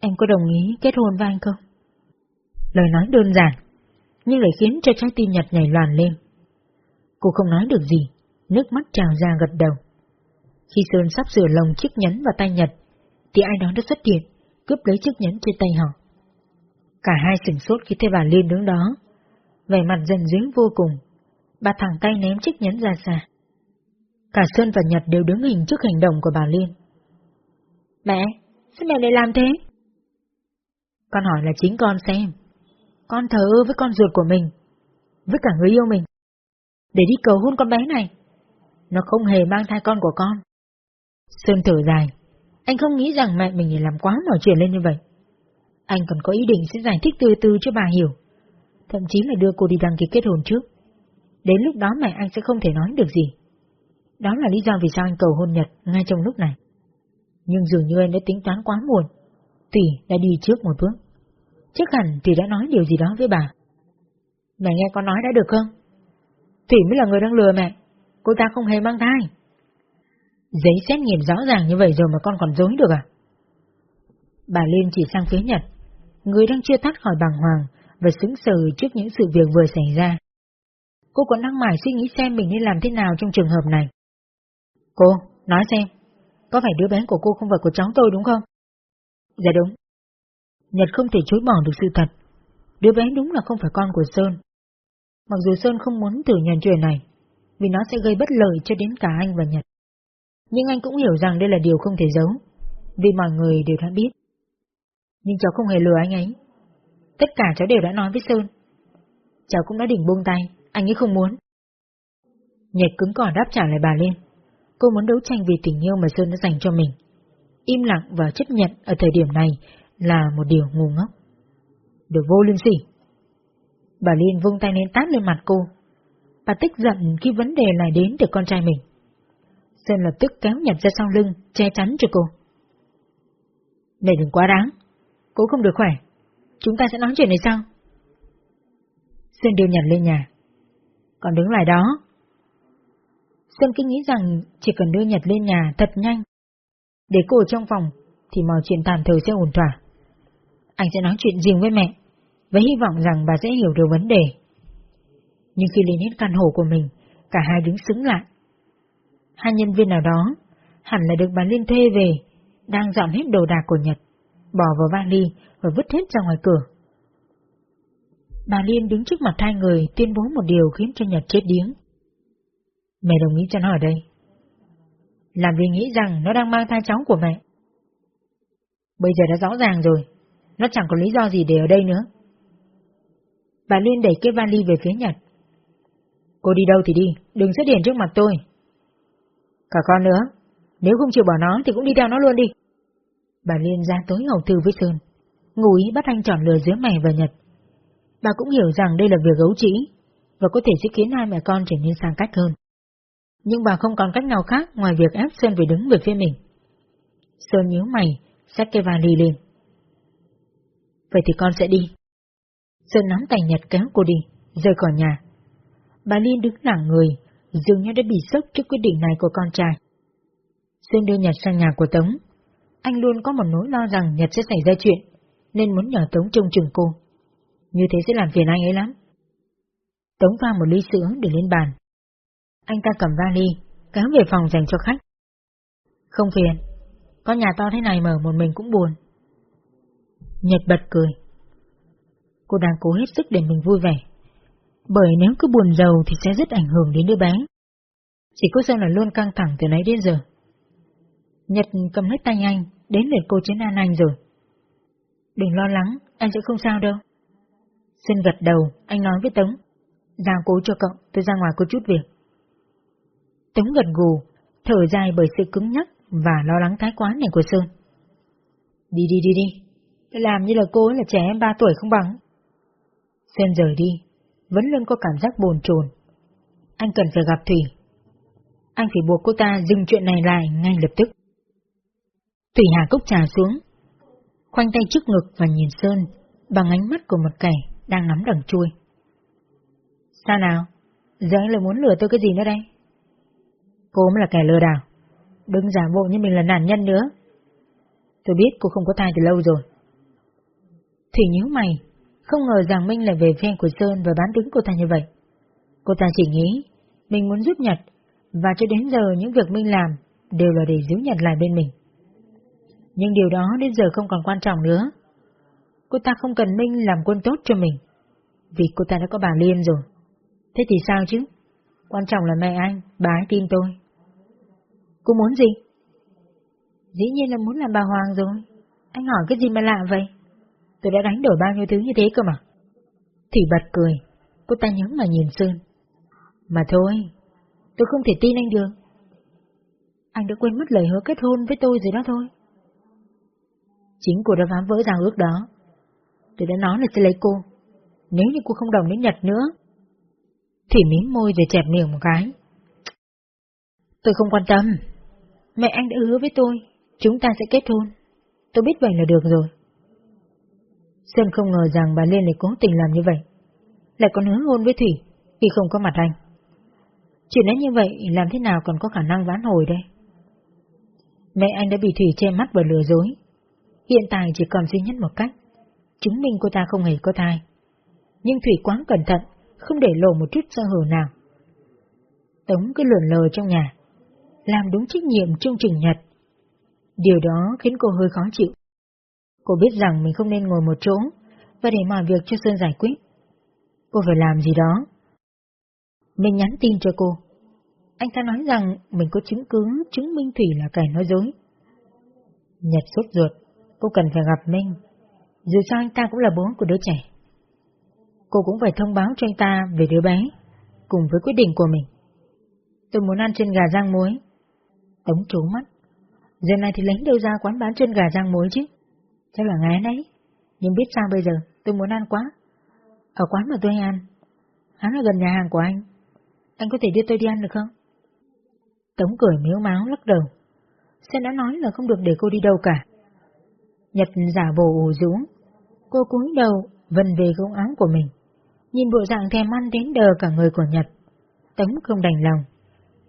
Em có đồng ý kết hôn với anh không? Lời nói đơn giản, nhưng lại khiến cho trái tim Nhật nhảy loạn lên. Cô không nói được gì, nước mắt trào ra gật đầu. Khi Sơn sắp sửa lồng chiếc nhẫn vào tay Nhật, thì ai đó đã xuất hiện, cướp lấy chiếc nhẫn trên tay họ. Cả hai sửng sốt khi thấy bà Liên đứng đó, vẻ mặt dần dính vô cùng. Bà thẳng tay ném chiếc nhẫn ra xa. Cả Sơn và Nhật đều đứng hình trước hành động của bà Liên. Mẹ, sao mẹ lại làm thế? Con hỏi là chính con xem. Con thờ ơ với con ruột của mình, với cả người yêu mình, để đi cầu hôn con bé này. Nó không hề mang thai con của con. Sơn thở dài, anh không nghĩ rằng mẹ mình làm quá mọi chuyện lên như vậy. Anh còn có ý định sẽ giải thích từ từ cho bà hiểu, thậm chí là đưa cô đi đăng ký kết hôn trước. Đến lúc đó mẹ anh sẽ không thể nói được gì. Đó là lý do vì sao anh cầu hôn Nhật ngay trong lúc này. Nhưng dường như anh đã tính toán quá muộn, Tỷ đã đi trước một bước. Chắc hẳn Tỷ đã nói điều gì đó với bà. Mẹ nghe con nói đã được không? Tỷ mới là người đang lừa mẹ, cô ta không hề mang thai. Giấy xét nghiệm rõ ràng như vậy rồi mà con còn dối được à? Bà Liên chỉ sang phía Nhật, người đang chưa thoát khỏi bàng hoàng và sững sờ trước những sự việc vừa xảy ra. Cô còn đang mải suy nghĩ xem mình nên làm thế nào trong trường hợp này. Cô, nói xem, có phải đứa bé của cô không phải của cháu tôi đúng không? Dạ đúng. Nhật không thể chối bỏ được sự thật. Đứa bé đúng là không phải con của Sơn. Mặc dù Sơn không muốn thử nhận chuyện này, vì nó sẽ gây bất lợi cho đến cả anh và Nhật. Nhưng anh cũng hiểu rằng đây là điều không thể giấu, vì mọi người đều đã biết. Nhưng cháu không hề lừa anh ấy. Tất cả cháu đều đã nói với Sơn. Cháu cũng đã định buông tay, anh ấy không muốn. Nhật cứng còn đáp trả lại bà lên. Cô muốn đấu tranh vì tình yêu mà Sơn đã dành cho mình. Im lặng và chấp nhận ở thời điểm này là một điều ngu ngốc. Đồ vô liêm sỉ. Bà Liên vung tay lên tát lên mặt cô. Bà tức giận khi vấn đề lại đến từ con trai mình. Sơn lập tức kéo nhặt ra sau lưng, che chắn cho cô. Này đừng quá đáng. Cô không được khỏe. Chúng ta sẽ nói chuyện này sau. Sơn đưa nhặt lên nhà. Còn đứng lại đó. Sơn kinh nghĩ rằng chỉ cần đưa Nhật lên nhà thật nhanh. Để cô ở trong phòng thì mọi chuyện tạm thời sẽ ổn thỏa. Anh sẽ nói chuyện riêng với mẹ, với hy vọng rằng bà sẽ hiểu được vấn đề. Nhưng khi lên hết căn hộ của mình, cả hai đứng xứng lại. Hai nhân viên nào đó, hẳn là được bà Liên thuê về, đang dọn hết đồ đạc của Nhật, bỏ vào vali và vứt hết ra ngoài cửa. Bà Liên đứng trước mặt hai người tuyên bố một điều khiến cho Nhật chết điếng. Mẹ đồng ý cho nó ở đây. Làm vì nghĩ rằng nó đang mang thai cháu của mẹ. Bây giờ đã rõ ràng rồi, nó chẳng có lý do gì để ở đây nữa. Bà Liên đẩy cái vali về phía Nhật. Cô đi đâu thì đi, đừng xuất hiện trước mặt tôi. Cả con nữa, nếu không chịu bỏ nó thì cũng đi theo nó luôn đi. Bà Liên ra tối hầu thư với Sơn, ngụ ý bắt anh chọn lừa giữa mày và Nhật. Bà cũng hiểu rằng đây là việc gấu trĩ, và có thể sẽ khiến hai mẹ con trở nên sang cách hơn. Nhưng bà không còn cách nào khác ngoài việc ép Sơn phải đứng về phía mình. Sơn nhíu mày, xách cái vali lên. Vậy thì con sẽ đi. Sơn nắm tay Nhật kéo cô đi, rời khỏi nhà. Bà Liên đứng lặng người, dường như đã bị sốc trước quyết định này của con trai. Sơn đưa Nhật sang nhà của Tống. Anh luôn có một nỗi lo rằng Nhật sẽ xảy ra chuyện, nên muốn nhờ Tống trông chừng cô. Như thế sẽ làm phiền anh ấy lắm. Tống pha một ly sữa để lên bàn. Anh ta cầm vali, kéo về phòng dành cho khách. Không phiền, có nhà to thế này mở một mình cũng buồn. Nhật bật cười. Cô đang cố hết sức để mình vui vẻ. Bởi nếu cứ buồn giàu thì sẽ rất ảnh hưởng đến đứa bé. Chỉ có sao là luôn căng thẳng từ nãy đến giờ. Nhật cầm hết tay anh, đến lượt cô chiến an anh rồi. Đừng lo lắng, anh sẽ không sao đâu. Xin gật đầu, anh nói với Tống. Giao cố cho cậu, tôi ra ngoài có chút việc. Tống gật gù, thở dài bởi sự cứng nhắc và lo lắng thái quá này của Sơn. Đi đi đi đi, làm như là cô ấy là trẻ em ba tuổi không bằng. Sơn rời đi, vẫn luôn có cảm giác bồn chồn. Anh cần phải gặp Thủy. Anh phải buộc cô ta dừng chuyện này lại ngay lập tức. Thủy hạ cốc trà xuống, khoanh tay trước ngực và nhìn Sơn bằng ánh mắt của một kẻ đang nắm đằng chui. Sao nào? Giờ anh lại muốn lừa tôi cái gì nữa đây? Cô mới là kẻ lừa đảo. Đừng giả bộ như mình là nạn nhân nữa. Tôi biết cô không có thai từ lâu rồi. Thủy nhíu mày, không ngờ rằng Minh lại về phen của Sơn và bán đứng cô ta như vậy. Cô ta chỉ nghĩ mình muốn giúp Nhật, và cho đến giờ những việc Minh làm đều là để giữ Nhật lại bên mình. Nhưng điều đó đến giờ không còn quan trọng nữa. Cô ta không cần Minh làm quân tốt cho mình, vì cô ta đã có bà Liên rồi. Thế thì sao chứ? Quan trọng là mẹ anh, bà ấy tin tôi. Cô muốn gì? Dĩ nhiên là muốn làm bà Hoàng rồi. Anh hỏi cái gì mà lạ vậy? Tôi đã đánh đổi bao nhiêu thứ như thế cơ mà. thủy bật cười, cô ta nhớ mà nhìn Sơn. Mà thôi, tôi không thể tin anh được. Anh đã quên mất lời hứa kết hôn với tôi rồi đó thôi. Chính cô đã phá vỡ giao ước đó. Tôi đã nói là sẽ lấy cô. Nếu như cô không đồng đến Nhật nữa. thủy mím môi rồi chẹp miệng một cái. Tôi không quan tâm. Mẹ anh đã hứa với tôi, chúng ta sẽ kết hôn. Tôi biết vậy là được rồi. Sơn không ngờ rằng bà Liên lại cố tình làm như vậy. Lại còn hứa hôn với Thủy khi không có mặt anh. Chuyện ấy như vậy làm thế nào còn có khả năng vãn hồi đây? Mẹ anh đã bị Thủy che mắt và lừa dối. Hiện tại chỉ còn duy nhất một cách. Chứng minh cô ta không hề có thai. Nhưng Thủy quá cẩn thận, không để lộ một chút sơ hở nào. Tống cứ lượn lờ trong nhà, làm đúng trách nhiệm trong trình nhật. Điều đó khiến cô hơi khó chịu. Cô biết rằng mình không nên ngồi một chỗ và để mọi việc cho Sơn giải quyết. Cô phải làm gì đó, Mình nhắn tin cho cô. Anh ta nói rằng mình có chứng cứ chứng minh Thủy là kẻ nói dối. Nhật sốt ruột, cô cần phải gặp Minh. Dù sao anh ta cũng là bố của đứa trẻ. Cô cũng phải thông báo cho anh ta về đứa bé, cùng với quyết định của mình. Tôi muốn ăn chân gà rang muối. Tống trố mắt. Giờ này thì lấy đâu ra quán bán chân gà rang muối chứ? Chắc là ngán đấy. Nhưng biết sao bây giờ, tôi muốn ăn quá. Ở quán mà tôi ăn. Hắn là gần nhà hàng của anh. Anh có thể đưa tôi đi ăn được không? Tống cười miếu máu lắc đầu. Sen đã nói là không được để cô đi đâu cả. Nhật giả vồ ủ rũ. Cô cúi đầu, vần về gông áo của mình. Nhìn bộ dạng thèm ăn đến đờ cả người của Nhật. Tống không đành lòng.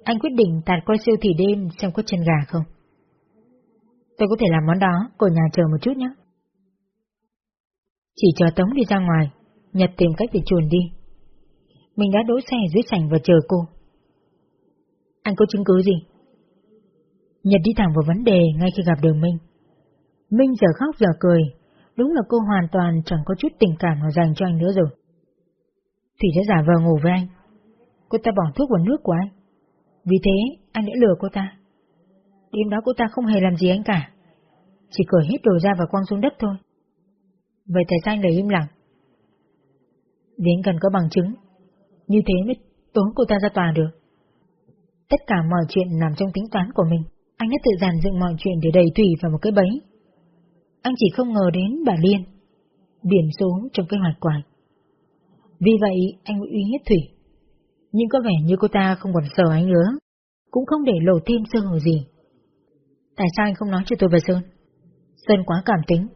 Anh quyết định tạt qua siêu thị đêm xem có chân gà không. Tôi có thể làm món đó, cô nhà chờ một chút nhé. Chỉ chờ Tống đi ra ngoài, Nhật tìm cách để chuồn đi. Mình đã đỗ xe dưới sảnh và chờ cô. Anh có chứng cứ gì? Nhật đi thẳng vào vấn đề ngay khi gặp đường Minh. Minh giờ khóc giờ cười, đúng là cô hoàn toàn chẳng có chút tình cảm nào dành cho anh nữa rồi. Thủy đã giả vờ ngủ với anh. Cô ta bỏ thuốc vào nước của anh. Vì thế, anh đã lừa cô ta. Đêm đó cô ta không hề làm gì anh cả. Chỉ cởi hết đồ ra và quăng xuống đất thôi. Vậy tại sao anh lại im lặng? Vì anh cần có bằng chứng. Như thế mới tốn cô ta ra tòa được. Tất cả mọi chuyện nằm trong tính toán của mình. Anh đã tự dàn dựng mọi chuyện để đầy Thủy vào một cái bẫy. Anh chỉ không ngờ đến bà Liên. Biển số trong kế hoạch của anh. Vì vậy anh mới uy hiếp Thủy. Nhưng có vẻ như cô ta không còn sợ anh nữa. Cũng không để lộ thêm sơ hở gì. Tại sao anh không nói cho tôi và Sơn? Sơn quá cảm tính.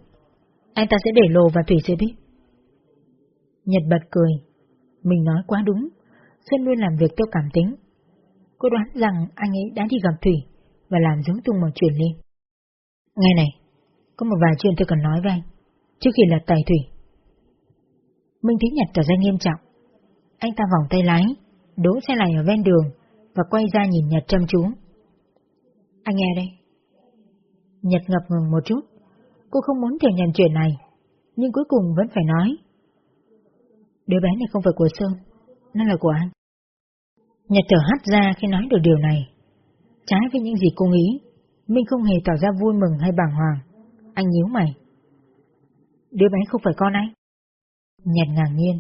Anh ta sẽ để lộ và Thủy sẽ biết. Nhật bật cười. Mình nói quá đúng. Sơn luôn làm việc theo cảm tính. Cô đoán rằng anh ấy đã đi gặp Thủy và làm giống tung một chuyện lên. Nghe này, có một vài chuyện tôi cần nói với anh, trước khi lật tài Thủy. Minh Thế Nhật tỏ ra nghiêm trọng. Anh ta vòng tay lái, đỗ xe lại ở ven đường và quay ra nhìn Nhật chăm chú. Anh nghe đây. Nhật ngập ngừng một chút. Cô không muốn thừa nhận chuyện này, nhưng cuối cùng vẫn phải nói. Đứa bé này không phải của Sơn, nó là của anh. Nhật thở hắt ra khi nói được điều này. Trái với những gì cô nghĩ, Minh không hề tỏ ra vui mừng hay bàng hoàng. Anh nhíu mày. Đứa bé không phải con anh. Nhật ngạc nhiên.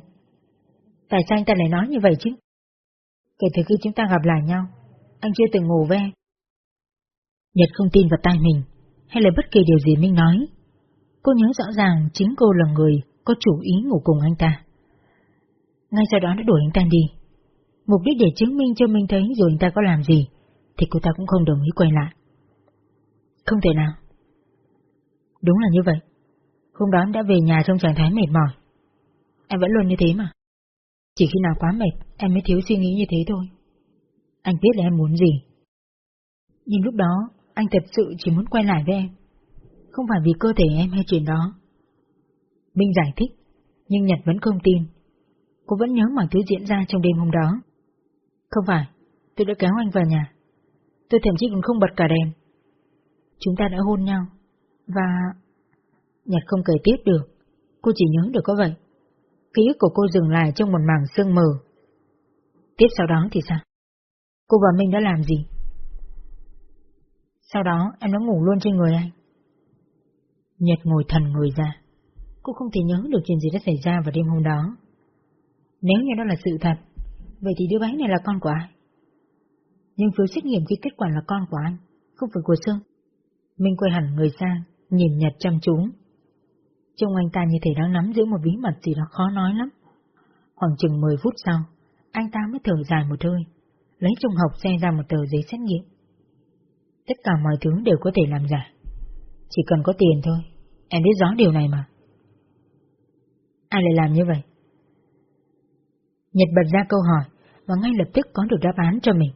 Tại sao anh ta lại nói như vậy chứ? Kể từ khi chúng ta gặp lại nhau, anh chưa từng ngủ với em. Nhật không tin vào tai mình, hay là bất kỳ điều gì Minh nói. Cô nhớ rõ ràng chính cô là người có chủ ý ngủ cùng anh ta. Ngay sau đó đã đuổi anh ta đi. Mục đích để chứng minh cho Minh thấy rồi anh ta có làm gì, thì cô ta cũng không đồng ý quay lại. Không thể nào. Đúng là như vậy. Hôm đó em đã về nhà trong trạng thái mệt mỏi. Em vẫn luôn như thế mà. Chỉ khi nào quá mệt, em mới thiếu suy nghĩ như thế thôi. Anh biết là em muốn gì. Nhưng lúc đó, anh thật sự chỉ muốn quay lại với em. Không phải vì cơ thể em hay chuyện đó. Minh giải thích, nhưng Nhật vẫn không tin. Cô vẫn nhớ mọi thứ diễn ra trong đêm hôm đó. Không phải, tôi đã kéo anh vào nhà. Tôi thậm chí còn không bật cả đèn. Chúng ta đã hôn nhau, và... Nhật không kể tiếp được, cô chỉ nhớ được có vậy. Ký ức của cô dừng lại trong một mảng sương mờ. Tiếp sau đó thì sao? Cô và Minh đã làm gì? Sau đó em đã ngủ luôn trên người anh. Nhật ngồi thần người ra. Cô không thể nhớ được chuyện gì đã xảy ra vào đêm hôm đó. Nếu như đó là sự thật, vậy thì đứa bé này là con của ai? Nhưng phiếu xét nghiệm khi kết quả là con của anh, không phải của Sơn. Minh quay hẳn người sang, nhìn Nhật chăm chú. Trông anh ta như thể đang nắm giữ một bí mật gì đó khó nói lắm. Khoảng chừng 10 phút sau, anh ta mới thở dài một hơi, lấy trong hộp xe ra một tờ giấy xét nghiệm. Tất cả mọi thứ đều có thể làm giả. Chỉ cần có tiền thôi, em biết rõ điều này mà. Ai lại làm như vậy? Nhật bật ra câu hỏi và ngay lập tức có được đáp án cho mình.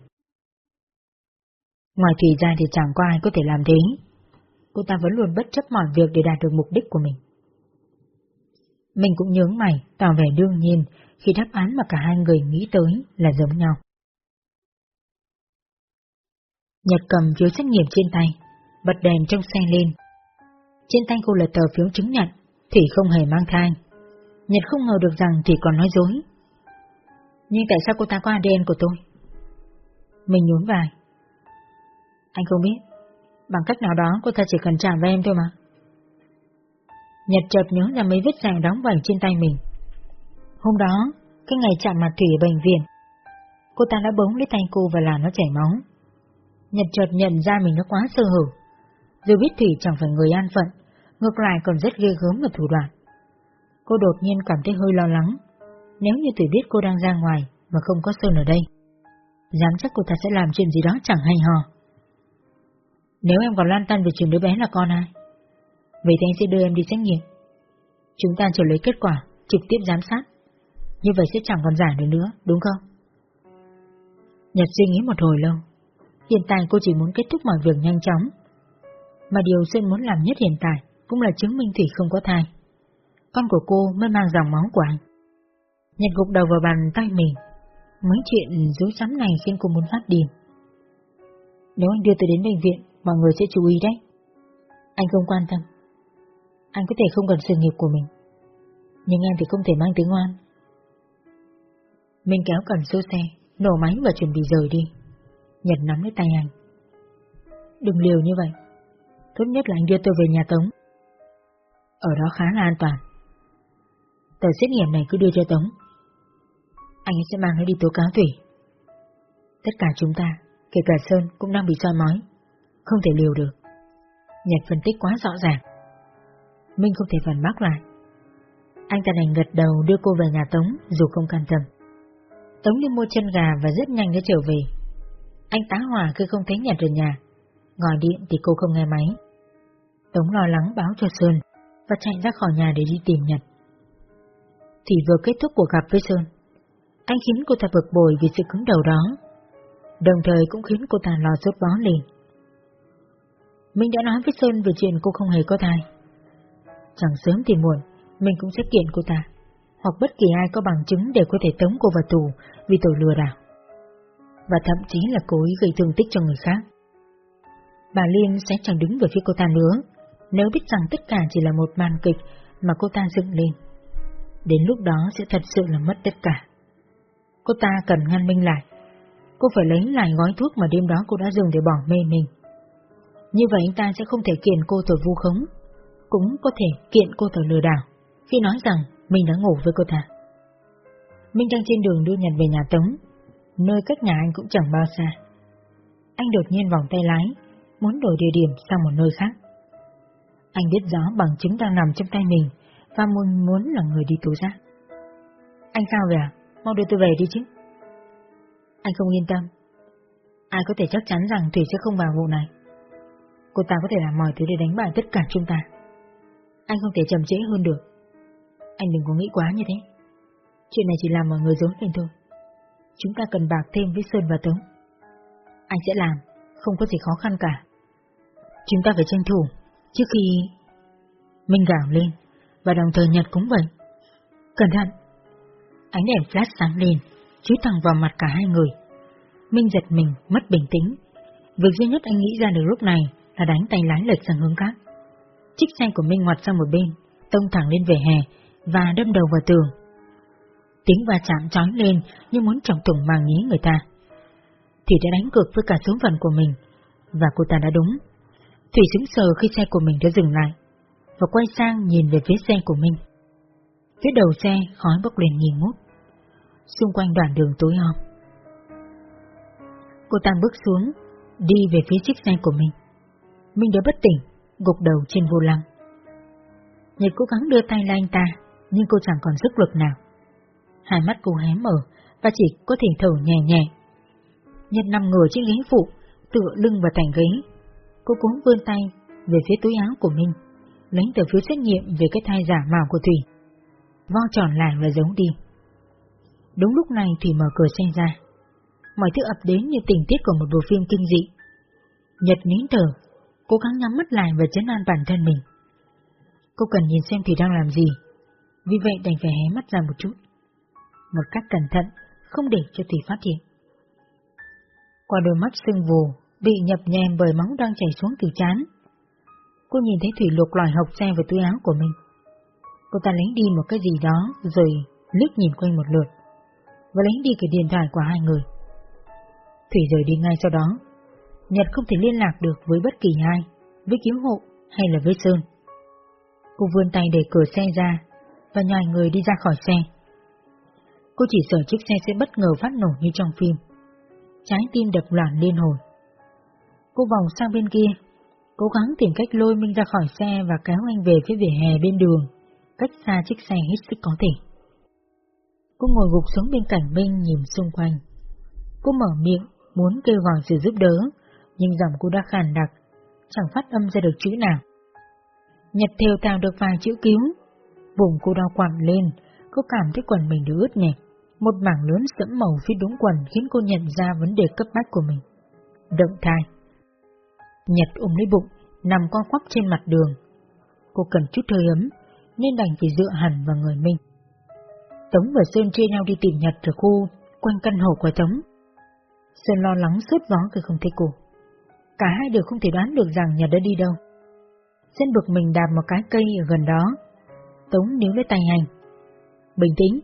Ngoài Thủy ra thì chẳng có ai có thể làm thế. Cô ta vẫn luôn bất chấp mọi việc để đạt được mục đích của mình. Mình cũng nhớ mày, tỏ vẻ đương nhiên khi đáp án mà cả hai người nghĩ tới là giống nhau. Nhật cầm phiếu xét nghiệm trên tay, bật đèn trong xe lên. Trên tay cô là tờ phiếu chứng nhận, Thủy không hề mang thai. Nhật không ngờ được rằng Thủy còn nói dối. Nhưng tại sao cô ta có ADN của tôi? Mình nhún vai. Anh không biết. Bằng cách nào đó cô ta chỉ cần trả vào em thôi mà. Nhật chợt nhớ ra mấy vết sàng đóng vẩy trên tay mình. Hôm đó, cái ngày chạm mặt Thủy ở bệnh viện, cô ta đã bống lấy tay cô và làm nó chảy máu. Nhật chợt nhận ra mình nó quá sơ hở. Dù biết Thủy chẳng phải người an phận, ngược lại còn rất ghê gớm và thủ đoạn. Cô đột nhiên cảm thấy hơi lo lắng. Nếu như Thủy biết cô đang ra ngoài mà không có Sơn ở đây, dám chắc cô ta sẽ làm chuyện gì đó chẳng hay hò. Nếu em còn lan tăn về chuyện đứa bé là con ai, vậy thì anh sẽ đưa em đi xét nghiệm. Chúng ta chờ lấy kết quả, trực tiếp giám sát. Như vậy sẽ chẳng còn giả được nữa, đúng không? Nhật suy nghĩ một hồi lâu. Hiện tại cô chỉ muốn kết thúc mọi việc nhanh chóng. Mà điều Sơn muốn làm nhất hiện tại cũng là chứng minh Thủy không có thai. Con của cô mới mang dòng máu của anh. Nhật gục đầu vào bàn tay mình. Mấy chuyện dối rắm này khiến cô muốn phát điên. Nếu anh đưa tôi đến bệnh viện, mọi người sẽ chú ý đấy. Anh không quan tâm. Anh có thể không cần sự nghiệp của mình. Nhưng em thì không thể mang tiếng oan. Mình kéo cần số xe, nổ máy và chuẩn bị rời đi. Nhật nắm lấy tay anh. Đừng liều như vậy. Tốt nhất là anh đưa tôi về nhà Tống. Ở đó khá là an toàn. Tờ xét nghiệm này cứ đưa cho Tống. Anh sẽ mang nó đi tố cáo Thủy. Tất cả chúng ta, kể cả Sơn cũng đang bị soi mói. Không thể liều được. Nhật phân tích quá rõ ràng. Minh không thể phản bác lại. Anh ta đành gật đầu đưa cô về nhà Tống dù không can tâm. Tống đi mua chân gà và rất nhanh đã trở về. Anh tá hỏa khi không thấy Nhật ở nhà. Gọi điện thì cô không nghe máy. Tống lo lắng báo cho Sơn và chạy ra khỏi nhà để đi tìm Nhật. Thì vừa kết thúc cuộc gặp với Sơn, anh khiến cô ta bực bội vì sự cứng đầu đó, đồng thời cũng khiến cô ta lo sốt bó liền. Mình đã nói với Sơn về chuyện cô không hề có thai. Chẳng sớm thì muộn, mình cũng sẽ kiện cô ta, hoặc bất kỳ ai có bằng chứng để có thể tống cô vào tù vì tội lừa đảo. Và thậm chí là cố ý gây thương tích cho người khác. Bà Liên sẽ chẳng đứng về phía cô ta nữa, nếu biết rằng tất cả chỉ là một màn kịch mà cô ta dựng lên. Đến lúc đó sẽ thật sự là mất tất cả. Cô ta cần ngăn Minh lại. Cô phải lấy lại gói thuốc mà đêm đó cô đã dùng để bỏ mê mình. Như vậy anh ta sẽ không thể kiện cô tội vu khống, cũng có thể kiện cô ta lừa đảo, khi nói rằng mình đã ngủ với cô ta. Minh đang trên đường đưa Nhật về nhà Tống, nơi cách nhà anh cũng chẳng bao xa. Anh đột nhiên vòng tay lái, muốn đổi địa điểm sang một nơi khác. Anh biết rõ bằng chứng đang nằm trong tay mình, và muốn muốn là người đi tù giác. Anh sao vậy à? Mau đưa tôi về đi chứ. Anh không yên tâm. Ai có thể chắc chắn rằng Thủy sẽ không vào vụ này. Cô ta có thể làm mọi thứ để đánh bại tất cả chúng ta. Anh không thể chậm trễ hơn được. Anh đừng có nghĩ quá như thế. Chuyện này chỉ làm mọi người dối lên thôi. Chúng ta cần bạc thêm với Sơn và Tống. Anh sẽ làm, không có gì khó khăn cả. Chúng ta phải tranh thủ, trước khi... Minh gào lên, và đồng thời Nhật cũng vậy. Cẩn thận! Ánh đèn flash sáng lên, chiếu thẳng vào mặt cả hai người. Minh giật mình, mất bình tĩnh. Việc duy nhất anh nghĩ ra được lúc này là đánh tay lái lệch sang hướng khác. Chiếc xe của Minh ngoặt sang một bên, tông thẳng lên về hè và đâm đầu vào tường. Tiếng va chạm chói lên như muốn trọng thủng màng nhí người ta. Thủy đã đánh cược với cả số phận của mình, và cô ta đã đúng. Thủy sững sờ khi xe của mình đã dừng lại, và quay sang nhìn về phía xe của mình. Phía đầu xe khói bốc lên nghi ngút, xung quanh đoạn đường tối om. Cô ta bước xuống, đi về phía chiếc xe của mình. Minh đã bất tỉnh, gục đầu trên vô lăng. Nhật cố gắng đưa tay lên anh ta, nhưng cô chẳng còn sức lực nào. Hai mắt cô hé mở và chỉ có thể thở nhẹ nhẹ. Nhật nằm ngửa trên ghế phụ, tựa lưng vào thành ghế. Cô cố vươn tay về phía túi áo của mình, lấy tờ phiếu xét nghiệm về cái thai giả mạo của Thủy. Vo tròn lại và giấu đi. Đúng lúc này Thủy mở cửa xe ra. Mọi thứ ập đến như tình tiết của một bộ phim kinh dị. Nhật nín thở, cố gắng nhắm mắt lại và chấn an bản thân mình. Cô cần nhìn xem Thủy đang làm gì, vì vậy đành phải hé mắt ra một chút. Một cách cẩn thận, không để cho Thủy phát hiện. Qua đôi mắt sưng vù, bị nhập nhèm bởi máu đang chảy xuống từ chán. Cô nhìn thấy Thủy luộc lòi hộc xe vào túi áo của mình. Cô ta lấy đi một cái gì đó rồi liếc nhìn quanh một lượt. và lấy đi cái điện thoại của hai người. Thủy rời đi ngay sau đó. Nhật không thể liên lạc được với bất kỳ ai, với cứu hộ hay là với Sơn. Cô vươn tay để cửa xe ra và nhòi người đi ra khỏi xe. Cô chỉ sợ chiếc xe sẽ bất ngờ phát nổ như trong phim. Trái tim đập loạn liên hồi. Cô vòng sang bên kia, cố gắng tìm cách lôi Minh ra khỏi xe và kéo anh về phía vỉa hè bên đường, cách xa chiếc xe hết sức có thể. Cô ngồi gục xuống bên cạnh Minh nhìn xung quanh. Cô mở miệng, muốn kêu gọi sự giúp đỡ, nhưng giọng cô đã khàn đặc, chẳng phát âm ra được chữ nào. Nhật theo tạo được vài chữ cứu. Vùng cô đau quặn lên, cô cảm thấy quần mình được ướt nhẹ. Một mảng lớn sẫm màu phía đúng quần khiến cô nhận ra vấn đề cấp bách của mình. Động thai. Nhật ôm lấy bụng, nằm co quắp trên mặt đường. Cô cần chút hơi ấm, nên đành phải dựa hẳn vào người mình. Tống và Sơn chia nhau đi tìm Nhật ở khu quanh căn hộ của Tống. Sơn lo lắng suốt vó khi không thấy cô. Cả hai đều không thể đoán được rằng Nhật đã đi đâu. Dân bực mình đạp một cái cây ở gần đó. Tống níu lấy tay anh. Bình tĩnh,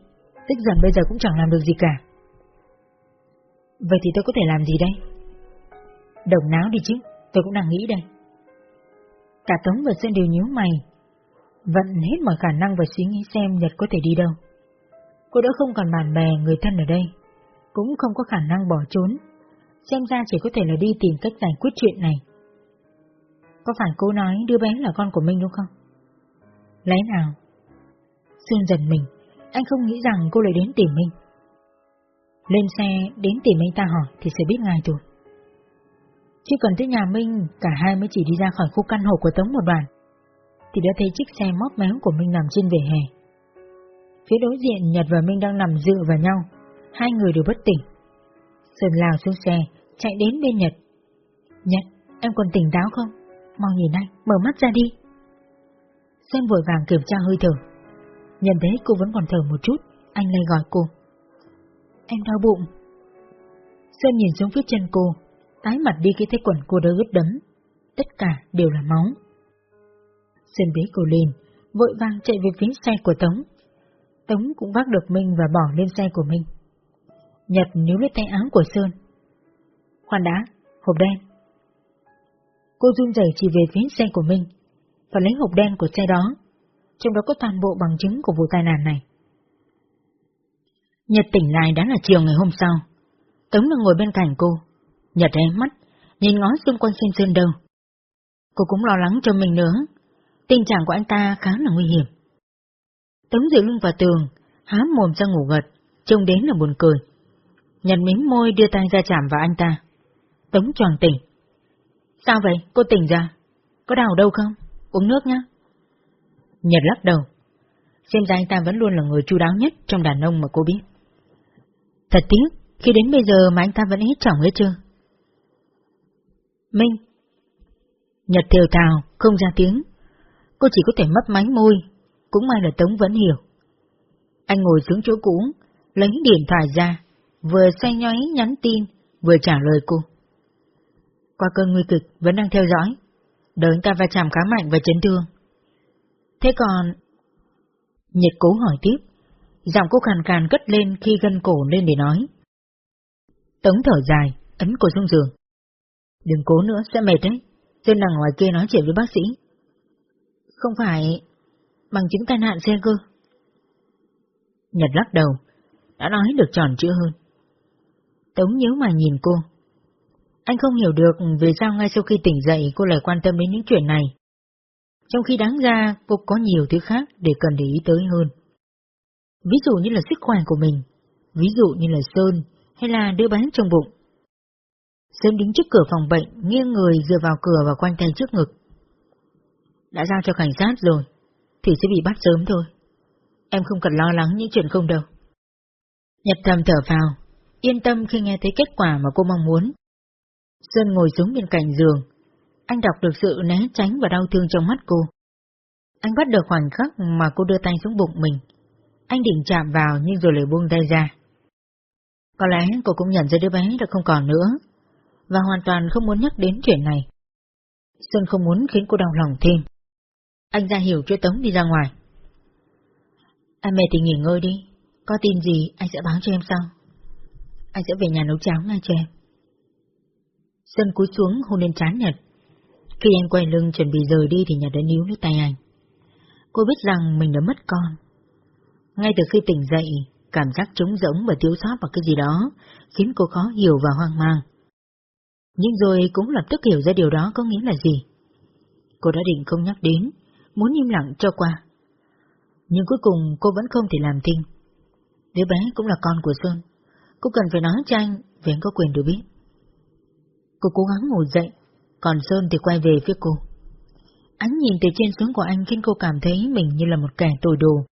tức giận bây giờ cũng chẳng làm được gì cả. Vậy thì tôi có thể làm gì đây? Đồng náo đi chứ, tôi cũng đang nghĩ đây. Cả Tống và Sơn đều nhíu mày, vận hết mọi khả năng và suy nghĩ xem Nhật có thể đi đâu. Cô đã không còn bạn bè, người thân ở đây, cũng không có khả năng bỏ trốn, xem ra chỉ có thể là đi tìm cách giải quyết chuyện này. Có phải cô nói đứa bé là con của mình đúng không? Lấy nào? Xuân dần mình, anh không nghĩ rằng cô lại đến tìm mình. Lên xe đến tìm anh ta hỏi thì sẽ biết ngay thôi. Chỉ cần tới nhà Minh, cả hai mới chỉ đi ra khỏi khu căn hộ của Tống một đoạn, thì đã thấy chiếc xe móc méo của Minh nằm trên vỉa hè. Phía đối diện Nhật và Minh đang nằm dựa vào nhau, hai người đều bất tỉnh. Sơn lao xuống xe, chạy đến bên Nhật. Nhật, em còn tỉnh táo không? Mau nhìn anh, mở mắt ra đi. Sơn vội vàng kiểm tra hơi thở. Nhận thấy cô vẫn còn thở một chút, anh lại gọi cô. Em đau bụng. Sơn nhìn xuống phía chân cô, tái mặt đi khi thấy quần cô đã ướt đấm. Tất cả đều là máu. Sơn bế cô lên, vội vàng chạy về phía xe của Tống. Tống cũng vác được Minh và bỏ lên xe của mình. Nhật níu lấy tay áo của Sơn. Khoan đã, hộp đen. Cô run rẩy chỉ về phía xe của mình, và lấy hộp đen của xe đó, trong đó có toàn bộ bằng chứng của vụ tai nạn này. Nhật tỉnh lại đã là chiều ngày hôm sau. Tống đang ngồi bên cạnh cô. Nhật em mắt, nhìn ngó xung quanh xem Sơn đâu. Cô cũng lo lắng cho mình nữa. Tình trạng của anh ta khá là nguy hiểm. Tống dựa lưng vào tường, há mồm ra ngủ gật, trông đến là buồn cười. Nhật mím môi đưa tay ra chạm vào anh ta. Tống tròn tỉnh. Sao vậy? Cô tỉnh ra. Có đau đâu không? Uống nước nhá. Nhật lắc đầu. Xem ra anh ta vẫn luôn là người chu đáo nhất trong đàn ông mà cô biết. Thật tiếc, khi đến bây giờ mà anh ta vẫn hết chồng hết chưa? Minh. Nhật thều thào, không ra tiếng. Cô chỉ có thể mấp mánh môi, cũng may là Tống vẫn hiểu. Anh ngồi xuống chỗ cũ, lấy điện thoại ra, vừa xoay nhoáy nhắn tin, vừa trả lời cô. Qua cơn nguy kịch vẫn đang theo dõi, đợi ta va chạm khá mạnh và chấn thương. Thế còn... Nhật cố hỏi tiếp, giọng cô khàn khàn cất lên khi gân cổ lên để nói. Tống thở dài, ấn cổ xuống giường. Đừng cố nữa, sẽ mệt đấy. Tên đằng ngoài kia nói chuyện với bác sĩ. Không phải bằng chứng tai nạn xe cơ. Nhật lắc đầu, đã nói được tròn chữa hơn. Tống nhớ mà nhìn cô. Anh không hiểu được vì sao ngay sau khi tỉnh dậy cô lại quan tâm đến những chuyện này. Trong khi đáng ra cô có nhiều thứ khác để cần để ý tới hơn. Ví dụ như là sức khỏe của mình, ví dụ như là Sơn hay là đứa bé trong bụng. Sơn đứng trước cửa phòng bệnh, nghiêng người dựa vào cửa và quanh tay trước ngực. Đã giao cho cảnh sát rồi, thì sẽ bị bắt sớm thôi. Em không cần lo lắng những chuyện không đâu. Nhật thầm thở vào, yên tâm khi nghe thấy kết quả mà cô mong muốn. Sơn ngồi xuống bên cạnh giường, anh đọc được sự né tránh và đau thương trong mắt cô. Anh bắt được khoảnh khắc mà cô đưa tay xuống bụng mình. Anh định chạm vào nhưng rồi lại buông tay ra. Có lẽ cô cũng nhận ra đứa bé đã không còn nữa, và hoàn toàn không muốn nhắc đến chuyện này. Sơn không muốn khiến cô đau lòng thêm. Anh ra hiểu cho Tống đi ra ngoài. À, anh mệt thì nghỉ ngơi đi, có tin gì anh sẽ báo cho em sau. anh sẽ về nhà nấu cháo ngay cho em. Sơn cúi xuống hôn lên trán Nhật. Khi anh quay lưng chuẩn bị rời đi thì Nhật đã níu lấy tay anh. Cô biết rằng mình đã mất con. Ngay từ khi tỉnh dậy, cảm giác trống rỗng và thiếu sót vào cái gì đó khiến cô khó hiểu và hoang mang. Nhưng rồi cũng lập tức hiểu ra điều đó có nghĩa là gì. Cô đã định không nhắc đến, muốn im lặng cho qua. Nhưng cuối cùng cô vẫn không thể làm thinh. Đứa bé cũng là con của Sơn. Cô cần phải nói cho anh vì anh có quyền được biết. Cô cố gắng ngồi dậy, còn Sơn thì quay về phía cô. Ánh nhìn từ trên xuống của anh khiến cô cảm thấy mình như là một kẻ tồi đồ.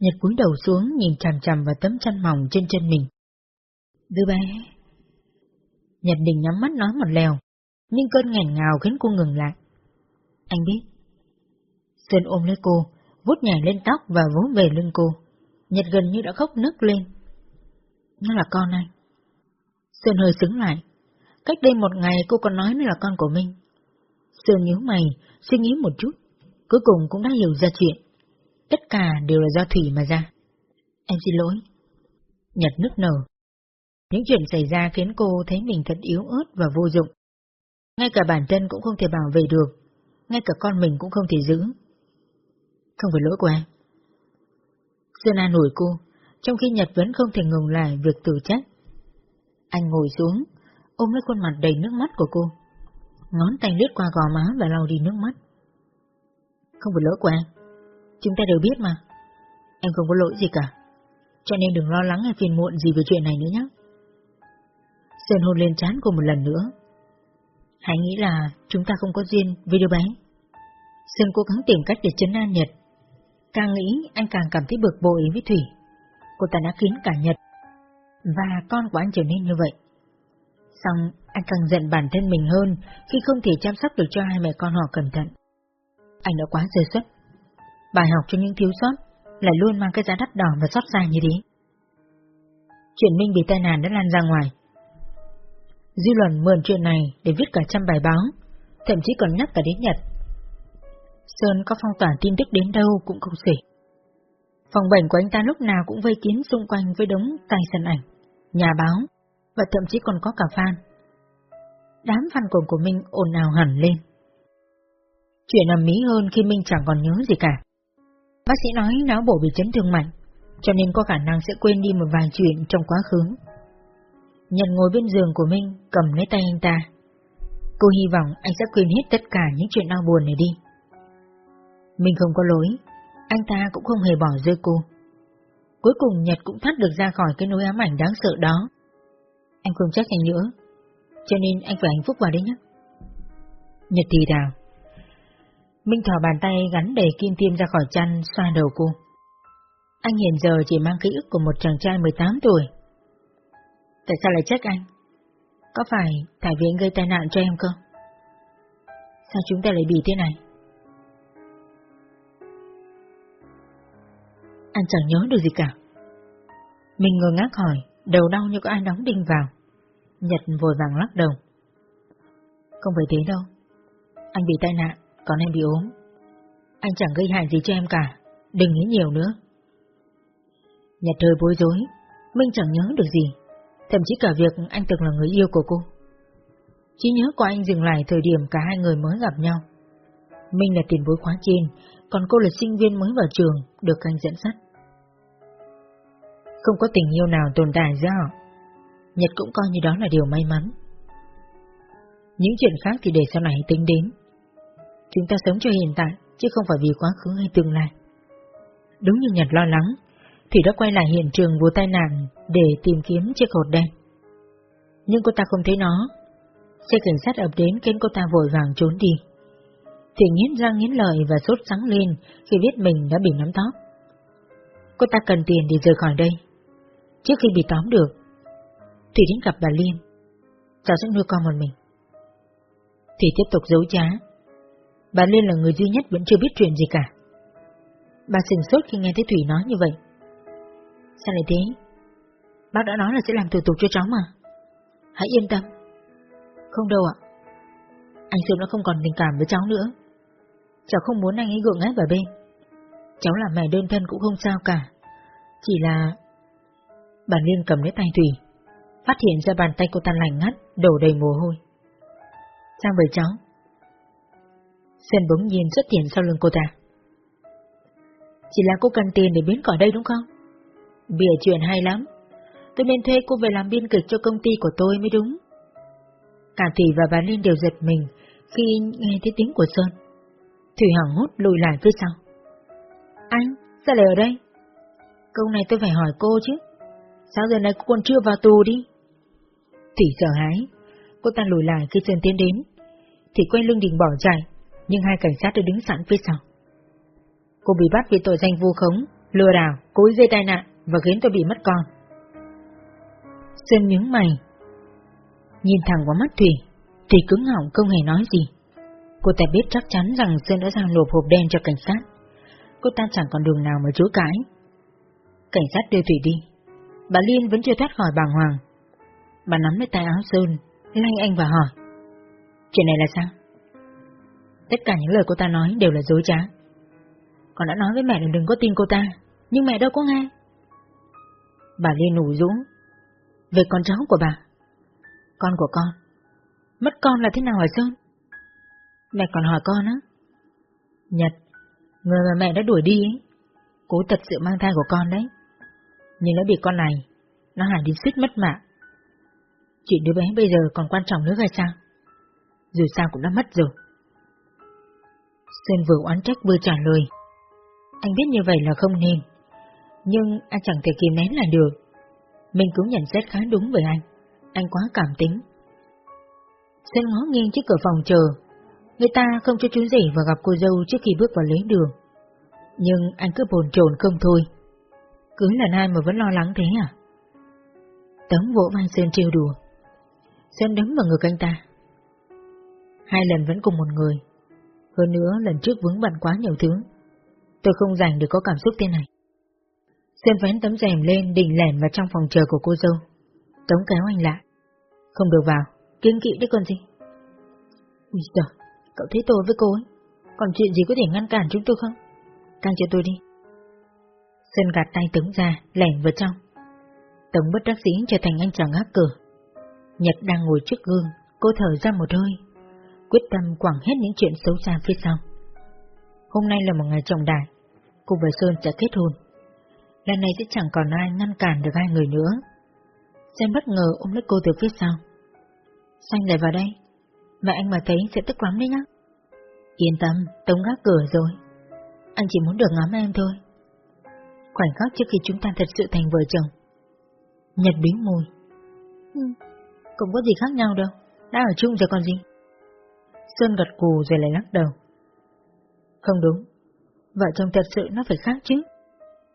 Nhật cúi đầu xuống nhìn chằm chằm vào tấm chăn mỏng trên chân mình. Đứa bé. Nhật Đình nhắm mắt nói một lèo, nhưng cơn nghẹn ngào khiến cô ngừng lại. Anh biết. Sơn ôm lấy cô, vuốt nhảy lên tóc và vỗ về lưng cô. Nhật gần như đã khóc nức lên. Nó là con anh. Sơn hơi sững lại. Cách đây một ngày cô còn nói nó là con của mình. Sơn nhíu mày, suy nghĩ một chút, cuối cùng cũng đã hiểu ra chuyện. Tất cả đều là do Thủy mà ra. Em xin lỗi. Nhật nức nở. Những chuyện xảy ra khiến cô thấy mình thật yếu ớt và vô dụng. Ngay cả bản thân cũng không thể bảo vệ được, ngay cả con mình cũng không thể giữ. Không phải lỗi của em. Sơn an ủi cô, trong khi Nhật vẫn không thể ngừng lại việc tự trách. Anh ngồi xuống, ôm lấy khuôn mặt đầy nước mắt của cô. Ngón tay lướt qua gò má và lau đi nước mắt. Không phải lỗi của em. Chúng ta đều biết mà. Em không có lỗi gì cả. Cho nên đừng lo lắng hay phiền muộn gì về chuyện này nữa nhé. Sơn hôn lên trán cô một lần nữa. Hãy nghĩ là chúng ta không có duyên với đứa bé. Sơn cố gắng tìm cách để chấn an Nhật. Càng nghĩ, anh càng cảm thấy bực bội với Thủy. Cô ta đã khiến cả Nhật và con của anh trở nên như vậy. Xong anh càng giận bản thân mình hơn khi không thể chăm sóc được cho hai mẹ con họ cẩn thận. Anh đã quá sơ suất. Bài học cho những thiếu sót lại luôn mang cái giá đắt đỏ và xót xa như thế. Chuyện Minh bị tai nạn đã lan ra ngoài. Dư luận mượn chuyện này để viết cả trăm bài báo, thậm chí còn nhắc cả đến Nhật. Sơn có phong tỏa tin tức đến đâu cũng không xỉ. Phòng bệnh của anh ta lúc nào cũng vây kín xung quanh với đống tài sản ảnh, nhà báo, và thậm chí còn có cả fan. Đám fan cuồng của Minh ồn ào hẳn lên. Chuyện ầm mỹ hơn khi Minh chẳng còn nhớ gì cả. Bác sĩ nói não bộ bị chấn thương mạnh, cho nên có khả năng sẽ quên đi một vài chuyện trong quá khứ. Nhận ngồi bên giường của Minh, cầm lấy tay anh ta. Cô hy vọng anh sẽ quên hết tất cả những chuyện đau buồn này đi. Minh không có lỗi, anh ta cũng không hề bỏ rơi cô. Cuối cùng Nhật cũng thoát được ra khỏi cái nỗi ám ảnh đáng sợ đó. Anh không trách anh nữa, cho nên anh phải hạnh phúc vào đấy nhé. Nhật thì đào. Minh thỏ bàn tay gắn đầy kim tiêm ra khỏi chăn, xoa đầu cô. Anh hiện giờ chỉ mang ký ức của một chàng trai 18 tuổi. Tại sao lại trách anh? Có phải Thải Viện gây tai nạn cho em không? Sao chúng ta lại bị thế này? Anh chẳng nhớ được gì cả. Mình ngồi ngác hỏi, đầu đau như có ai đóng đinh vào. Nhật vội vàng lắc đầu. Không phải thế đâu. Anh bị tai nạn, còn em bị ốm. Anh chẳng gây hại gì cho em cả, đừng nghĩ nhiều nữa. Nhật hơi bối rối, Minh chẳng nhớ được gì, thậm chí cả việc anh từng là người yêu của cô. Chỉ nhớ của anh dừng lại thời điểm cả hai người mới gặp nhau. Minh là tiền bối khóa trên, còn cô là sinh viên mới vào trường, được anh dẫn dắt. Không có tình yêu nào tồn tại giữa họ. Nhật cũng coi như đó là điều may mắn. Những chuyện khác thì để sau này tính đến. Chúng ta sống cho hiện tại, chứ không phải vì quá khứ hay tương lai. Đúng như Nhật lo lắng, Thủy đã quay lại hiện trường vụ tai nạn để tìm kiếm chiếc hột đen. Nhưng cô ta không thấy nó. Xe cảnh sát ập đến khiến cô ta vội vàng trốn đi. Thủy nghiến răng nghiến lợi và sốt sáng lên khi biết mình đã bị nắm tóc. Cô ta cần tiền để rời khỏi đây. Trước khi bị tóm được, Thủy đến gặp bà Liên. Cháu sẽ nuôi con một mình. Thủy tiếp tục giấu trá. Bà Liên là người duy nhất vẫn chưa biết chuyện gì cả. Bà sừng sốt khi nghe thấy Thủy nói như vậy. Sao lại thế? Bác đã nói là sẽ làm thủ tục cho cháu mà. Hãy yên tâm. Không đâu ạ. Anh Sương đã không còn tình cảm với cháu nữa. Cháu không muốn anh ấy gượng ép vào bên. Cháu là mẹ đơn thân cũng không sao cả. Chỉ là... Bà Liên cầm lấy tay Thủy. phát hiện ra bàn tay cô ta lành ngắt, đổ đầy mồ hôi. Sao vậy cháu? Sơn bỗng nhiên xuất hiện sau lưng cô ta. Chỉ là cô cần tiền để biến khỏi đây đúng không? Bịa chuyện hay lắm. Tôi nên thuê cô về làm biên kịch cho công ty của tôi mới đúng. Cả Thủy và bà liên đều giật mình khi nghe thấy tiếng của Sơn. Thủy hằng hốt lùi lại phía sau. Anh, sao lại ở đây? Câu này tôi phải hỏi cô chứ. Sao giờ này cô còn chưa vào tù đi? Thủy sợ hãi. Cô ta lùi lại khi Sơn tiến đến. Thủy quay lưng định bỏ chạy, nhưng hai cảnh sát đã đứng sẵn phía sau. Cô bị bắt vì tội danh vu khống, lừa đảo, cố ý gây tai nạn và khiến tôi bị mất con. Sơn nhướng mày, nhìn thẳng vào mắt Thủy, Thủy cứng họng không hề nói gì. Cô ta biết chắc chắn rằng Sơn đã giao nộp hộp đen cho cảnh sát. Cô ta chẳng còn đường nào mà chối cãi. Cảnh sát đưa Thủy đi. Bà Liên vẫn chưa thoát khỏi bàng hoàng. Bà nắm lấy tay áo Sơn, lay anh và hỏi. Chuyện này là sao? Tất cả những lời cô ta nói đều là dối trá. Con đã nói với mẹ là đừng có tin cô ta, nhưng mẹ đâu có nghe. Bà Liên nủ rũ. Về con cháu của bà. Con của con. Mất con là thế nào hỏi Sơn? Mẹ còn hỏi con á. Nhật, người mà mẹ đã đuổi đi ấy, cố thật sự mang thai của con đấy. Nhưng nó bị con này, nó hại đến suýt mất mạng. Chuyện đứa bé bây giờ còn quan trọng nữa hay sao? Dù sao cũng đã mất rồi. Sơn vừa oán trách vừa trả lời. Anh biết như vậy là không nên, nhưng anh chẳng thể kìm nén là được. Mình cũng nhận xét khá đúng với anh, anh quá cảm tính. Sơn ngó nghiêng trước cửa phòng chờ, người ta không cho chú rể vào gặp cô dâu trước khi bước vào lấy đường. Nhưng anh cứ bồn chồn không thôi. Cứ lần hai mà vẫn lo lắng thế à? Tống vỗ vai Sơn trêu đùa. Sơn đấm vào ngực anh ta. Hai lần vẫn cùng một người. Hơn nữa lần trước vướng bận quá nhiều thứ. Tôi không dành để có cảm xúc thế này. Sơn vén tấm rèm lên định lẻn vào trong phòng chờ của cô dâu. Tống kéo anh lại. Không được vào, kiên kỵ đấy con gì. Ui giời, cậu thấy tôi với cô ấy. Còn chuyện gì có thể ngăn cản chúng tôi không? Căng cho tôi đi. Sơn gạt tay Tống ra, lẻn vào trong. Tống bất đắc dĩ trở thành anh chàng ngác cửa. Nhật đang ngồi trước gương, cô thở ra một hơi, quyết tâm quẳng hết những chuyện xấu xa phía sau. Hôm nay là một ngày trọng đại, cô và Sơn sẽ kết hôn. Lần này sẽ chẳng còn ai ngăn cản được hai người nữa. Sơn bất ngờ ôm lấy cô từ phía sau. Xanh lại vào đây, mẹ anh mà thấy sẽ tức lắm đấy nhá. Yên tâm, Tống gác cửa rồi. Anh chỉ muốn được ngắm em thôi. Khoảnh khắc trước khi chúng ta thật sự thành vợ chồng. Nhật bính môi. Ừ, cũng có gì khác nhau đâu, đã ở chung rồi còn gì. Sơn gật cù rồi lại lắc đầu. Không đúng, vợ chồng thật sự nó phải khác chứ.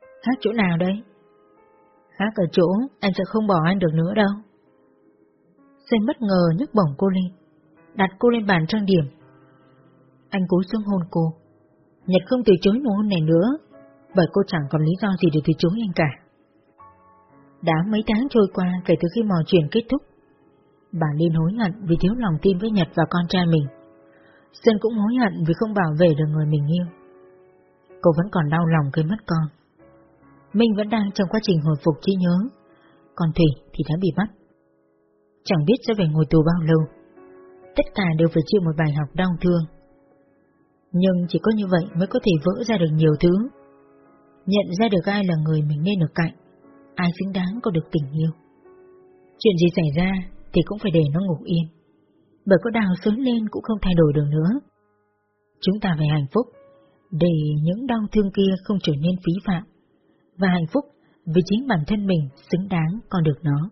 Khác chỗ nào đây? Khác ở chỗ anh sẽ không bỏ anh được nữa đâu. Sơn bất ngờ nhấc bổng cô lên, đặt cô lên bàn trang điểm. Anh cúi xuống hôn cô. Nhật không từ chối nụ hôn này nữa, bởi cô chẳng còn lý do gì để từ chối anh cả. Đã mấy tháng trôi qua kể từ khi mọi chuyện kết thúc, bà Liên hối hận vì thiếu lòng tin với Nhật và con trai mình. Sơn cũng hối hận vì không bảo vệ được người mình yêu. Cô vẫn còn đau lòng khi mất con. Minh vẫn đang trong quá trình hồi phục trí nhớ, còn Thủy thì đã bị bắt. Chẳng biết sẽ về ngồi tù bao lâu. Tất cả đều phải chịu một bài học đau thương. Nhưng chỉ có như vậy mới có thể vỡ ra được nhiều thứ. Nhận ra được ai là người mình nên ở cạnh, ai xứng đáng có được tình yêu. Chuyện gì xảy ra thì cũng phải để nó ngủ yên. Bởi có đào sớm lên cũng không thay đổi được nữa. Chúng ta phải hạnh phúc, để những đau thương kia không trở nên phí phạm, và hạnh phúc vì chính bản thân mình xứng đáng còn được nó.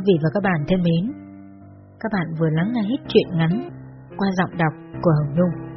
Quý vị và các bạn thân mến, các bạn vừa lắng nghe hết chuyện ngắn qua giọng đọc của Hồng Nhung.